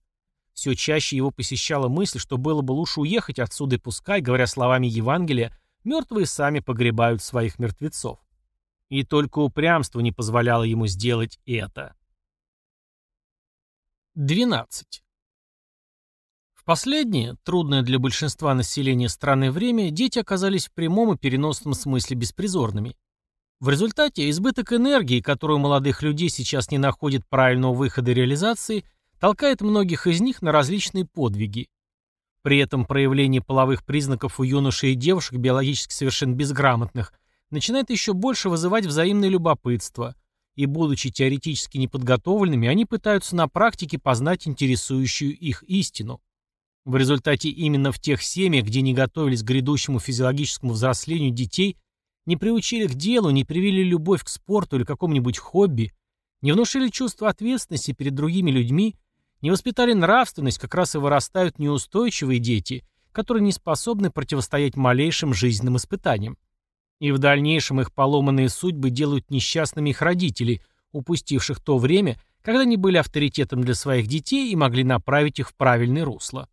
Все чаще его посещала мысль, что было бы лучше уехать отсюда и пускай, говоря словами Евангелия, мертвые сами погребают своих мертвецов. И только упрямство не позволяло ему сделать это. 12. В последнее, трудное для большинства населения страны время, дети оказались в прямом и переносном смысле беспризорными. В результате избыток энергии, которую молодых людей сейчас не находит правильного выхода реализации, толкает многих из них на различные подвиги. При этом проявление половых признаков у юношей и девушек, биологически совершенно безграмотных, начинает еще больше вызывать взаимное любопытство, и, будучи теоретически неподготовленными, они пытаются на практике познать интересующую их истину. В результате именно в тех семьях, где не готовились к грядущему физиологическому взрослению детей, не приучили к делу, не привили любовь к спорту или какому-нибудь хобби, не внушили чувство ответственности перед другими людьми, не воспитали нравственность, как раз и вырастают неустойчивые дети, которые не способны противостоять малейшим жизненным испытаниям. И в дальнейшем их поломанные судьбы делают несчастными их родителей, упустивших то время, когда они были авторитетом для своих детей и могли направить их в правильное русло.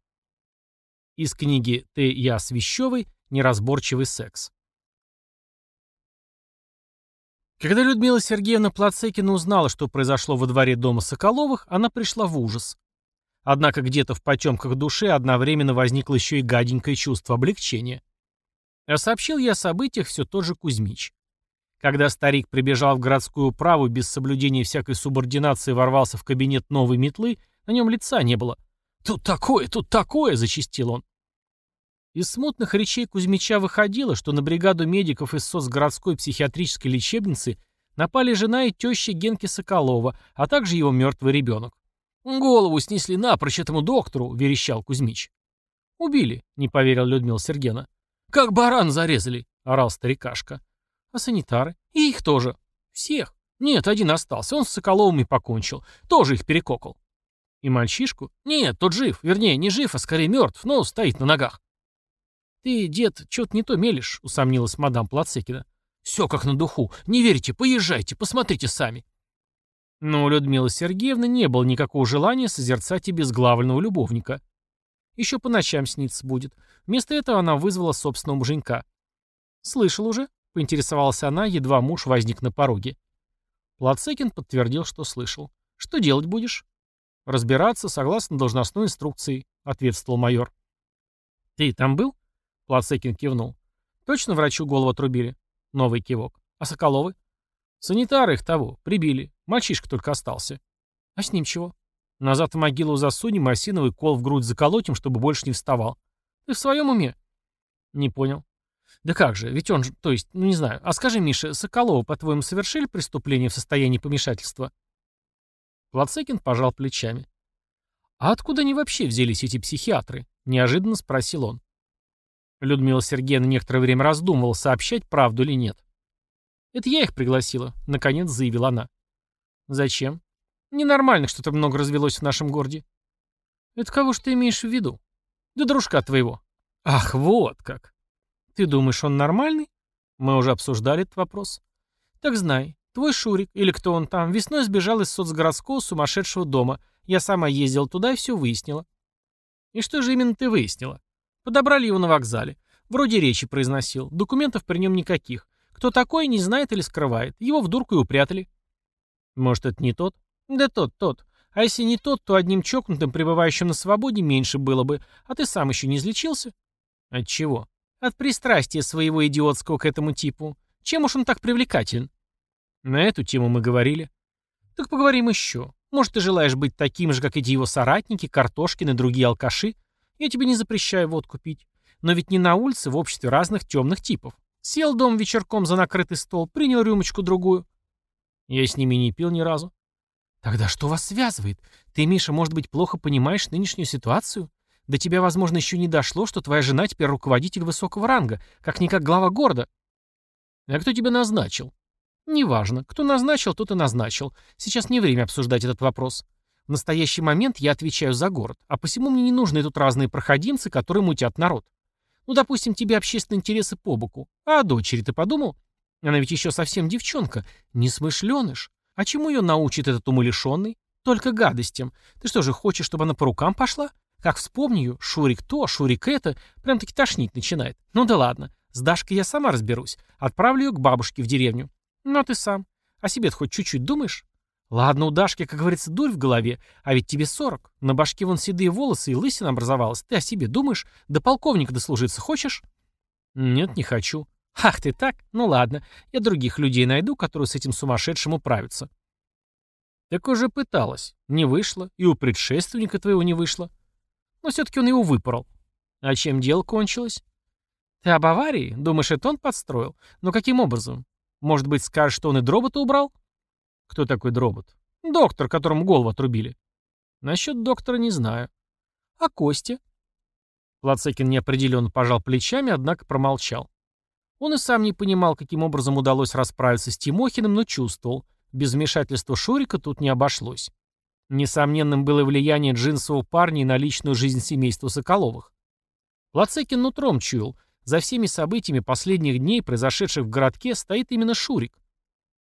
Из книги «Ты, я, Свящевый. Неразборчивый секс». Когда Людмила Сергеевна Плацекина узнала, что произошло во дворе дома Соколовых, она пришла в ужас. Однако где-то в потемках души одновременно возникло еще и гаденькое чувство облегчения. А сообщил я о событиях все тот же Кузьмич. Когда старик прибежал в городскую управу без соблюдения всякой субординации ворвался в кабинет новой метлы, на нем лица не было. «Тут такое, тут такое!» — зачистил он. Из смутных речей Кузьмича выходило, что на бригаду медиков из соцгородской психиатрической лечебницы напали жена и теща Генки Соколова, а также его мертвый ребенок. «Голову снесли напрочь этому доктору», — верещал Кузьмич. «Убили», — не поверил Людмила Сергеевна. «Как баран зарезали», — орал старикашка. «А санитары? И их тоже. Всех. Нет, один остался. Он с Соколовым и покончил. Тоже их перекокал». «И мальчишку?» «Нет, тот жив. Вернее, не жив, а скорее мертв, но стоит на ногах». «Ты, дед, что-то не то мелешь», — усомнилась мадам Плацекина. «Все как на духу. Не верите, поезжайте, посмотрите сами». Но у Людмилы Сергеевны не было никакого желания созерцать и безглавленного любовника. Еще по ночам снится будет. Вместо этого она вызвала собственного муженька. «Слышал уже?» — поинтересовалась она, едва муж возник на пороге. Плацекин подтвердил, что слышал. «Что делать будешь?» «Разбираться согласно должностной инструкции», — ответствовал майор. «Ты там был?» Плацекин кивнул. «Точно врачу голову отрубили?» Новый кивок. «А Соколовы?» «Санитары их того, прибили. Мальчишка только остался». «А с ним чего?» «Назад в могилу засунем и осиновый кол в грудь заколотим, чтобы больше не вставал». «Ты в своем уме?» «Не понял». «Да как же, ведь он же, то есть, ну не знаю. А скажи, Миша, Соколова, по-твоему, совершили преступление в состоянии помешательства?» Плацекин пожал плечами. «А откуда они вообще взялись, эти психиатры?» — неожиданно спросил он. Людмила Сергеевна некоторое время раздумывала, сообщать правду или нет. «Это я их пригласила», — наконец заявила она. «Зачем?» «Ненормально что-то много развелось в нашем городе». «Это кого ж ты имеешь в виду?» «Да дружка твоего». «Ах, вот как!» «Ты думаешь, он нормальный?» Мы уже обсуждали этот вопрос. «Так знай, твой Шурик, или кто он там, весной сбежал из соцгородского сумасшедшего дома. Я сама ездила туда и все выяснила». «И что же именно ты выяснила?» Подобрали его на вокзале. Вроде речи произносил. Документов при нем никаких. Кто такой, не знает или скрывает. Его в дурку и упрятали. Может, это не тот? Да тот, тот. А если не тот, то одним чокнутым, пребывающим на свободе, меньше было бы. А ты сам еще не излечился? От чего? От пристрастия своего идиотского к этому типу. Чем уж он так привлекателен? На эту тему мы говорили. Так поговорим еще. Может, ты желаешь быть таким же, как эти его соратники, Картошкин и другие алкаши? Я тебе не запрещаю водку пить. Но ведь не на улице, в обществе разных темных типов. Сел дом вечерком за накрытый стол, принял рюмочку-другую. Я с ними не пил ни разу. Тогда что вас связывает? Ты, Миша, может быть, плохо понимаешь нынешнюю ситуацию? До тебя, возможно, еще не дошло, что твоя жена теперь руководитель высокого ранга, как-никак глава города. А кто тебя назначил? Неважно. Кто назначил, тот и назначил. Сейчас не время обсуждать этот вопрос. В настоящий момент я отвечаю за город, а посему мне не нужны тут разные проходимцы, которые мутят народ. Ну, допустим, тебе общественные интересы по боку. А о дочери ты подумал? Она ведь еще совсем девчонка, не смышленыш. А чему ее научит этот умалишенный? Только гадостям. Ты что же, хочешь, чтобы она по рукам пошла? Как вспомню Шурик то, Шурик это, прям-таки тошнить начинает. Ну да ладно. С Дашкой я сама разберусь. Отправлю ее к бабушке в деревню. Ну, а ты сам. О себе хоть чуть-чуть думаешь? Ладно, у Дашки, как говорится, дурь в голове, а ведь тебе сорок. На башке вон седые волосы и лысина образовалась. Ты о себе думаешь? До полковника дослужиться хочешь? Нет, не хочу. Ах ты так? Ну ладно, я других людей найду, которые с этим сумасшедшим управятся. Так уже пыталась. Не вышло. И у предшественника твоего не вышло. Но все-таки он его выпорол. А чем дело кончилось? Ты об аварии? Думаешь, это он подстроил? Но каким образом? Может быть, скажешь, что он и дробота убрал? Кто такой Дробот? Доктор, которому голову отрубили. Насчет доктора не знаю. А Костя? Плацекин неопределенно пожал плечами, однако промолчал. Он и сам не понимал, каким образом удалось расправиться с Тимохиным, но чувствовал, без вмешательства Шурика тут не обошлось. Несомненным было влияние джинсового парня на личную жизнь семейства Соколовых. Плацекин нутром чуял, за всеми событиями последних дней, произошедших в городке, стоит именно Шурик.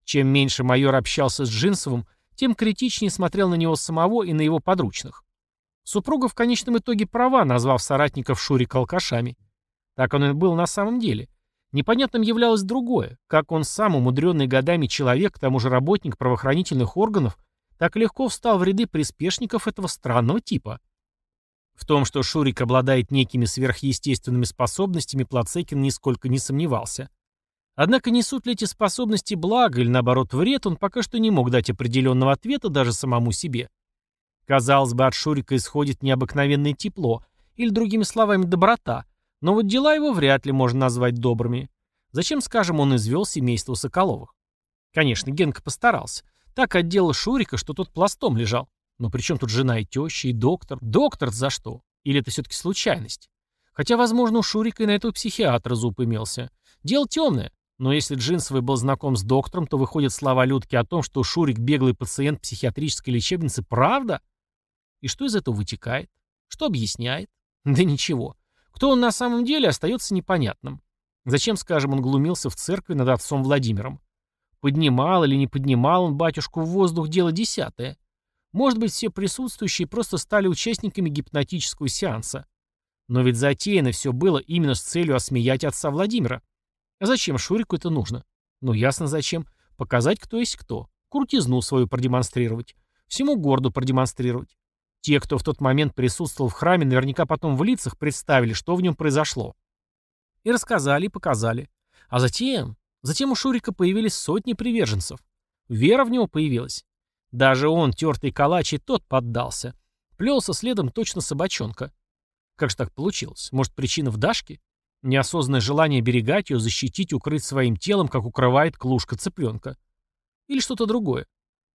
Чем меньше майор общался с Джинсовым, тем критичнее смотрел на него самого и на его подручных. Супруга в конечном итоге права, назвав соратников Шурика алкашами. Так он и был на самом деле. Непонятным являлось другое, как он сам, умудренный годами человек, к тому же работник правоохранительных органов, так легко встал в ряды приспешников этого странного типа. В том, что Шурик обладает некими сверхъестественными способностями, Плацекин нисколько не сомневался. Однако несут ли эти способности благо или наоборот вред, он пока что не мог дать определенного ответа даже самому себе. Казалось бы, от Шурика исходит необыкновенное тепло, или, другими словами, доброта, но вот дела его вряд ли можно назвать добрыми. Зачем, скажем, он извел семейство Соколовых? Конечно, Генка постарался. Так отделал Шурика, что тот пластом лежал. Но при чем тут жена и теща, и доктор? Доктор за что? Или это все-таки случайность? Хотя, возможно, у Шурика и на этого психиатра зуб имелся. Дело темное. Но если Джинсовый был знаком с доктором, то выходят слова Людки о том, что Шурик беглый пациент психиатрической лечебницы, правда? И что из этого вытекает? Что объясняет? Да ничего. Кто он на самом деле, остается непонятным. Зачем, скажем, он глумился в церкви над отцом Владимиром? Поднимал или не поднимал он батюшку в воздух, дело десятое. Может быть, все присутствующие просто стали участниками гипнотического сеанса. Но ведь затеяно все было именно с целью осмеять отца Владимира. А зачем Шурику это нужно? Ну, ясно зачем. Показать, кто есть кто. Крутизну свою продемонстрировать. Всему городу продемонстрировать. Те, кто в тот момент присутствовал в храме, наверняка потом в лицах представили, что в нем произошло. И рассказали, и показали. А затем... Затем у Шурика появились сотни приверженцев. Вера в него появилась. Даже он, тертый калач, и тот поддался. Плелся следом точно собачонка. Как же так получилось? Может, причина в Дашке? Неосознанное желание берегать ее, защитить, укрыть своим телом, как укрывает клушка цыпленка. Или что-то другое.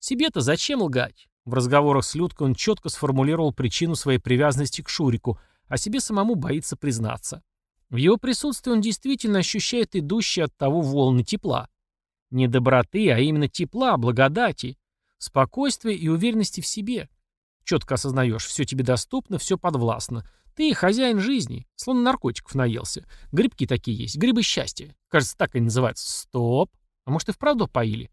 Себе-то зачем лгать? В разговорах с Людкой он четко сформулировал причину своей привязанности к Шурику, а себе самому боится признаться. В его присутствии он действительно ощущает идущие от того волны тепла. Не доброты, а именно тепла, благодати, спокойствия и уверенности в себе. Четко осознаешь, все тебе доступно, все подвластно. Ты хозяин жизни, словно наркотиков наелся. Грибки такие есть, грибы счастья. Кажется, так они называются. Стоп. А может и вправду поили?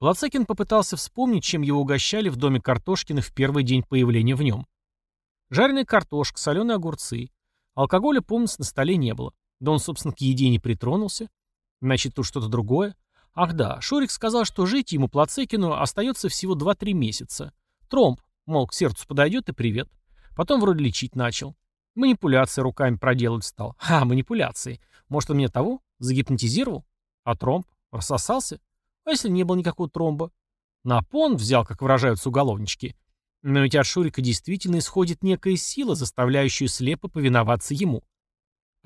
Лацакин попытался вспомнить, чем его угощали в доме Картошкиных в первый день появления в нем. Жареная картошка, соленые огурцы. Алкоголя, помнится, на столе не было. Да он, собственно, к еде не притронулся. Значит, тут что-то другое. Ах да, Шурик сказал, что жить ему, Плацекину, остается всего 2-3 месяца. Тромб, мол, к сердцу подойдет и привет. Потом вроде лечить начал. Манипуляции руками проделать стал. А, манипуляции. Может, он меня того? Загипнотизировал? А тромб? Рассосался? А если не было никакого тромба? На пон взял, как выражаются уголовнички. Но ведь от Шурика действительно исходит некая сила, заставляющая слепо повиноваться ему.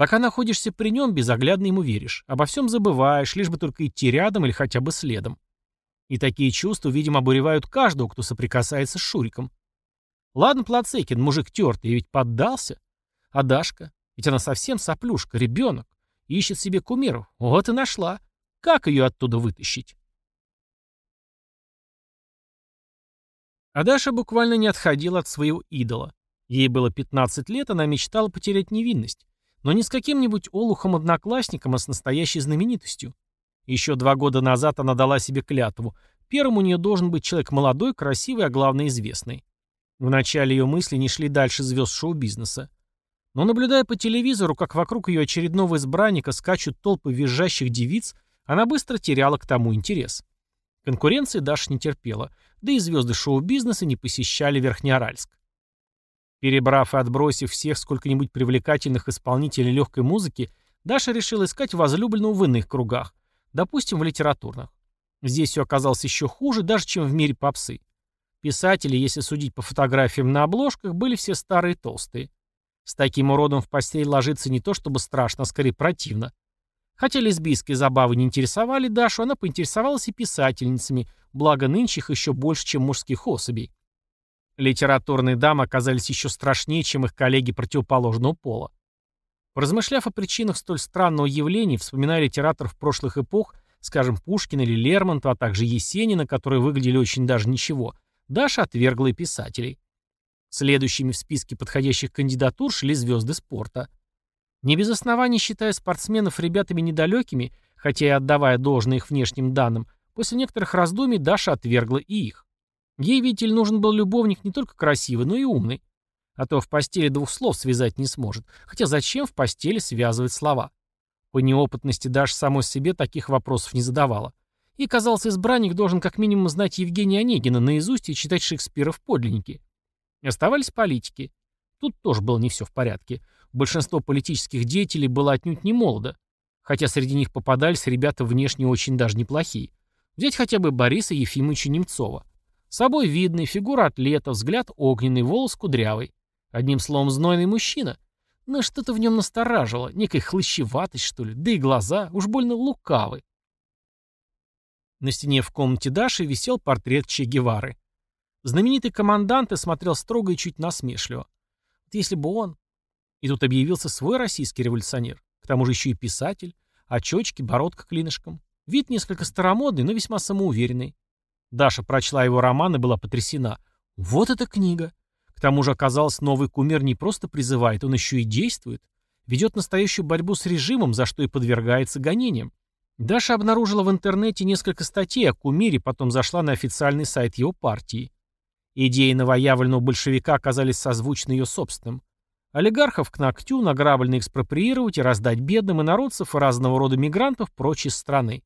Пока находишься при нем, безоглядно ему веришь. Обо всем забываешь, лишь бы только идти рядом или хотя бы следом. И такие чувства, видимо, обуревают каждого, кто соприкасается с Шуриком. Ладно, Плацекин, мужик тертый, ведь поддался. А Дашка? Ведь она совсем соплюшка, ребенок. Ищет себе кумиров. Вот и нашла. Как ее оттуда вытащить? А Даша буквально не отходила от своего идола. Ей было 15 лет, она мечтала потерять невинность. Но не с каким-нибудь олухом-одноклассником, а с настоящей знаменитостью. Еще два года назад она дала себе клятву. Первым у нее должен быть человек молодой, красивый, а главное известный. Вначале ее мысли не шли дальше звезд шоу-бизнеса. Но наблюдая по телевизору, как вокруг ее очередного избранника скачут толпы визжащих девиц, она быстро теряла к тому интерес. Конкуренции Даша не терпела, да и звезды шоу-бизнеса не посещали Верхнеаральск. Перебрав и отбросив всех сколько-нибудь привлекательных исполнителей легкой музыки, Даша решила искать возлюбленного в иных кругах, допустим, в литературных. Здесь все оказалось еще хуже, даже чем в мире попсы. Писатели, если судить по фотографиям на обложках, были все старые и толстые. С таким уродом в постель ложиться не то чтобы страшно, а скорее противно. Хотя лесбийские забавы не интересовали Дашу, она поинтересовалась и писательницами, благо нынче их еще больше, чем мужских особей. Литературные дамы оказались еще страшнее, чем их коллеги противоположного пола. Размышляв о причинах столь странного явления, вспоминая литераторов прошлых эпох, скажем, Пушкина или Лермонтова, а также Есенина, которые выглядели очень даже ничего, Даша отвергла и писателей. Следующими в списке подходящих кандидатур шли звезды спорта. Не без оснований считая спортсменов ребятами недалекими, хотя и отдавая должное их внешним данным, после некоторых раздумий Даша отвергла и их. Ей, видите ли, нужен был любовник не только красивый, но и умный. А то в постели двух слов связать не сможет. Хотя зачем в постели связывать слова? По неопытности Даша самой себе таких вопросов не задавала. И, казалось, избранник должен как минимум знать Евгения Онегина наизусть и читать Шекспира в подлиннике. Оставались политики. Тут тоже было не все в порядке. Большинство политических деятелей было отнюдь не молодо. Хотя среди них попадались ребята внешне очень даже неплохие. Взять хотя бы Бориса Ефимовича Немцова. Собой видный, фигура атлета, взгляд огненный, волос кудрявый. Одним словом, знойный мужчина. Но что-то в нем настораживало, некая хлыщеватость, что ли, да и глаза, уж больно лукавы. На стене в комнате Даши висел портрет Че Гевары. Знаменитый командант смотрел строго и чуть насмешливо. Вот если бы он... И тут объявился свой российский революционер. К тому же еще и писатель. Очечки, бородка клинышком. Вид несколько старомодный, но весьма самоуверенный. Даша прочла его роман и была потрясена. Вот эта книга! К тому же оказалось, новый кумир не просто призывает, он еще и действует. Ведет настоящую борьбу с режимом, за что и подвергается гонениям. Даша обнаружила в интернете несколько статей о кумире, потом зашла на официальный сайт его партии. Идеи новоявленного большевика оказались созвучны ее собственным. Олигархов к ногтю, награбленно экспроприировать и раздать бедным инородцев и разного рода мигрантов прочь из страны.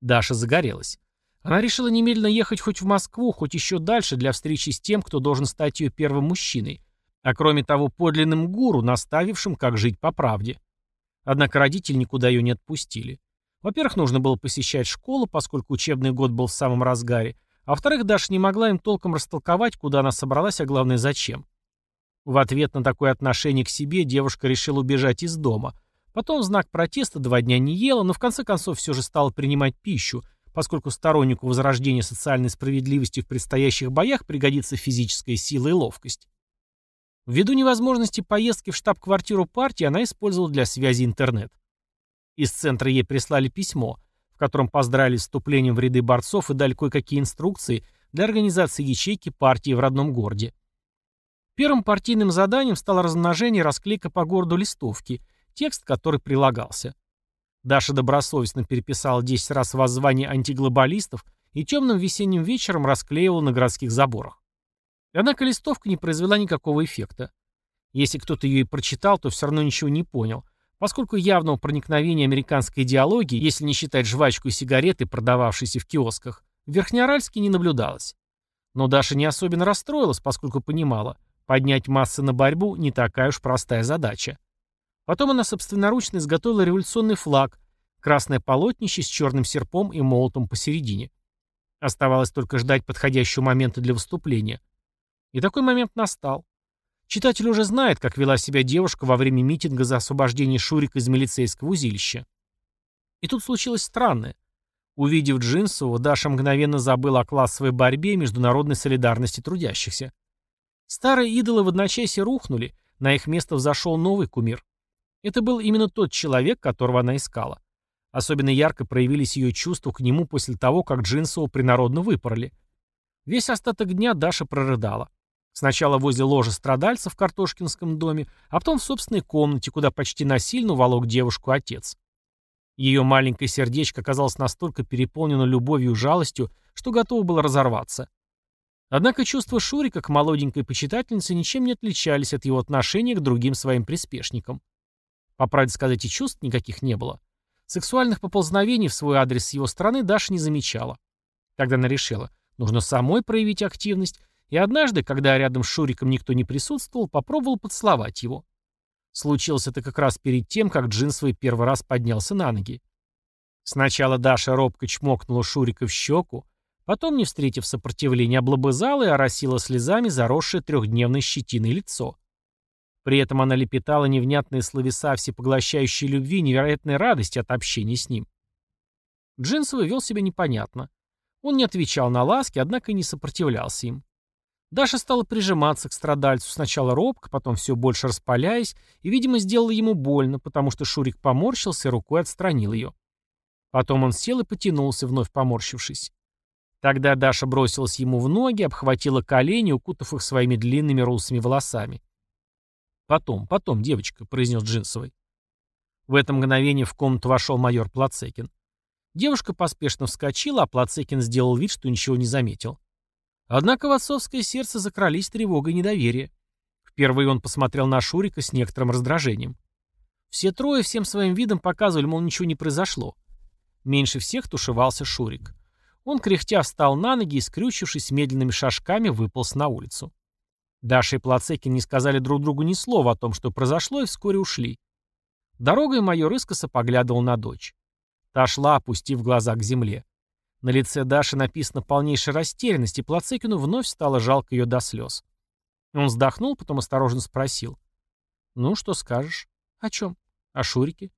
Даша загорелась. Она решила немедленно ехать хоть в Москву, хоть еще дальше для встречи с тем, кто должен стать ее первым мужчиной, а кроме того подлинным гуру, наставившим, как жить по правде. Однако родители никуда ее не отпустили. Во-первых, нужно было посещать школу, поскольку учебный год был в самом разгаре, а во-вторых, Даша не могла им толком растолковать, куда она собралась, а главное, зачем. В ответ на такое отношение к себе девушка решила убежать из дома. Потом в знак протеста два дня не ела, но в конце концов все же стала принимать пищу – поскольку стороннику возрождения социальной справедливости в предстоящих боях пригодится физическая сила и ловкость. Ввиду невозможности поездки в штаб-квартиру партии она использовала для связи интернет. Из центра ей прислали письмо, в котором поздравили с вступлением в ряды борцов и дали кое-какие инструкции для организации ячейки партии в родном городе. Первым партийным заданием стало размножение расклейка по городу листовки, текст который прилагался. Даша добросовестно переписала 10 раз воззвание антиглобалистов и темным весенним вечером расклеивала на городских заборах. Однако листовка не произвела никакого эффекта. Если кто-то ее и прочитал, то все равно ничего не понял, поскольку явного проникновения американской идеологии, если не считать жвачку и сигареты, продававшиеся в киосках, в Верхнеаральске не наблюдалось. Но Даша не особенно расстроилась, поскольку понимала, поднять массы на борьбу не такая уж простая задача. Потом она собственноручно изготовила революционный флаг, красное полотнище с черным серпом и молотом посередине. Оставалось только ждать подходящего момента для выступления. И такой момент настал. Читатель уже знает, как вела себя девушка во время митинга за освобождение Шурика из милицейского узилища. И тут случилось странное. Увидев Джинсову, Даша мгновенно забыла о классовой борьбе и международной солидарности трудящихся. Старые идолы в одночасье рухнули, на их место взошел новый кумир. Это был именно тот человек, которого она искала. Особенно ярко проявились ее чувства к нему после того, как Джинсову принародно выпороли. Весь остаток дня Даша прорыдала. Сначала возле ложа страдальца в Картошкинском доме, а потом в собственной комнате, куда почти насильно уволок девушку отец. Ее маленькое сердечко оказалось настолько переполнено любовью и жалостью, что готово было разорваться. Однако чувства Шурика к молоденькой почитательнице ничем не отличались от его отношения к другим своим приспешникам. По правде сказать, и чувств никаких не было. Сексуальных поползновений в свой адрес с его стороны Даша не замечала. Тогда она решила, нужно самой проявить активность, и однажды, когда рядом с Шуриком никто не присутствовал, попробовал поцеловать его. Случилось это как раз перед тем, как Джинсовый первый раз поднялся на ноги. Сначала Даша робко чмокнула Шурика в щеку, потом, не встретив сопротивления, облобызала и оросила слезами заросшее трехдневной щетиной лицо. При этом она лепетала невнятные словеса всепоглощающей любви и невероятной радости от общения с ним. Джинсовый вел себя непонятно. Он не отвечал на ласки, однако и не сопротивлялся им. Даша стала прижиматься к страдальцу, сначала робко, потом все больше распаляясь, и, видимо, сделала ему больно, потому что Шурик поморщился и рукой отстранил ее. Потом он сел и потянулся, вновь поморщившись. Тогда Даша бросилась ему в ноги, обхватила колени, укутав их своими длинными русыми волосами. «Потом, потом, девочка», — произнес Джинсовый. В это мгновение в комнату вошел майор Плацекин. Девушка поспешно вскочила, а Плацекин сделал вид, что ничего не заметил. Однако в отцовское сердце закрались тревога и недоверие. Впервые он посмотрел на Шурика с некоторым раздражением. Все трое всем своим видом показывали, мол, ничего не произошло. Меньше всех тушевался Шурик. Он, кряхтя, встал на ноги и, скрючившись медленными шажками, выполз на улицу. Даша и Плацекин не сказали друг другу ни слова о том, что произошло, и вскоре ушли. Дорогой майор искоса поглядывал на дочь. Та шла, опустив глаза к земле. На лице Даши написана полнейшая растерянность, и Плацекину вновь стало жалко ее до слез. Он вздохнул, потом осторожно спросил. «Ну, что скажешь? О чем? О Шурике?»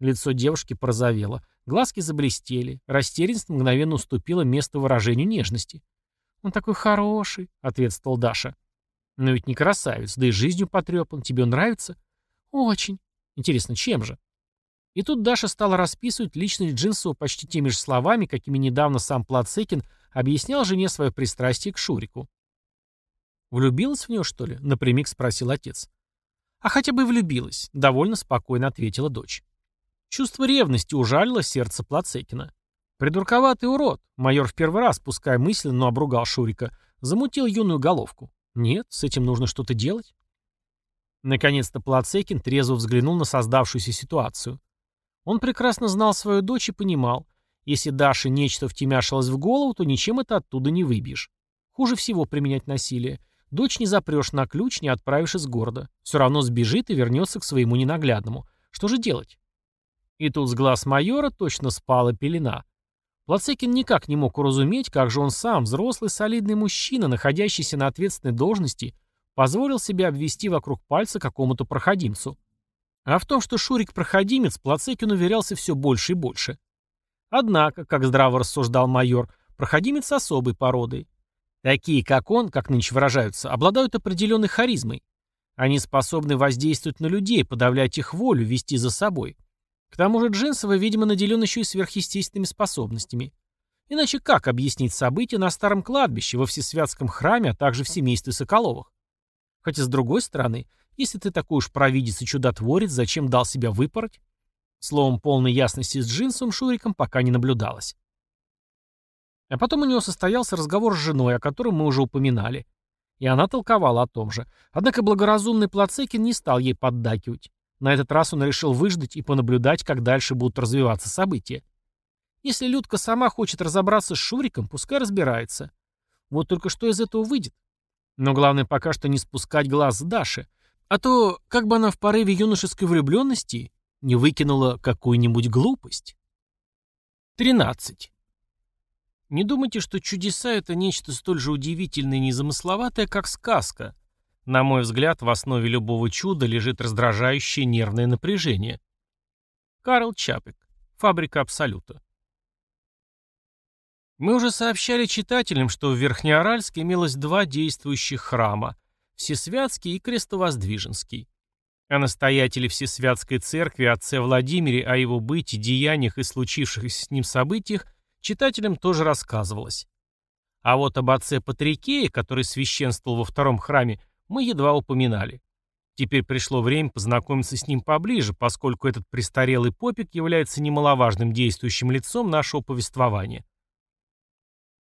Лицо девушки порозовело, глазки заблестели, растерянность мгновенно уступила место выражению нежности. «Он такой хороший», — ответствовал Даша. «Но ведь не красавец, да и жизнью потрепан. Тебе он нравится?» «Очень. Интересно, чем же?» И тут Даша стала расписывать личность Джинсова почти теми же словами, какими недавно сам Плацекин объяснял жене свое пристрастие к Шурику. «Влюбилась в него, что ли?» — напрямик спросил отец. «А хотя бы влюбилась», — довольно спокойно ответила дочь. Чувство ревности ужалило сердце Плацекина. Придурковатый урод, майор в первый раз, пускай мысленно, но обругал Шурика, замутил юную головку. Нет, с этим нужно что-то делать. Наконец-то Плацекин трезво взглянул на создавшуюся ситуацию. Он прекрасно знал свою дочь и понимал, если Даше нечто втемяшилось в голову, то ничем это оттуда не выбьешь. Хуже всего применять насилие. Дочь не запрешь на ключ, не отправишь из города. Все равно сбежит и вернется к своему ненаглядному. Что же делать? И тут с глаз майора точно спала пелена. Плацекин никак не мог уразуметь, как же он сам, взрослый солидный мужчина, находящийся на ответственной должности, позволил себе обвести вокруг пальца какому-то проходимцу. А в том, что Шурик проходимец, Плацекин уверялся все больше и больше. Однако, как здраво рассуждал майор, проходимец особой породы. Такие, как он, как нынче выражаются, обладают определенной харизмой. Они способны воздействовать на людей, подавлять их волю, вести за собой. К тому же Джинсова, видимо, наделен еще и сверхъестественными способностями. Иначе как объяснить события на старом кладбище, во Всесвятском храме, а также в семействе Соколовых? Хотя, с другой стороны, если ты такой уж провидец и чудотворец, зачем дал себя выпороть? Словом, полной ясности с Джинсом Шуриком пока не наблюдалось. А потом у него состоялся разговор с женой, о котором мы уже упоминали. И она толковала о том же. Однако благоразумный Плацекин не стал ей поддакивать. На этот раз он решил выждать и понаблюдать, как дальше будут развиваться события. Если Людка сама хочет разобраться с Шуриком, пускай разбирается. Вот только что из этого выйдет. Но главное пока что не спускать глаз с Даши, а то, как бы она в порыве юношеской влюбленности не выкинула какую-нибудь глупость. 13. Не думайте, что чудеса — это нечто столь же удивительное и незамысловатое, как сказка. На мой взгляд, в основе любого чуда лежит раздражающее нервное напряжение. Карл Чапик. Фабрика Абсолюта. Мы уже сообщали читателям, что в Верхнеоральске имелось два действующих храма — Всесвятский и Крестовоздвиженский. О настоятеле Всесвятской церкви отце Владимире, о его быте, деяниях и случившихся с ним событиях читателям тоже рассказывалось. А вот об отце Патрикее, который священствовал во втором храме, мы едва упоминали. Теперь пришло время познакомиться с ним поближе, поскольку этот престарелый попик является немаловажным действующим лицом нашего повествования.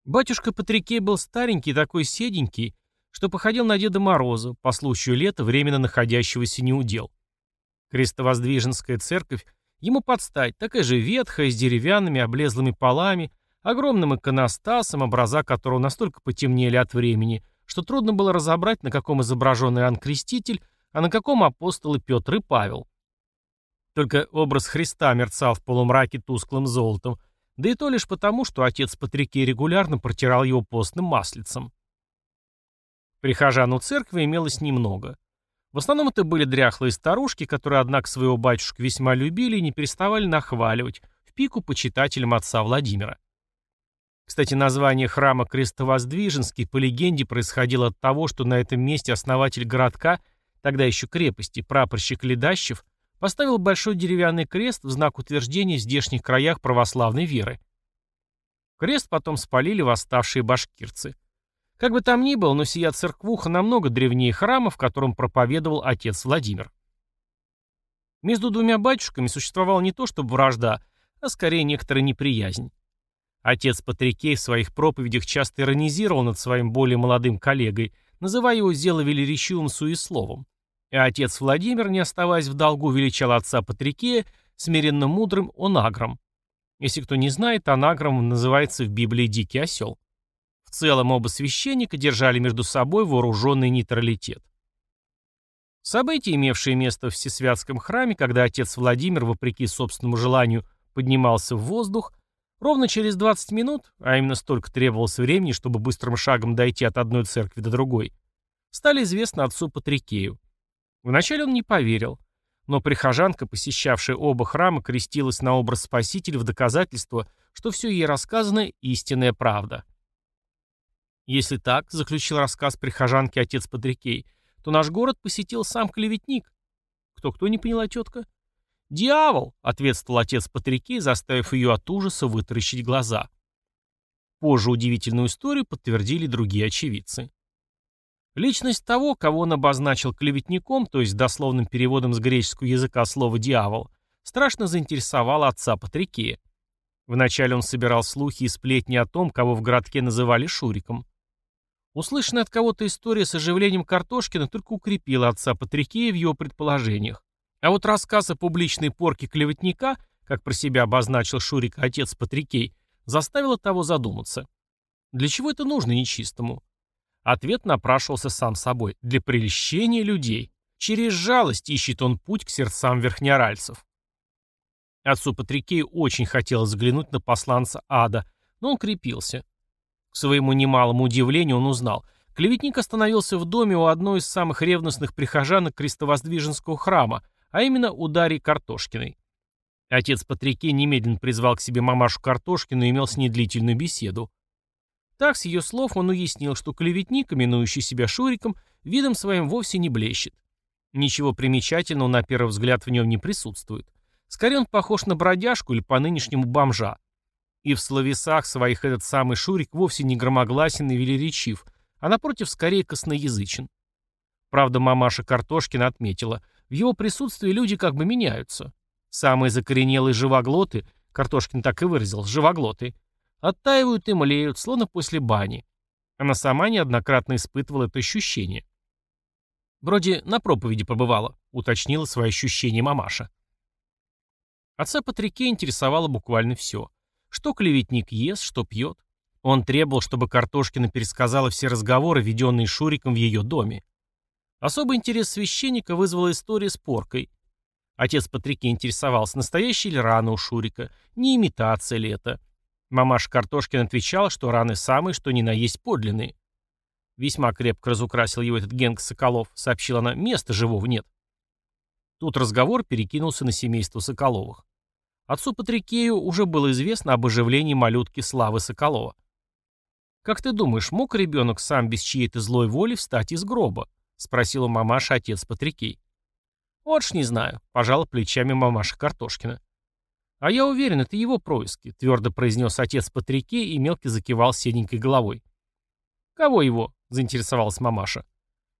Батюшка Патрикей был старенький, такой седенький, что походил на Деда Мороза, по случаю лета, временно находящегося неудел. Крестовоздвиженская церковь ему подстать, такая же ветхая, с деревянными облезлыми полами, огромным иконостасом, образа которого настолько потемнели от времени, что трудно было разобрать, на каком изображен Иоанн Креститель, а на каком апостолы Петр и Павел. Только образ Христа мерцал в полумраке тусклым золотом, да и то лишь потому, что отец Патрикей регулярно протирал его постным маслицем. Прихожан у церкви имелось немного. В основном это были дряхлые старушки, которые, однако, своего батюшку весьма любили и не переставали нахваливать, в пику почитателям отца Владимира. Кстати, название храма Крестовоздвиженский по легенде происходило от того, что на этом месте основатель городка, тогда еще крепости, прапорщик Ледащев, поставил большой деревянный крест в знак утверждения в здешних краях православной веры. Крест потом спалили восставшие башкирцы. Как бы там ни было, но сия церквуха намного древнее храма, в котором проповедовал отец Владимир. Между двумя батюшками существовала не то чтобы вражда, а скорее некоторая неприязнь. Отец Патрикей в своих проповедях часто иронизировал над своим более молодым коллегой, называя его зеловелерещивым суесловом. И отец Владимир, не оставаясь в долгу, величал отца Патрикея смиренно мудрым онагром. Если кто не знает, онагром называется в Библии «дикий осел». В целом оба священника держали между собой вооруженный нейтралитет. События, имевшие место в Всесвятском храме, когда отец Владимир, вопреки собственному желанию, поднимался в воздух, ровно через 20 минут, а именно столько требовалось времени, чтобы быстрым шагом дойти от одной церкви до другой, стали известны отцу Патрикею. Вначале он не поверил, но прихожанка, посещавшая оба храма, крестилась на образ Спасителя в доказательство, что все ей рассказано истинная правда. Если так, заключил рассказ прихожанки отец Патрикей, то наш город посетил сам клеветник. Кто-кто, не поняла тетка? «Дьявол!» — ответствовал отец Патрикей, заставив ее от ужаса вытаращить глаза. Позже удивительную историю подтвердили другие очевидцы. Личность того, кого он обозначил клеветником, то есть дословным переводом с греческого языка слова «дьявол», страшно заинтересовала отца Патрикея. Вначале он собирал слухи и сплетни о том, кого в городке называли Шуриком. Услышанная от кого-то история с оживлением Картошкина только укрепила отца Патрикея в его предположениях. А вот рассказ о публичной порке клеветника, как про себя обозначил Шурик отец Патрикей, заставил того задуматься. Для чего это нужно нечистому? Ответ напрашивался сам собой. Для прельщения людей. Через жалость ищет он путь к сердцам верхнеоральцев. Отцу Патрикею очень хотелось взглянуть на посланца ада, но он крепился. К своему немалому удивлению он узнал. Клеветник остановился в доме у одной из самых ревностных прихожанок крестовоздвиженского храма, а именно у Дарьи Картошкиной. Отец Патрике немедленно призвал к себе мамашу Картошкину и имел с ней длительную беседу. Так, с ее слов, он уяснил, что клеветник, именующий себя Шуриком, видом своим вовсе не блещет. Ничего примечательного на первый взгляд в нем не присутствует. Скорее он похож на бродяжку или по-нынешнему бомжа. И в словесах своих этот самый Шурик вовсе не громогласен и велеречив, а напротив скорее косноязычен. Правда, мамаша Картошкина отметила, в его присутствии люди как бы меняются. Самые закоренелые живоглоты, Картошкин так и выразил, живоглоты, оттаивают и млеют, словно после бани. Она сама неоднократно испытывала это ощущение. Вроде на проповеди побывала, уточнила свои ощущения мамаша. Отца Патрике интересовало буквально все. Что клеветник ест, что пьет. Он требовал, чтобы Картошкина пересказала все разговоры, веденные Шуриком в ее доме. Особый интерес священника вызвала история с поркой. Отец Патрике интересовался, настоящая ли рана у Шурика, не имитация ли это. Мамаша Картошкин отвечала, что раны самые, что ни на есть подлинные. Весьма крепко разукрасил его этот Генк Соколов, сообщила она, места живого нет. Тут разговор перекинулся на семейство Соколовых. Отцу Патрикею уже было известно об оживлении малютки Славы Соколова. «Как ты думаешь, мог ребенок сам без чьей-то злой воли встать из гроба?» — спросила мамаша отец Патрикей. «Вот ж не знаю», — пожала плечами мамаша Картошкина. «А я уверен, это его происки», — твердо произнес отец Патрикей и мелко закивал седенькой головой. «Кого его?» — заинтересовалась мамаша.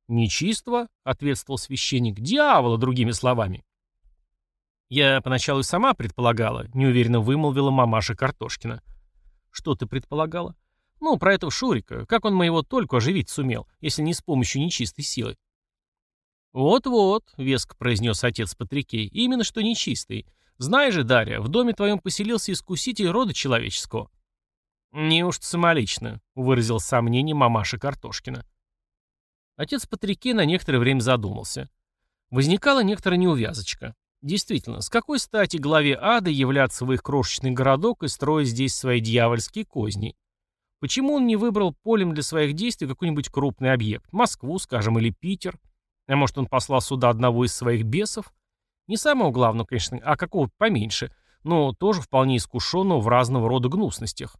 «Нечиство», — ответствовал священник, — «дьявола, другими словами». «Я поначалу сама предполагала», — неуверенно вымолвила мамаша Картошкина. «Что ты предполагала?» Ну, про этого Шурика. Как он моего только оживить сумел, если не с помощью нечистой силы? «Вот-вот», — веско произнес отец Патрикей, — «именно что нечистый. Знаешь же, Дарья, в доме твоем поселился искуситель рода человеческого». «Неужто самолично», — выразил сомнение мамаша Картошкина. Отец Патрикей на некоторое время задумался. Возникала некоторая неувязочка. Действительно, с какой стати главе ада являться в их крошечный городок и строить здесь свои дьявольские козни? Почему он не выбрал полем для своих действий какой-нибудь крупный объект? Москву, скажем, или Питер? А может, он послал сюда одного из своих бесов? Не самого главного, конечно, а какого-то поменьше, но тоже вполне искушенного в разного рода гнусностях.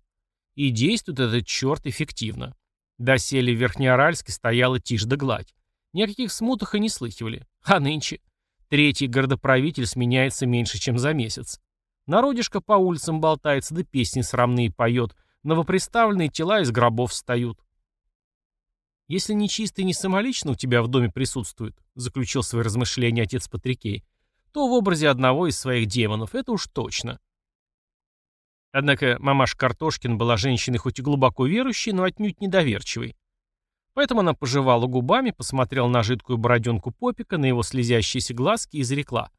И действует этот черт эффективно. Доселе в Верхнеоральске стояла тишь да гладь. Ни о каких смутах и не слыхивали. А нынче третий городоправитель сменяется меньше, чем за месяц. Народишко по улицам болтается, да песни срамные поет, новоприставленные тела из гробов встают. «Если нечистый не самолично у тебя в доме присутствует», заключил свои размышления отец Патрикей, то в образе одного из своих демонов, это уж точно. Однако мамаш Картошкин была женщиной хоть и глубоко верующей, но отнюдь недоверчивой. Поэтому она пожевала губами, посмотрела на жидкую бороденку попика, на его слезящиеся глазки и изрекла.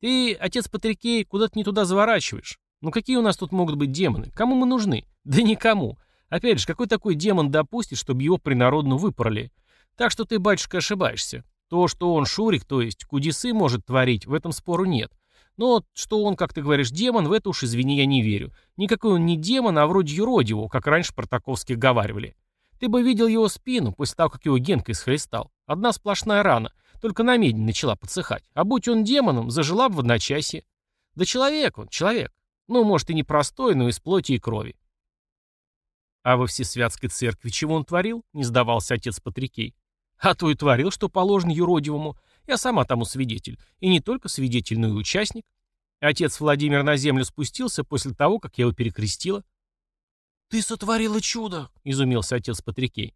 «Ты, отец Патрикей, куда-то не туда заворачиваешь. Ну какие у нас тут могут быть демоны? Кому мы нужны? Да никому. Опять же, какой такой демон допустит, чтобы его принародно выпороли? Так что ты, батюшка, ошибаешься. То, что он шурик, то есть кудесы может творить, в этом спору нет. Но что он, как ты говоришь, демон, в это уж, извини, я не верю. Никакой он не демон, а вроде юродивого, как раньше протаковские говаривали. Ты бы видел его спину, после того, как его Генка исхлестал. Одна сплошная рана, только на медне начала подсыхать. А будь он демоном, зажила бы в одночасье. Да человек он, человек. Ну, может, и не простой, но из плоти и крови. А во Всесвятской церкви чего он творил? Не сдавался отец Патрикей. А то и творил, что положено юродивому. Я сама тому свидетель. И не только свидетель, но и участник. Отец Владимир на землю спустился после того, как я его перекрестила. «Ты сотворила чудо!» — изумился отец Патрикей.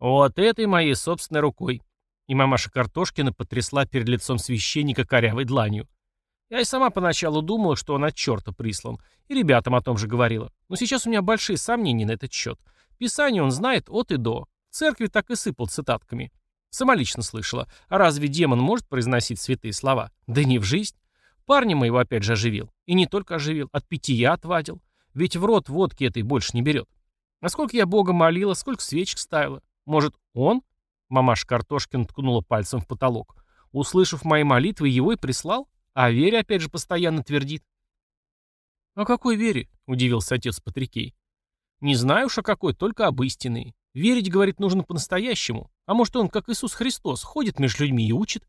«Вот этой моей собственной рукой». И мамаша Картошкина потрясла перед лицом священника корявой дланью. Я и сама поначалу думала, что он от черта прислан. И ребятам о том же говорила. Но сейчас у меня большие сомнения на этот счет. Писание он знает от и до. В церкви так и сыпал цитатками. Сама лично слышала. А разве демон может произносить святые слова? Да не в жизнь. Парня моего опять же оживил. И не только оживил, от питья отвадил. Ведь в рот водки этой больше не берет. А сколько я Бога молила, сколько свечек ставила. Может, он? Мамаша Картошкин ткнула пальцем в потолок. Услышав мои молитвы, его и прислал? А Вере опять же постоянно твердит. «О какой вере?» — удивился отец Патрикей. «Не знаю уж о какой, только об истинной. Верить, говорит, нужно по-настоящему. А может, он, как Иисус Христос, ходит между людьми и учит?»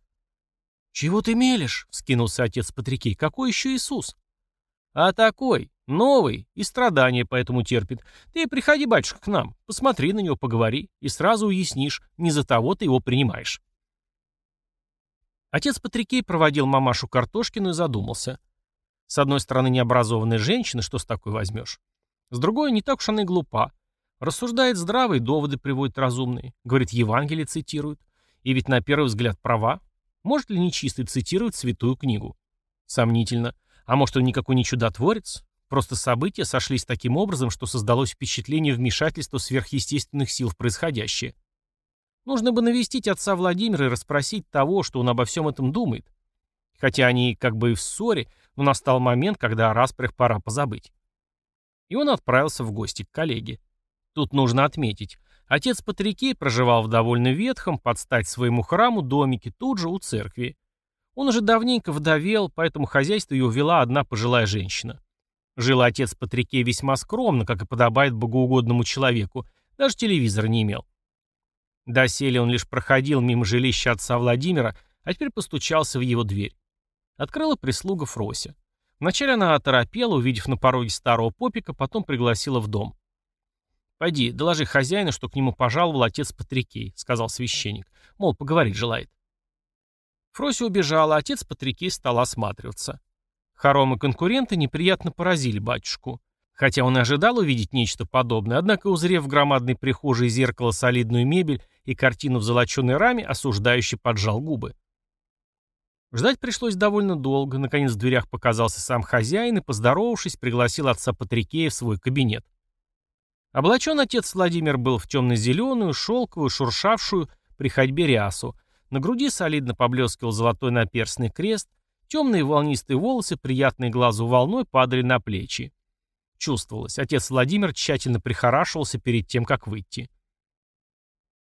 «Чего ты мелешь?» — вскинулся отец Патрикей. «Какой еще Иисус?» «А такой, новый, и страдания поэтому терпит. Ты приходи, батюшка, к нам, посмотри на него, поговори, и сразу уяснишь, не за того ты его принимаешь». Отец Патрикей проводил мамашу Картошкину и задумался. С одной стороны, необразованная женщина, что с такой возьмешь? С другой, не так уж она и глупа. Рассуждает здравые, доводы приводит разумные. Говорит, Евангелие цитирует. И ведь на первый взгляд права. Может ли нечистый цитировать святую книгу? Сомнительно. А может он никакой не чудотворец? Просто события сошлись таким образом, что создалось впечатление вмешательства сверхъестественных сил в происходящее. Нужно бы навестить отца Владимира и расспросить того, что он обо всем этом думает. Хотя они как бы и в ссоре, но настал момент, когда о распрях пора позабыть. И он отправился в гости к коллеге. Тут нужно отметить, отец Патрикей проживал в довольно ветхом, под стать своему храму, домике тут же у церкви. Он уже давненько вдовел, поэтому хозяйство его вела одна пожилая женщина. Жил отец Патрикей весьма скромно, как и подобает богоугодному человеку, даже телевизора не имел. Доселе он лишь проходил мимо жилища отца Владимира, а теперь постучался в его дверь. Открыла прислуга Фрося. Вначале она оторопела, увидев на пороге старого попика, потом пригласила в дом. «Пойди, доложи хозяину, что к нему пожаловал отец Патрикей», — сказал священник. Мол, поговорить желает. Фрося убежала, а отец Патрикей стал осматриваться. Хоромы конкуренты неприятно поразили батюшку. Хотя он и ожидал увидеть нечто подобное, однако, узрев в громадной прихожей зеркало солидную мебель и картину в золоченой раме, осуждающий поджал губы. Ждать пришлось довольно долго. Наконец в дверях показался сам хозяин и, поздоровавшись, пригласил отца Патрикея в свой кабинет. Облачен отец Владимир был в темно-зеленую, шелковую, шуршавшую при ходьбе рясу. На груди солидно поблескивал золотой наперстный крест, темные волнистые волосы, приятные глазу волной, падали на плечи. Чувствовалось, отец Владимир тщательно прихорашивался перед тем, как выйти.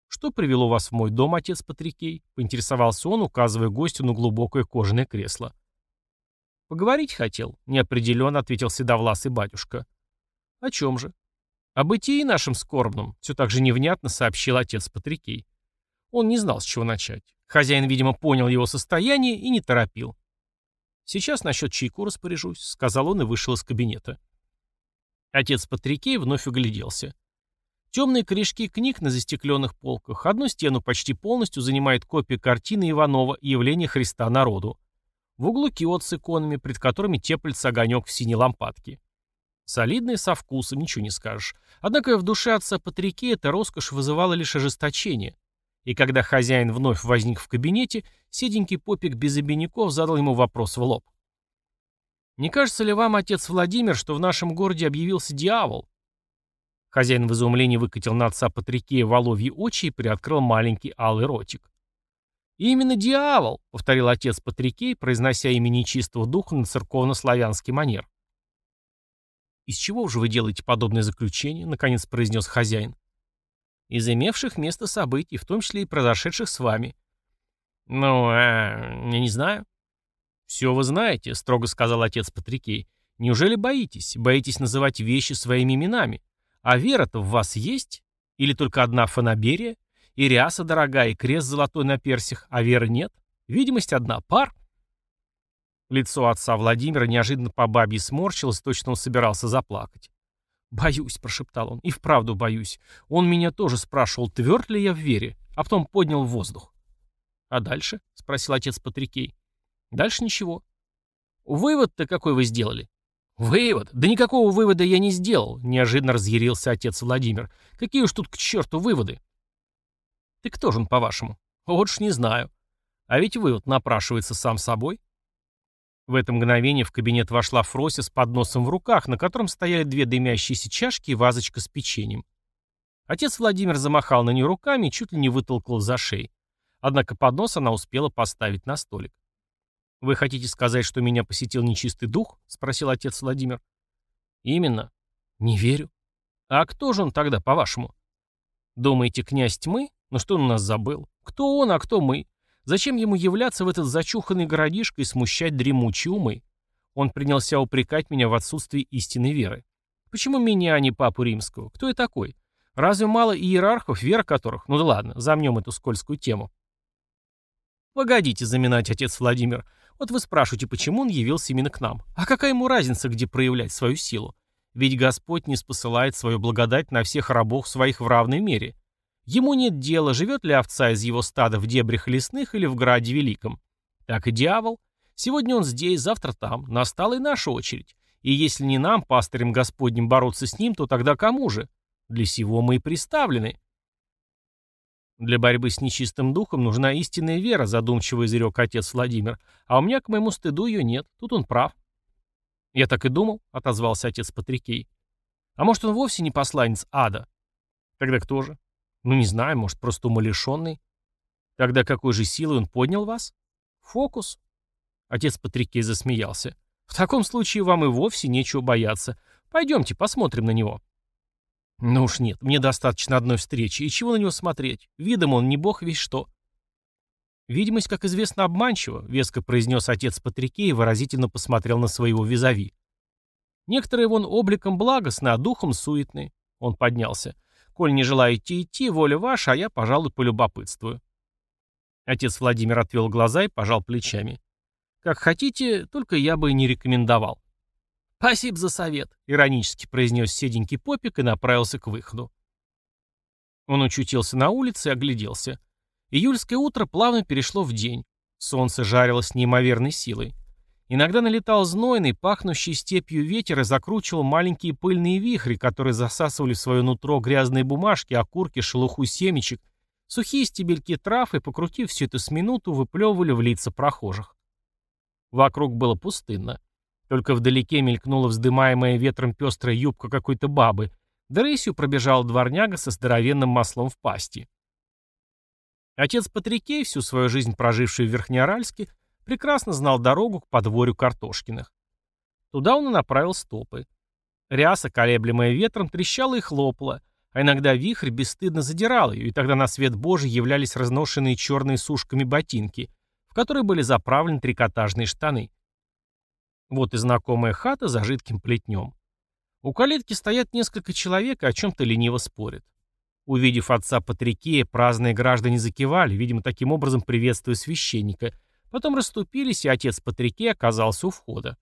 «Что привело вас в мой дом, отец Патрикей?» — поинтересовался он, указывая гостю на глубокое кожаное кресло. «Поговорить хотел», — неопределенно ответил седовласый батюшка. «О чем же?» «О бытии нашем скорбном», — все так же невнятно сообщил отец Патрикей. Он не знал, с чего начать. Хозяин, видимо, понял его состояние и не торопил. «Сейчас насчет чайку распоряжусь», — сказал он и вышел из кабинета. Отец Патрикей вновь огляделся. Темные корешки книг на застекленных полках. Одну стену почти полностью занимает копия картины Иванова «Явление Христа народу». В углу киот с иконами, пред которыми теплится огонек в синей лампадке. Солидные, со вкусом, ничего не скажешь. Однако в душе отца Патрикея эта роскошь вызывала лишь ожесточение. И когда хозяин вновь возник в кабинете, седенький попик без обиняков задал ему вопрос в лоб. «Не кажется ли вам, отец Владимир, что в нашем городе объявился дьявол?» Хозяин в изумлении выкатил на отца Патрикея воловьи очи и приоткрыл маленький алый ротик. «Именно дьявол!» — повторил отец Патрикей, произнося имя нечистого духа на церковно-славянский манер. «Из чего же вы делаете подобное заключение?» — наконец произнес хозяин. «Из имевших место событий, в том числе и произошедших с вами». «Ну, э, я не знаю». «Все вы знаете», — строго сказал отец Патрикей. «Неужели боитесь? Боитесь называть вещи своими именами? А вера-то в вас есть? Или только одна фанаберия? И ряса дорогая, и крест золотой на персях, а веры нет? Видимость одна, пар. Лицо отца Владимира неожиданно по бабье сморщилось, точно он собирался заплакать. «Боюсь», — прошептал он, — «и вправду боюсь. Он меня тоже спрашивал, тверд ли я в вере, а потом поднял в воздух». «А дальше?» — спросил отец Патрикей. «Дальше ничего». «Вывод-то какой вы сделали?» «Вывод? Да никакого вывода я не сделал», — неожиданно разъярился отец Владимир. «Какие уж тут к черту выводы?» «Ты кто же он, по-вашему?» «Вот ж не знаю. А ведь вывод напрашивается сам собой». В это мгновение в кабинет вошла Фрося с подносом в руках, на котором стояли две дымящиеся чашки и вазочка с печеньем. Отец Владимир замахал на нее руками и чуть ли не вытолкал за шеи. Однако поднос она успела поставить на столик. «Вы хотите сказать, что меня посетил нечистый дух?» — спросил отец Владимир. «Именно. Не верю. А кто же он тогда, по-вашему?» «Думаете, князь тьмы? Ну что он нас забыл? Кто он, а кто мы? Зачем ему являться в этот зачуханный городишко и смущать дремучие умы? Он принялся упрекать меня в отсутствии истинной веры. Почему меня, а не папу римского? Кто я такой? Разве мало иерархов, вера которых? Ну да ладно, замнем эту скользкую тему. Погодите заминать, отец Владимир. Вот вы спрашиваете, почему он явился именно к нам. А какая ему разница, где проявлять свою силу? Ведь Господь не спосылает свою благодать на всех рабов своих в равной мере. Ему нет дела, живет ли овца из его стада в дебрях лесных или в граде великом. Так и дьявол. Сегодня он здесь, завтра там. Настала и наша очередь. И если не нам, пастырем Господним, бороться с ним, то тогда кому же? Для сего мы и приставлены. Для борьбы с нечистым духом нужна истинная вера, задумчиво изрек отец Владимир. А у меня, к моему стыду, ее нет. Тут он прав. Я так и думал, отозвался отец Патрикей. А может, он вовсе не посланец ада? Тогда кто же? Ну, не знаю, может, просто умалишенный. Тогда какой же силой он поднял вас? Фокус. Отец Патрикей засмеялся. В таком случае вам и вовсе нечего бояться. Пойдемте, посмотрим на него. Ну уж нет, мне достаточно одной встречи. И чего на него смотреть? Видом он не бог весь что. Видимость, как известно, обманчива, веско произнес отец Патрикей и выразительно посмотрел на своего визави. Некоторые вон обликом благостны, а духом суетны. Он поднялся. Коль не желаете идти, воля ваша, а я, пожалуй, полюбопытствую. Отец Владимир отвел глаза и пожал плечами. Как хотите, только я бы не рекомендовал. «Спасибо за совет», — иронически произнес седенький попик и направился к выходу. Он очутился на улице и огляделся. Июльское утро плавно перешло в день. Солнце жарило с неимоверной силой. Иногда налетал знойный, пахнущий степью ветер и закручивал маленькие пыльные вихри, которые засасывали в свое нутро грязные бумажки, окурки, шелуху семечек, сухие стебельки трав и, покрутив все это с минуту, выплевывали в лица прохожих. Вокруг было пустынно. Только вдалеке мелькнула вздымаемая ветром пестрая юбка какой-то бабы, Да рысью пробежал дворняга со здоровенным маслом в пасти. Отец Патрикей, всю свою жизнь проживший в Верхнеоральске, прекрасно знал дорогу к подворью Картошкиных. Туда он и направил стопы. Ряса, колеблемая ветром, трещала и хлопала, а иногда вихрь бесстыдно задирал ее, и тогда на свет Божий являлись разношенные черные сушками ботинки, в которые были заправлены трикотажные штаны. Вот и знакомая хата за жидким плетнем. У калитки стоят несколько человек и о чем-то лениво спорят. Увидев отца Патрикея, праздные граждане закивали, видимо, таким образом приветствуя священника, потом расступились, и отец Патрикей оказался у входа.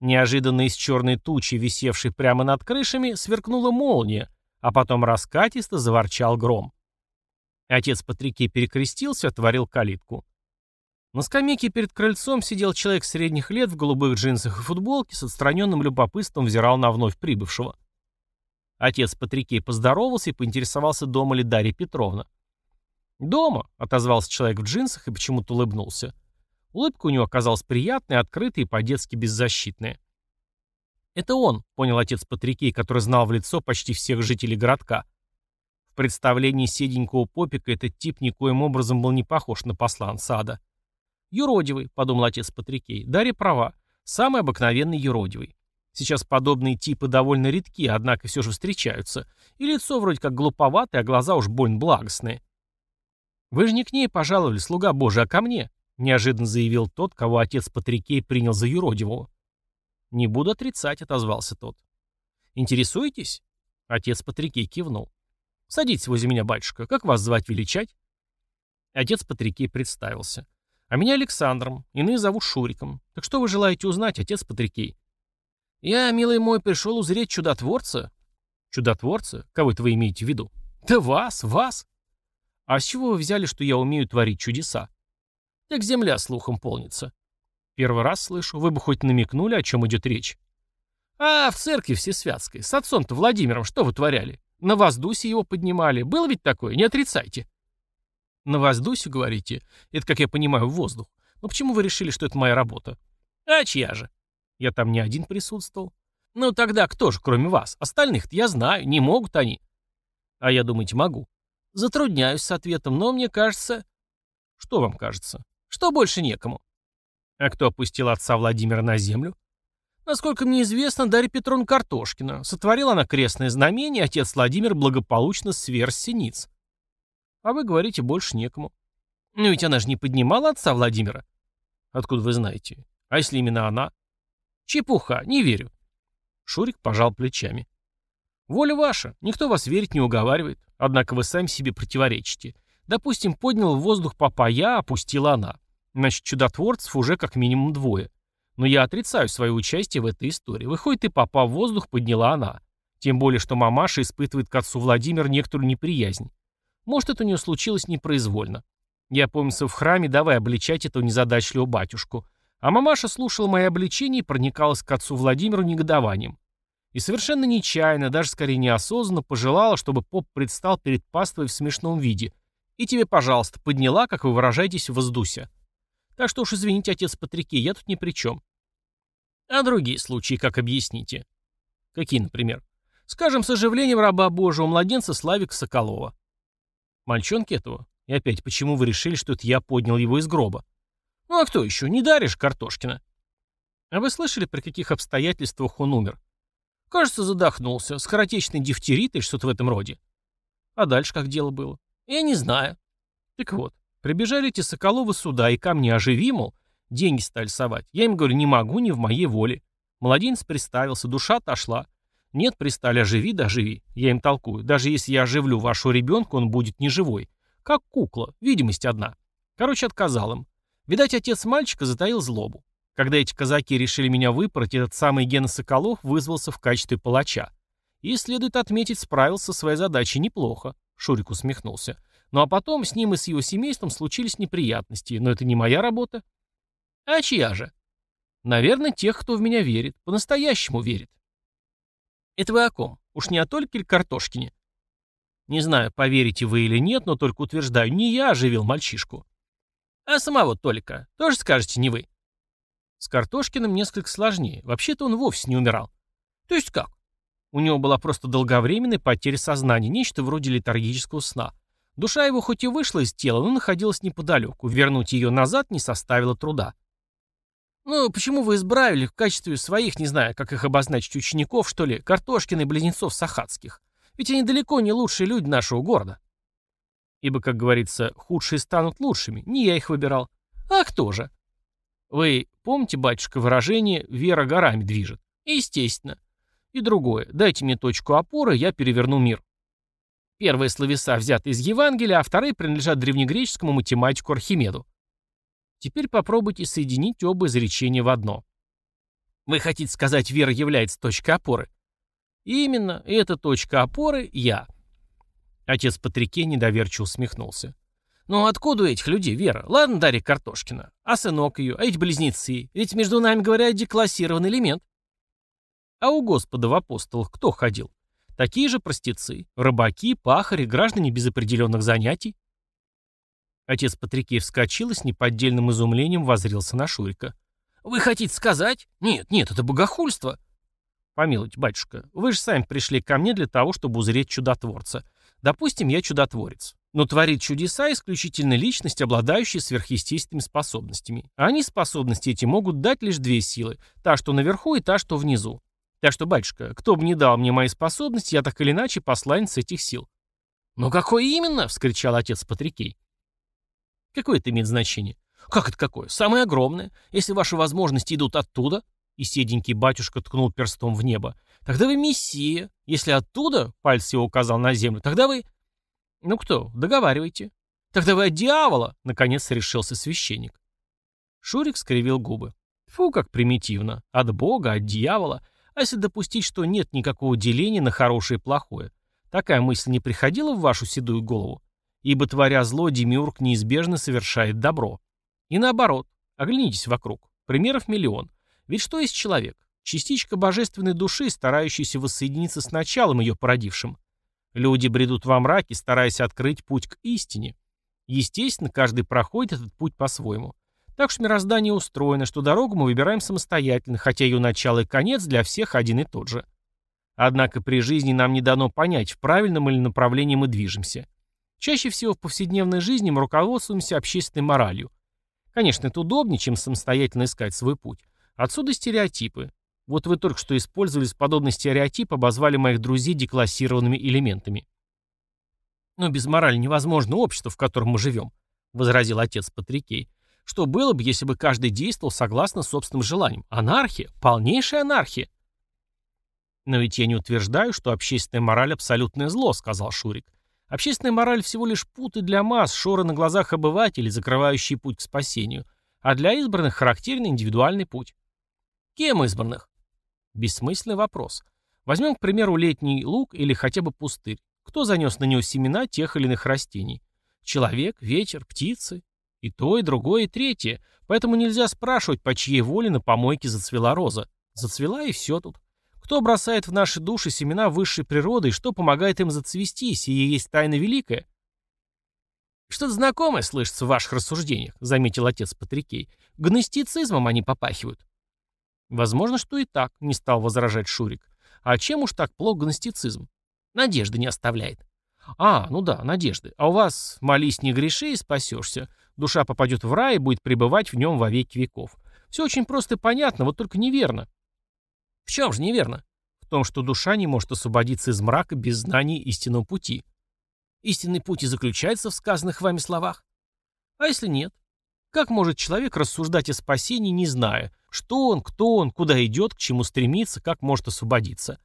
Неожиданно из черной тучи, висевшей прямо над крышами, сверкнула молния, а потом раскатисто заворчал гром. Отец Патрикей перекрестился, отворил калитку. На скамейке перед крыльцом сидел человек средних лет в голубых джинсах и футболке, с отстраненным любопытством взирал на вновь прибывшего. Отец Патрикей поздоровался и поинтересовался, дома ли Дарья Петровна. «Дома», — отозвался человек в джинсах и почему-то улыбнулся. Улыбка у него оказалась приятной, открытой и по-детски беззащитная. «Это он», — понял отец Патрикей, который знал в лицо почти всех жителей городка. В представлении седенького попика этот тип никоим образом был не похож на посланца ада. «Юродивый», — подумал отец Патрикей. «Дарья права. Самый обыкновенный юродивый. Сейчас подобные типы довольно редки, однако все же встречаются. И лицо вроде как глуповатое, а глаза уж больно благостные». «Вы же не к ней пожаловали, слуга Божий, а ко мне», неожиданно заявил тот, кого отец Патрикей принял за юродивого. «Не буду отрицать», — отозвался тот. «Интересуетесь?» Отец Патрикей кивнул. «Садитесь возле меня, батюшка. Как вас звать величать?» Отец Патрикей представился. «А меня Александром, иные зовут Шуриком. Так что вы желаете узнать, отец Патрикей?» «Я, милый мой, пришел узреть чудотворца». «Чудотворца? Кого это вы имеете в виду?» «Да вас, вас!» «А с чего вы взяли, что я умею творить чудеса?» Так земля слухом полнится. Первый раз слышу. Вы бы хоть намекнули, о чем идет речь. А, в церкви Всесвятской. С отцом-то Владимиром что вытворяли? На воздусе его поднимали. Было ведь такое? Не отрицайте. На воздусе, говорите? Это, как я понимаю, воздух. Но почему вы решили, что это моя работа? А чья же? Я там не один присутствовал. Ну тогда кто же, кроме вас? Остальных-то я знаю, не могут они. А я, думаете, могу? Затрудняюсь с ответом, но мне кажется... Что вам кажется? Что больше некому. А кто опустил отца Владимира на землю? Насколько мне известно, Дарья Петровна Картошкина. Сотворила она крестное знамение, отец Владимир благополучно сверз синиц. А вы говорите, больше некому. Но ведь она же не поднимала отца Владимира. Откуда вы знаете? А если именно она? Чепуха, не верю. Шурик пожал плечами. Воля ваша, никто вас верить не уговаривает. Однако вы сами себе противоречите. Допустим, поднял в воздух папа я, опустила она. Значит, чудотворцев уже как минимум двое. Но я отрицаю свое участие в этой истории. Выходит, и папа в воздух подняла она. Тем более, что мамаша испытывает к отцу Владимир некоторую неприязнь. Может, это у нее случилось непроизвольно. Я помнится в храме, давай обличать этого незадачливого батюшку. А мамаша слушала мои обличения и проникалась к отцу Владимиру негодованием. И совершенно нечаянно, даже скорее неосознанно, пожелала, чтобы поп предстал перед паствой в смешном виде, и тебе, пожалуйста, подняла, как вы выражаетесь, в воздусе. Так что уж извините, отец Патрикей, я тут ни при чем. А другие случаи как объясните? Какие, например? Скажем, с оживлением раба Божьего младенца Славика Соколова. Мальчонки этого? И опять, почему вы решили, что это я поднял его из гроба? Ну а кто еще? Не даришь Картошкина? А вы слышали, при каких обстоятельствах он умер? Кажется, задохнулся. Скоротечный дифтерит или что-то в этом роде. А дальше как дело было? Я не знаю. Так вот, прибежали эти Соколовы сюда и ко мне оживи, мол, деньги стали совать. Я им говорю, не могу, не в моей воле. Младенец приставился, душа отошла. Нет, пристали, оживи, да оживи. Я им толкую. Даже если я оживлю вашего ребенка, он будет неживой. Как кукла, видимость одна. Короче, отказал им. Видать, отец мальчика затаил злобу. Когда эти казаки решили меня выпороть, этот самый Гена Соколов вызвался в качестве палача. И, следует отметить, справился со своей задачей неплохо. Шурик усмехнулся. Ну а потом с ним и с его семейством случились неприятности, но это не моя работа. А чья же? Наверное, тех, кто в меня верит, по-настоящему верит. Это вы о ком? Уж не о Тольке или Картошкине? Не знаю, поверите вы или нет, но только утверждаю, не я оживил мальчишку. А самого Толика тоже скажете, не вы? С Картошкиным несколько сложнее. Вообще-то он вовсе не умирал. То есть как? У него была просто долговременная потеря сознания, нечто вроде летаргического сна. Душа его хоть и вышла из тела, но находилась неподалеку. Вернуть ее назад не составило труда. «Ну, почему вы избрали в качестве своих, не знаю, как их обозначить, учеников, что ли, Картошкин и близнецов Сахатских? Ведь они далеко не лучшие люди нашего города». Ибо, как говорится, худшие станут лучшими. Не я их выбирал. А кто же? Вы помните, батюшка, выражение «вера горами движет»? Естественно. И другое. Дайте мне точку опоры, я переверну мир. Первые словеса взяты из Евангелия, а вторые принадлежат древнегреческому математику Архимеду. Теперь попробуйте соединить оба изречения в одно. Вы хотите сказать, вера является точкой опоры? Именно, эта точка опоры – я. Отец Патрике недоверчиво усмехнулся. «Ну откуда у этих людей вера? Ладно, Дарья Картошкина. А сынок ее? А эти близнецы? Ведь между нами, говорят, деклассированный элемент. А у Господа в апостолах кто ходил? Такие же простецы, рыбаки, пахари, граждане без определенных занятий. Отец Патрикей вскочил и с неподдельным изумлением возрился на Шурика. «Вы хотите сказать? Нет, нет, это богохульство!» «Помилуйте, батюшка, вы же сами пришли ко мне для того, чтобы узреть чудотворца. Допустим, я чудотворец. Но творит чудеса исключительно личность, обладающая сверхъестественными способностями. А они способности эти могут дать лишь две силы. Та, что наверху, и та, что внизу. Так что, батюшка, кто бы ни дал мне мои способности, я так или иначе посланец этих сил. «Но какое именно?» — вскричал отец Патрикей. «Какое это имеет значение?» «Как это какое? Самое огромное. Если ваши возможности идут оттуда...» И седенький батюшка ткнул перстом в небо. «Тогда вы мессия. Если оттуда...» — пальцы его указал на землю. «Тогда вы...» «Ну кто? Договаривайте». «Тогда вы от дьявола!» — наконец решился священник. Шурик скривил губы. Фу, как примитивно. От Бога, от дьявола. А если допустить, что нет никакого деления на хорошее и плохое? Такая мысль не приходила в вашу седую голову? Ибо, творя зло, Демиург неизбежно совершает добро. И наоборот. Оглянитесь вокруг. Примеров миллион. Ведь что есть человек? Частичка божественной души, старающаяся воссоединиться с началом ее породившим. Люди бредут во мраке, стараясь открыть путь к истине. Естественно, каждый проходит этот путь по-своему. Так что мироздание устроено, что дорогу мы выбираем самостоятельно, хотя ее начало и конец для всех один и тот же. Однако при жизни нам не дано понять, в правильном или направлении мы движемся. Чаще всего в повседневной жизни мы руководствуемся общественной моралью. Конечно, это удобнее, чем самостоятельно искать свой путь. Отсюда стереотипы. Вот вы только что использовали подобный стереотип, обозвали моих друзей деклассированными элементами. «Но без морали невозможно общество, в котором мы живем», — возразил отец Патрикей. Что было бы, если бы каждый действовал согласно собственным желаниям? Анархия. Полнейшая анархия. Но ведь я не утверждаю, что общественная мораль – абсолютное зло, сказал Шурик. Общественная мораль всего лишь путы для масс, шоры на глазах обывателей, закрывающие путь к спасению. А для избранных характерен индивидуальный путь. Кем избранных? Бессмысленный вопрос. Возьмем, к примеру, летний луг или хотя бы пустырь. Кто занес на него семена тех или иных растений? Человек, ветер, птицы? И то, и другое, и третье. Поэтому нельзя спрашивать, по чьей воле на помойке зацвела роза. Зацвела и все тут. Кто бросает в наши души семена высшей природы и что помогает им зацвести, сие есть тайна великая? Что-то знакомое слышится в ваших рассуждениях, заметил отец Патрикей. Гностицизмом они попахивают. Возможно, что и так, не стал возражать Шурик. А чем уж так плохо гностицизм? Надежды не оставляет. А, ну да, надежды. А у вас молись не греши и спасешься. Душа попадет в рай и будет пребывать в нем во веки веков. Все очень просто и понятно, вот только неверно. В чем же неверно? В том, что душа не может освободиться из мрака без знания истинного пути. Истинный путь и заключается в сказанных вами словах. А если нет? Как может человек рассуждать о спасении, не зная, что он, кто он, куда идет, к чему стремится, как может освободиться?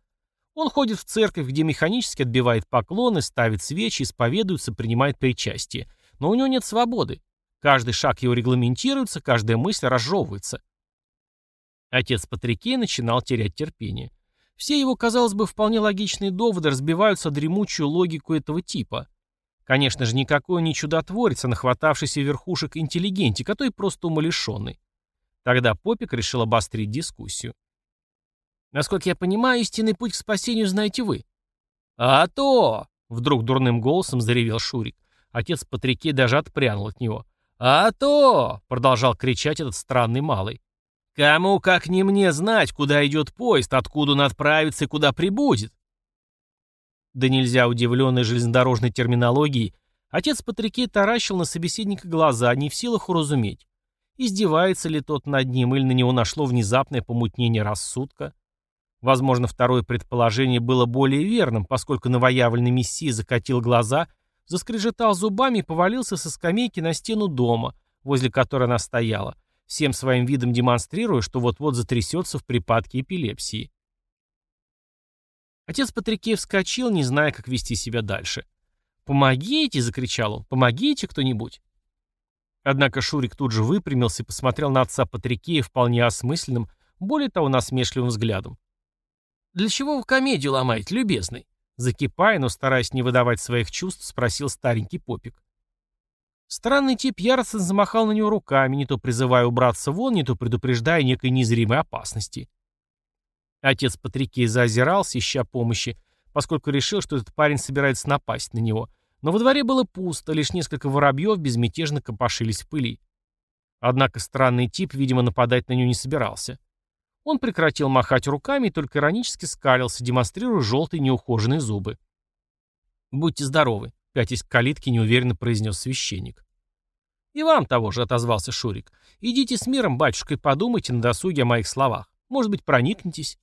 Он ходит в церковь, где механически отбивает поклоны, ставит свечи, исповедуется, принимает причастие. Но у него нет свободы. Каждый шаг его регламентируется, каждая мысль разжевывается. Отец Патрикей начинал терять терпение. Все его, казалось бы, вполне логичные доводы разбиваются о дремучую логику этого типа. Конечно же, никакой не чудотворец, а нахватавшийся верхушек интеллигентик, а то и просто умалишенный. Тогда Попик решил обострить дискуссию. Насколько я понимаю, истинный путь к спасению знаете вы. А то! Вдруг дурным голосом заревел Шурик. Отец Патрикей даже отпрянул от него. «А то!» — продолжал кричать этот странный малый. «Кому, как не мне, знать, куда идет поезд, откуда он отправится и куда прибудет? Да нельзя удивленный железнодорожной терминологией, отец Патрикей таращил на собеседника глаза, не в силах уразуметь. Издевается ли тот над ним, или на него нашло внезапное помутнение рассудка? Возможно, второе предположение было более верным, поскольку новоявленный мессия закатил глаза, заскрежетал зубами и повалился со скамейки на стену дома, возле которой она стояла, всем своим видом демонстрируя, что вот-вот затрясется в припадке эпилепсии. Отец Патрикеев вскочил, не зная, как вести себя дальше. «Помогите!» — закричал он. «Помогите кто-нибудь!» Однако Шурик тут же выпрямился и посмотрел на отца Патрикея вполне осмысленным, более того, насмешливым взглядом. «Для чего вы комедию ломаете, любезный?» Закипая, но стараясь не выдавать своих чувств, спросил старенький попик. Странный тип яростно замахал на него руками, не то призывая убраться вон, не то предупреждая некой незримой опасности. Отец Патрикей заозирался, ища помощи, поскольку решил, что этот парень собирается напасть на него. Но во дворе было пусто, лишь несколько воробьев безмятежно копошились в пыли. Однако странный тип, видимо, нападать на него не собирался. Он прекратил махать руками и только иронически скалился, демонстрируя желтые неухоженные зубы. «Будьте здоровы», — пятясь к калитке неуверенно произнес священник. «И вам того же», — отозвался Шурик. «Идите с миром, батюшка, и подумайте на досуге о моих словах. Может быть, проникнетесь?»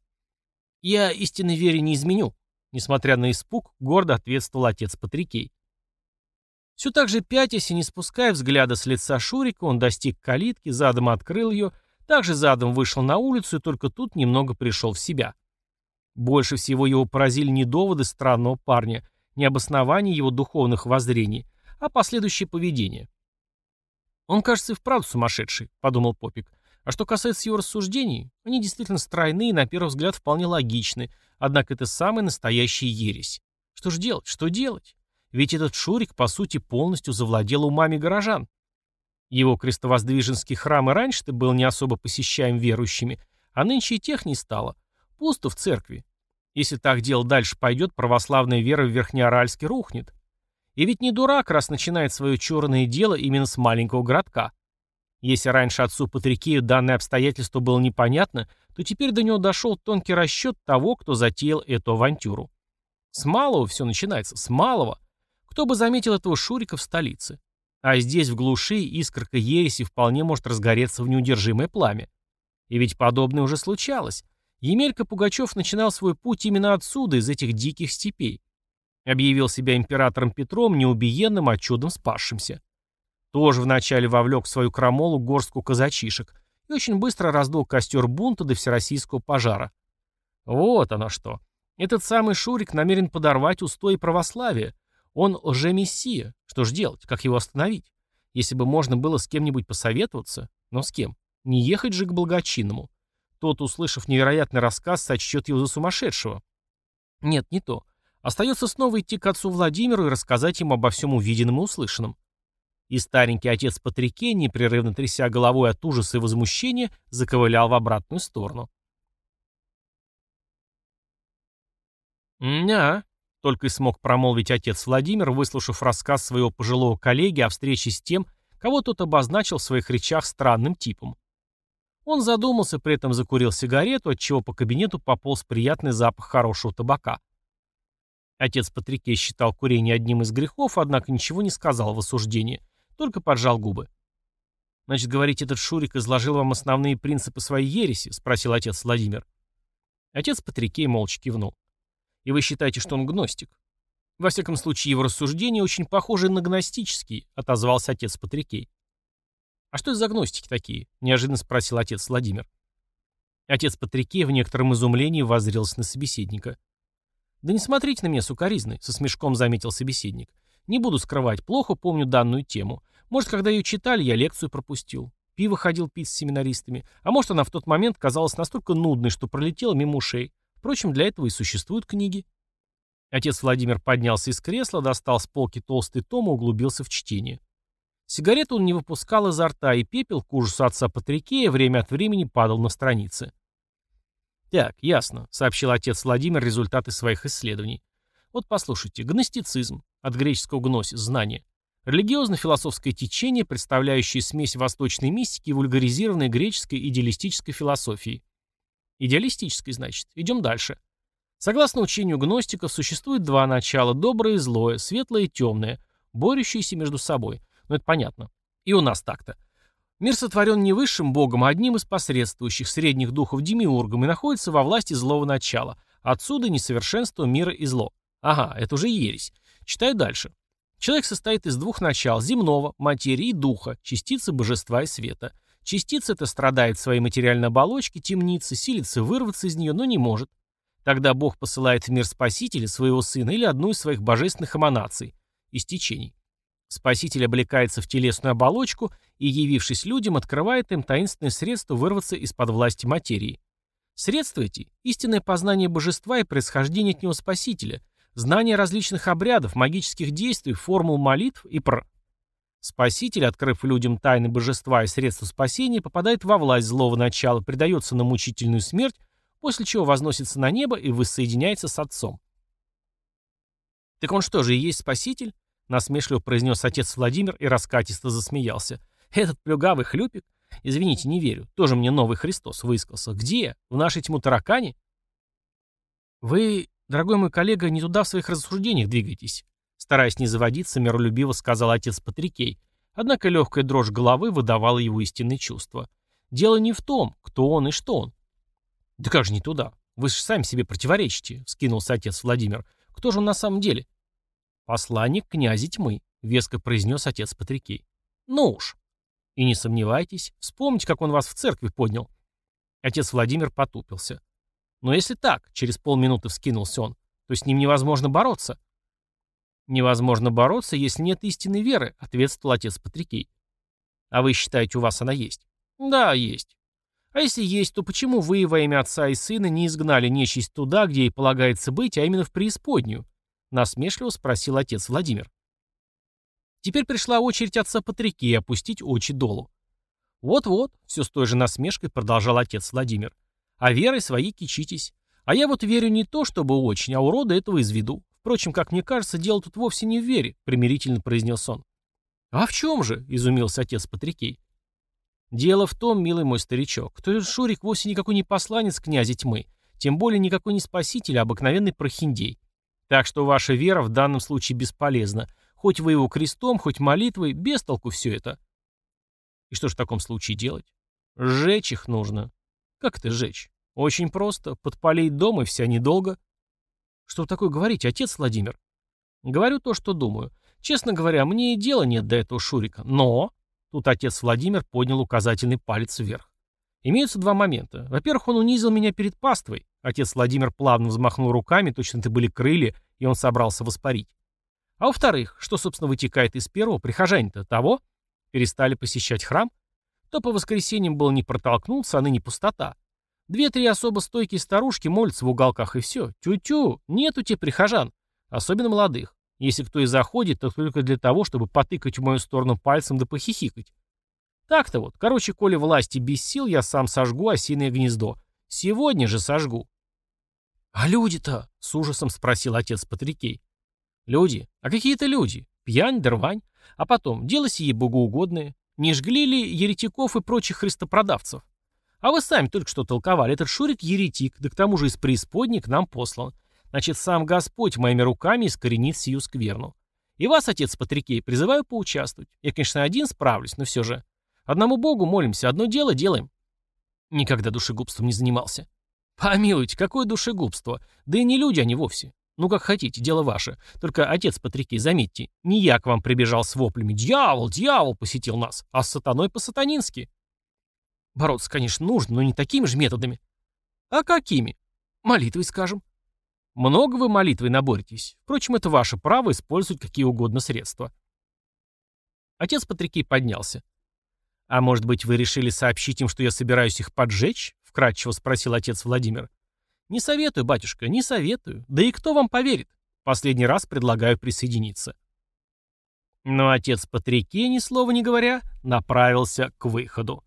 «Я истинной вере не изменю», — несмотря на испуг, гордо ответствовал отец Патрикей. Все так же пятясь и не спуская взгляда с лица Шурика, он достиг калитки, задом открыл ее, также задом вышел на улицу и только тут немного пришел в себя. Больше всего его поразили не доводы странного парня, не обоснование его духовных воззрений, а последующее поведение. «Он, кажется, и вправду сумасшедший», — подумал Попик. А что касается его рассуждений, они действительно стройны и на первый взгляд вполне логичны, однако это самая настоящая ересь. Что же делать? Что делать? Ведь этот Шурик, по сути, полностью завладел умами горожан. Его крестовоздвиженский храм и раньше-то был не особо посещаем верующими, а нынче и тех не стало. Пусто в церкви. Если так дело дальше пойдет, православная вера в Верхнеоральске рухнет. И ведь не дурак, раз начинает свое черное дело именно с маленького городка. Если раньше отцу Патрикею данное обстоятельство было непонятно, то теперь до него дошел тонкий расчет того, кто затеял эту авантюру. С малого все начинается, с малого. Кто бы заметил этого Шурика в столице? А здесь, в глуши, искорка ереси вполне может разгореться в неудержимое пламя. И ведь подобное уже случалось. Емелька Пугачев начинал свой путь именно отсюда, из этих диких степей. Объявил себя императором Петром, неубиенным, а чудом спасшимся. Тоже вначале вовлек в свою крамолу горстку казачишек и очень быстро раздул костер бунта до всероссийского пожара. Вот оно что. Этот самый Шурик намерен подорвать устои православия. Он лже-мессия. Что ж делать? Как его остановить? Если бы можно было с кем-нибудь посоветоваться. Но с кем? Не ехать же к благочинному. Тот, услышав невероятный рассказ, сочтет его за сумасшедшего. Нет, не то. Остается снова идти к отцу Владимиру и рассказать ему обо всем увиденном и услышанном. И старенький отец Патрике, непрерывно тряся головой от ужаса и возмущения, заковылял в обратную сторону. «Ня», — только и смог промолвить отец Владимир, выслушав рассказ своего пожилого коллеги о встрече с тем, кого тот обозначил в своих речах странным типом. Он задумался, при этом закурил сигарету, отчего по кабинету пополз приятный запах хорошего табака. Отец Патрике считал курение одним из грехов, однако ничего не сказал в осуждении, только поджал губы. «Значит, говорить, этот Шурик изложил вам основные принципы своей ереси?» — спросил отец Владимир. Отец Патрикей молча кивнул. «И вы считаете, что он гностик?» «Во всяком случае, его рассуждения очень похожи на гностические», — отозвался отец Патрикей. «А что это за гностики такие?» — неожиданно спросил отец Владимир. Отец Патрикей в некотором изумлении воззрелся на собеседника. «Да не смотрите на меня сукоризной», — со смешком заметил собеседник. Не буду скрывать, плохо помню данную тему. Может, когда ее читали, я лекцию пропустил. Пиво ходил пить с семинаристами. А может, она в тот момент казалась настолько нудной, что пролетела мимо ушей. Впрочем, для этого и существуют книги. Отец Владимир поднялся из кресла, достал с полки толстый том и углубился в чтение. Сигарету он не выпускал изо рта, и пепел, к ужасу отца Патрикея, время от времени падал на страницы. «Так, ясно», — сообщил отец Владимир результаты своих исследований. «Вот послушайте, гностицизм, от греческого гносис – знание. Религиозно-философское течение, представляющее смесь восточной мистики и вульгаризированной греческой идеалистической философии. Идеалистической, значит. Идем дальше. Согласно учению гностиков, существует два начала – доброе и злое, светлое и темное, борющиеся между собой. Ну, это понятно. И у нас так-то. Мир сотворен не высшим богом, а одним из посредствующих средних духов демиургом и находится во власти злого начала. Отсюда несовершенство мира и зло. Ага, это уже ересь. Читаю дальше. Человек состоит из двух начал – земного, материи и духа, частицы божества и света. Частица эта страдает своей материальной оболочке, темница, силится вырваться из нее, но не может. Тогда Бог посылает в мир Спасителя, своего Сына, или одну из своих божественных эманаций, из течений. Спаситель облекается в телесную оболочку и, явившись людям, открывает им таинственное средство вырваться из-под власти материи. Средства эти – истинное познание божества и происхождение от него Спасителя, знание различных обрядов, магических действий, формул молитв и пр. Спаситель, открыв людям тайны божества и средства спасения, попадает во власть злого начала, предается на мучительную смерть после чего возносится на небо и воссоединяется с отцом. «Так он что же, и есть спаситель?» — насмешливо произнес отец Владимир и раскатисто засмеялся. «Этот плюгавый хлюпик? Извините, не верю. Тоже мне новый Христос выискался. Где? В нашей тьму таракане?» «Вы, дорогой мой коллега, не туда в своих рассуждениях двигаетесь», стараясь не заводиться, миролюбиво сказал отец Патрикей. Однако легкая дрожь головы выдавала его истинные чувства. Дело не в том, кто он и что он. «Да как же не туда? Вы же сами себе противоречите», — вскинулся отец Владимир. «Кто же он на самом деле?» «Посланник князя тьмы», — веско произнес отец Патрикей. «Ну уж». «И не сомневайтесь, вспомните, как он вас в церкви поднял». Отец Владимир потупился. «Но если так», — через полминуты вскинулся он, — «то с ним невозможно бороться». «Невозможно бороться, если нет истинной веры», — ответствовал отец Патрикей. «А вы считаете, у вас она есть?» «Да, есть. А если есть, то почему вы во имя отца и сына не изгнали нечисть туда, где ей полагается быть, а именно в преисподнюю? Насмешливо спросил отец Владимир. Теперь пришла очередь отца Патрике опустить очи долу. Вот-вот, все с той же насмешкой продолжал отец Владимир. А верой своей кичитесь. А я вот верю не то, чтобы очень, а урода этого изведу. Впрочем, как мне кажется, дело тут вовсе не в вере, примирительно произнес он. А в чем же? изумился отец Патрикей. Дело в том, милый мой старичок, что Шурик вовсе никакой не посланец князя тьмы, тем более никакой не спаситель, а обыкновенный прохиндей. Так что ваша вера в данном случае бесполезна. Хоть вы его крестом, хоть молитвой, без толку все это. И что же в таком случае делать? Сжечь их нужно. Как это сжечь? Очень просто. Подпалить дом и вся недолго. Что вы такое говорите, отец Владимир? Говорю то, что думаю. Честно говоря, мне и дела нет до этого Шурика. Но... Тут отец Владимир поднял указательный палец вверх. Имеются два момента. Во-первых, он унизил меня перед паствой. Отец Владимир плавно взмахнул руками, точно это были крылья, и он собрался воспарить. А во-вторых, что, собственно, вытекает из первого, прихожане-то того? Перестали посещать храм? То по воскресеньям было не протолкнуться, а ныне пустота. Две-три особо стойкие старушки молятся в уголках, и все. Тю-тю, нету те прихожан. Особенно молодых. Если кто и заходит, то только для того, чтобы потыкать в мою сторону пальцем да похихикать. Так-то вот. Короче, коли власти без сил, я сам сожгу осиное гнездо. Сегодня же сожгу. «А люди-то?» — с ужасом спросил отец Патрикей. «Люди? А какие это люди? Пьянь, дорвань? А потом, дело сие богоугодное. Не жгли ли еретиков и прочих христопродавцев? А вы сами только что толковали. Этот Шурик еретик, да к тому же из преисподней к нам послан. Значит, сам Господь моими руками искоренит сию скверну. И вас, отец Патрикей, призываю поучаствовать. Я, конечно, один справлюсь, но все же. Одному Богу молимся, одно дело делаем. Никогда душегубством не занимался. Помилуйте, какое душегубство? Да и не люди они вовсе. Ну, как хотите, дело ваше. Только, отец Патрикей, заметьте, не я к вам прибежал с воплями. Дьявол, дьявол посетил нас, а с сатаной по-сатанински. Бороться, конечно, нужно, но не такими же методами. А какими? Молитвой, скажем. Много вы молитвой наборетесь. Впрочем, это ваше право использовать какие угодно средства. Отец Патрикей поднялся. «А может быть, вы решили сообщить им, что я собираюсь их поджечь?» — вкратчиво спросил отец Владимир. «Не советую, батюшка, не советую. Да и кто вам поверит? Последний раз предлагаю присоединиться». Но отец Патрикей, ни слова не говоря, направился к выходу.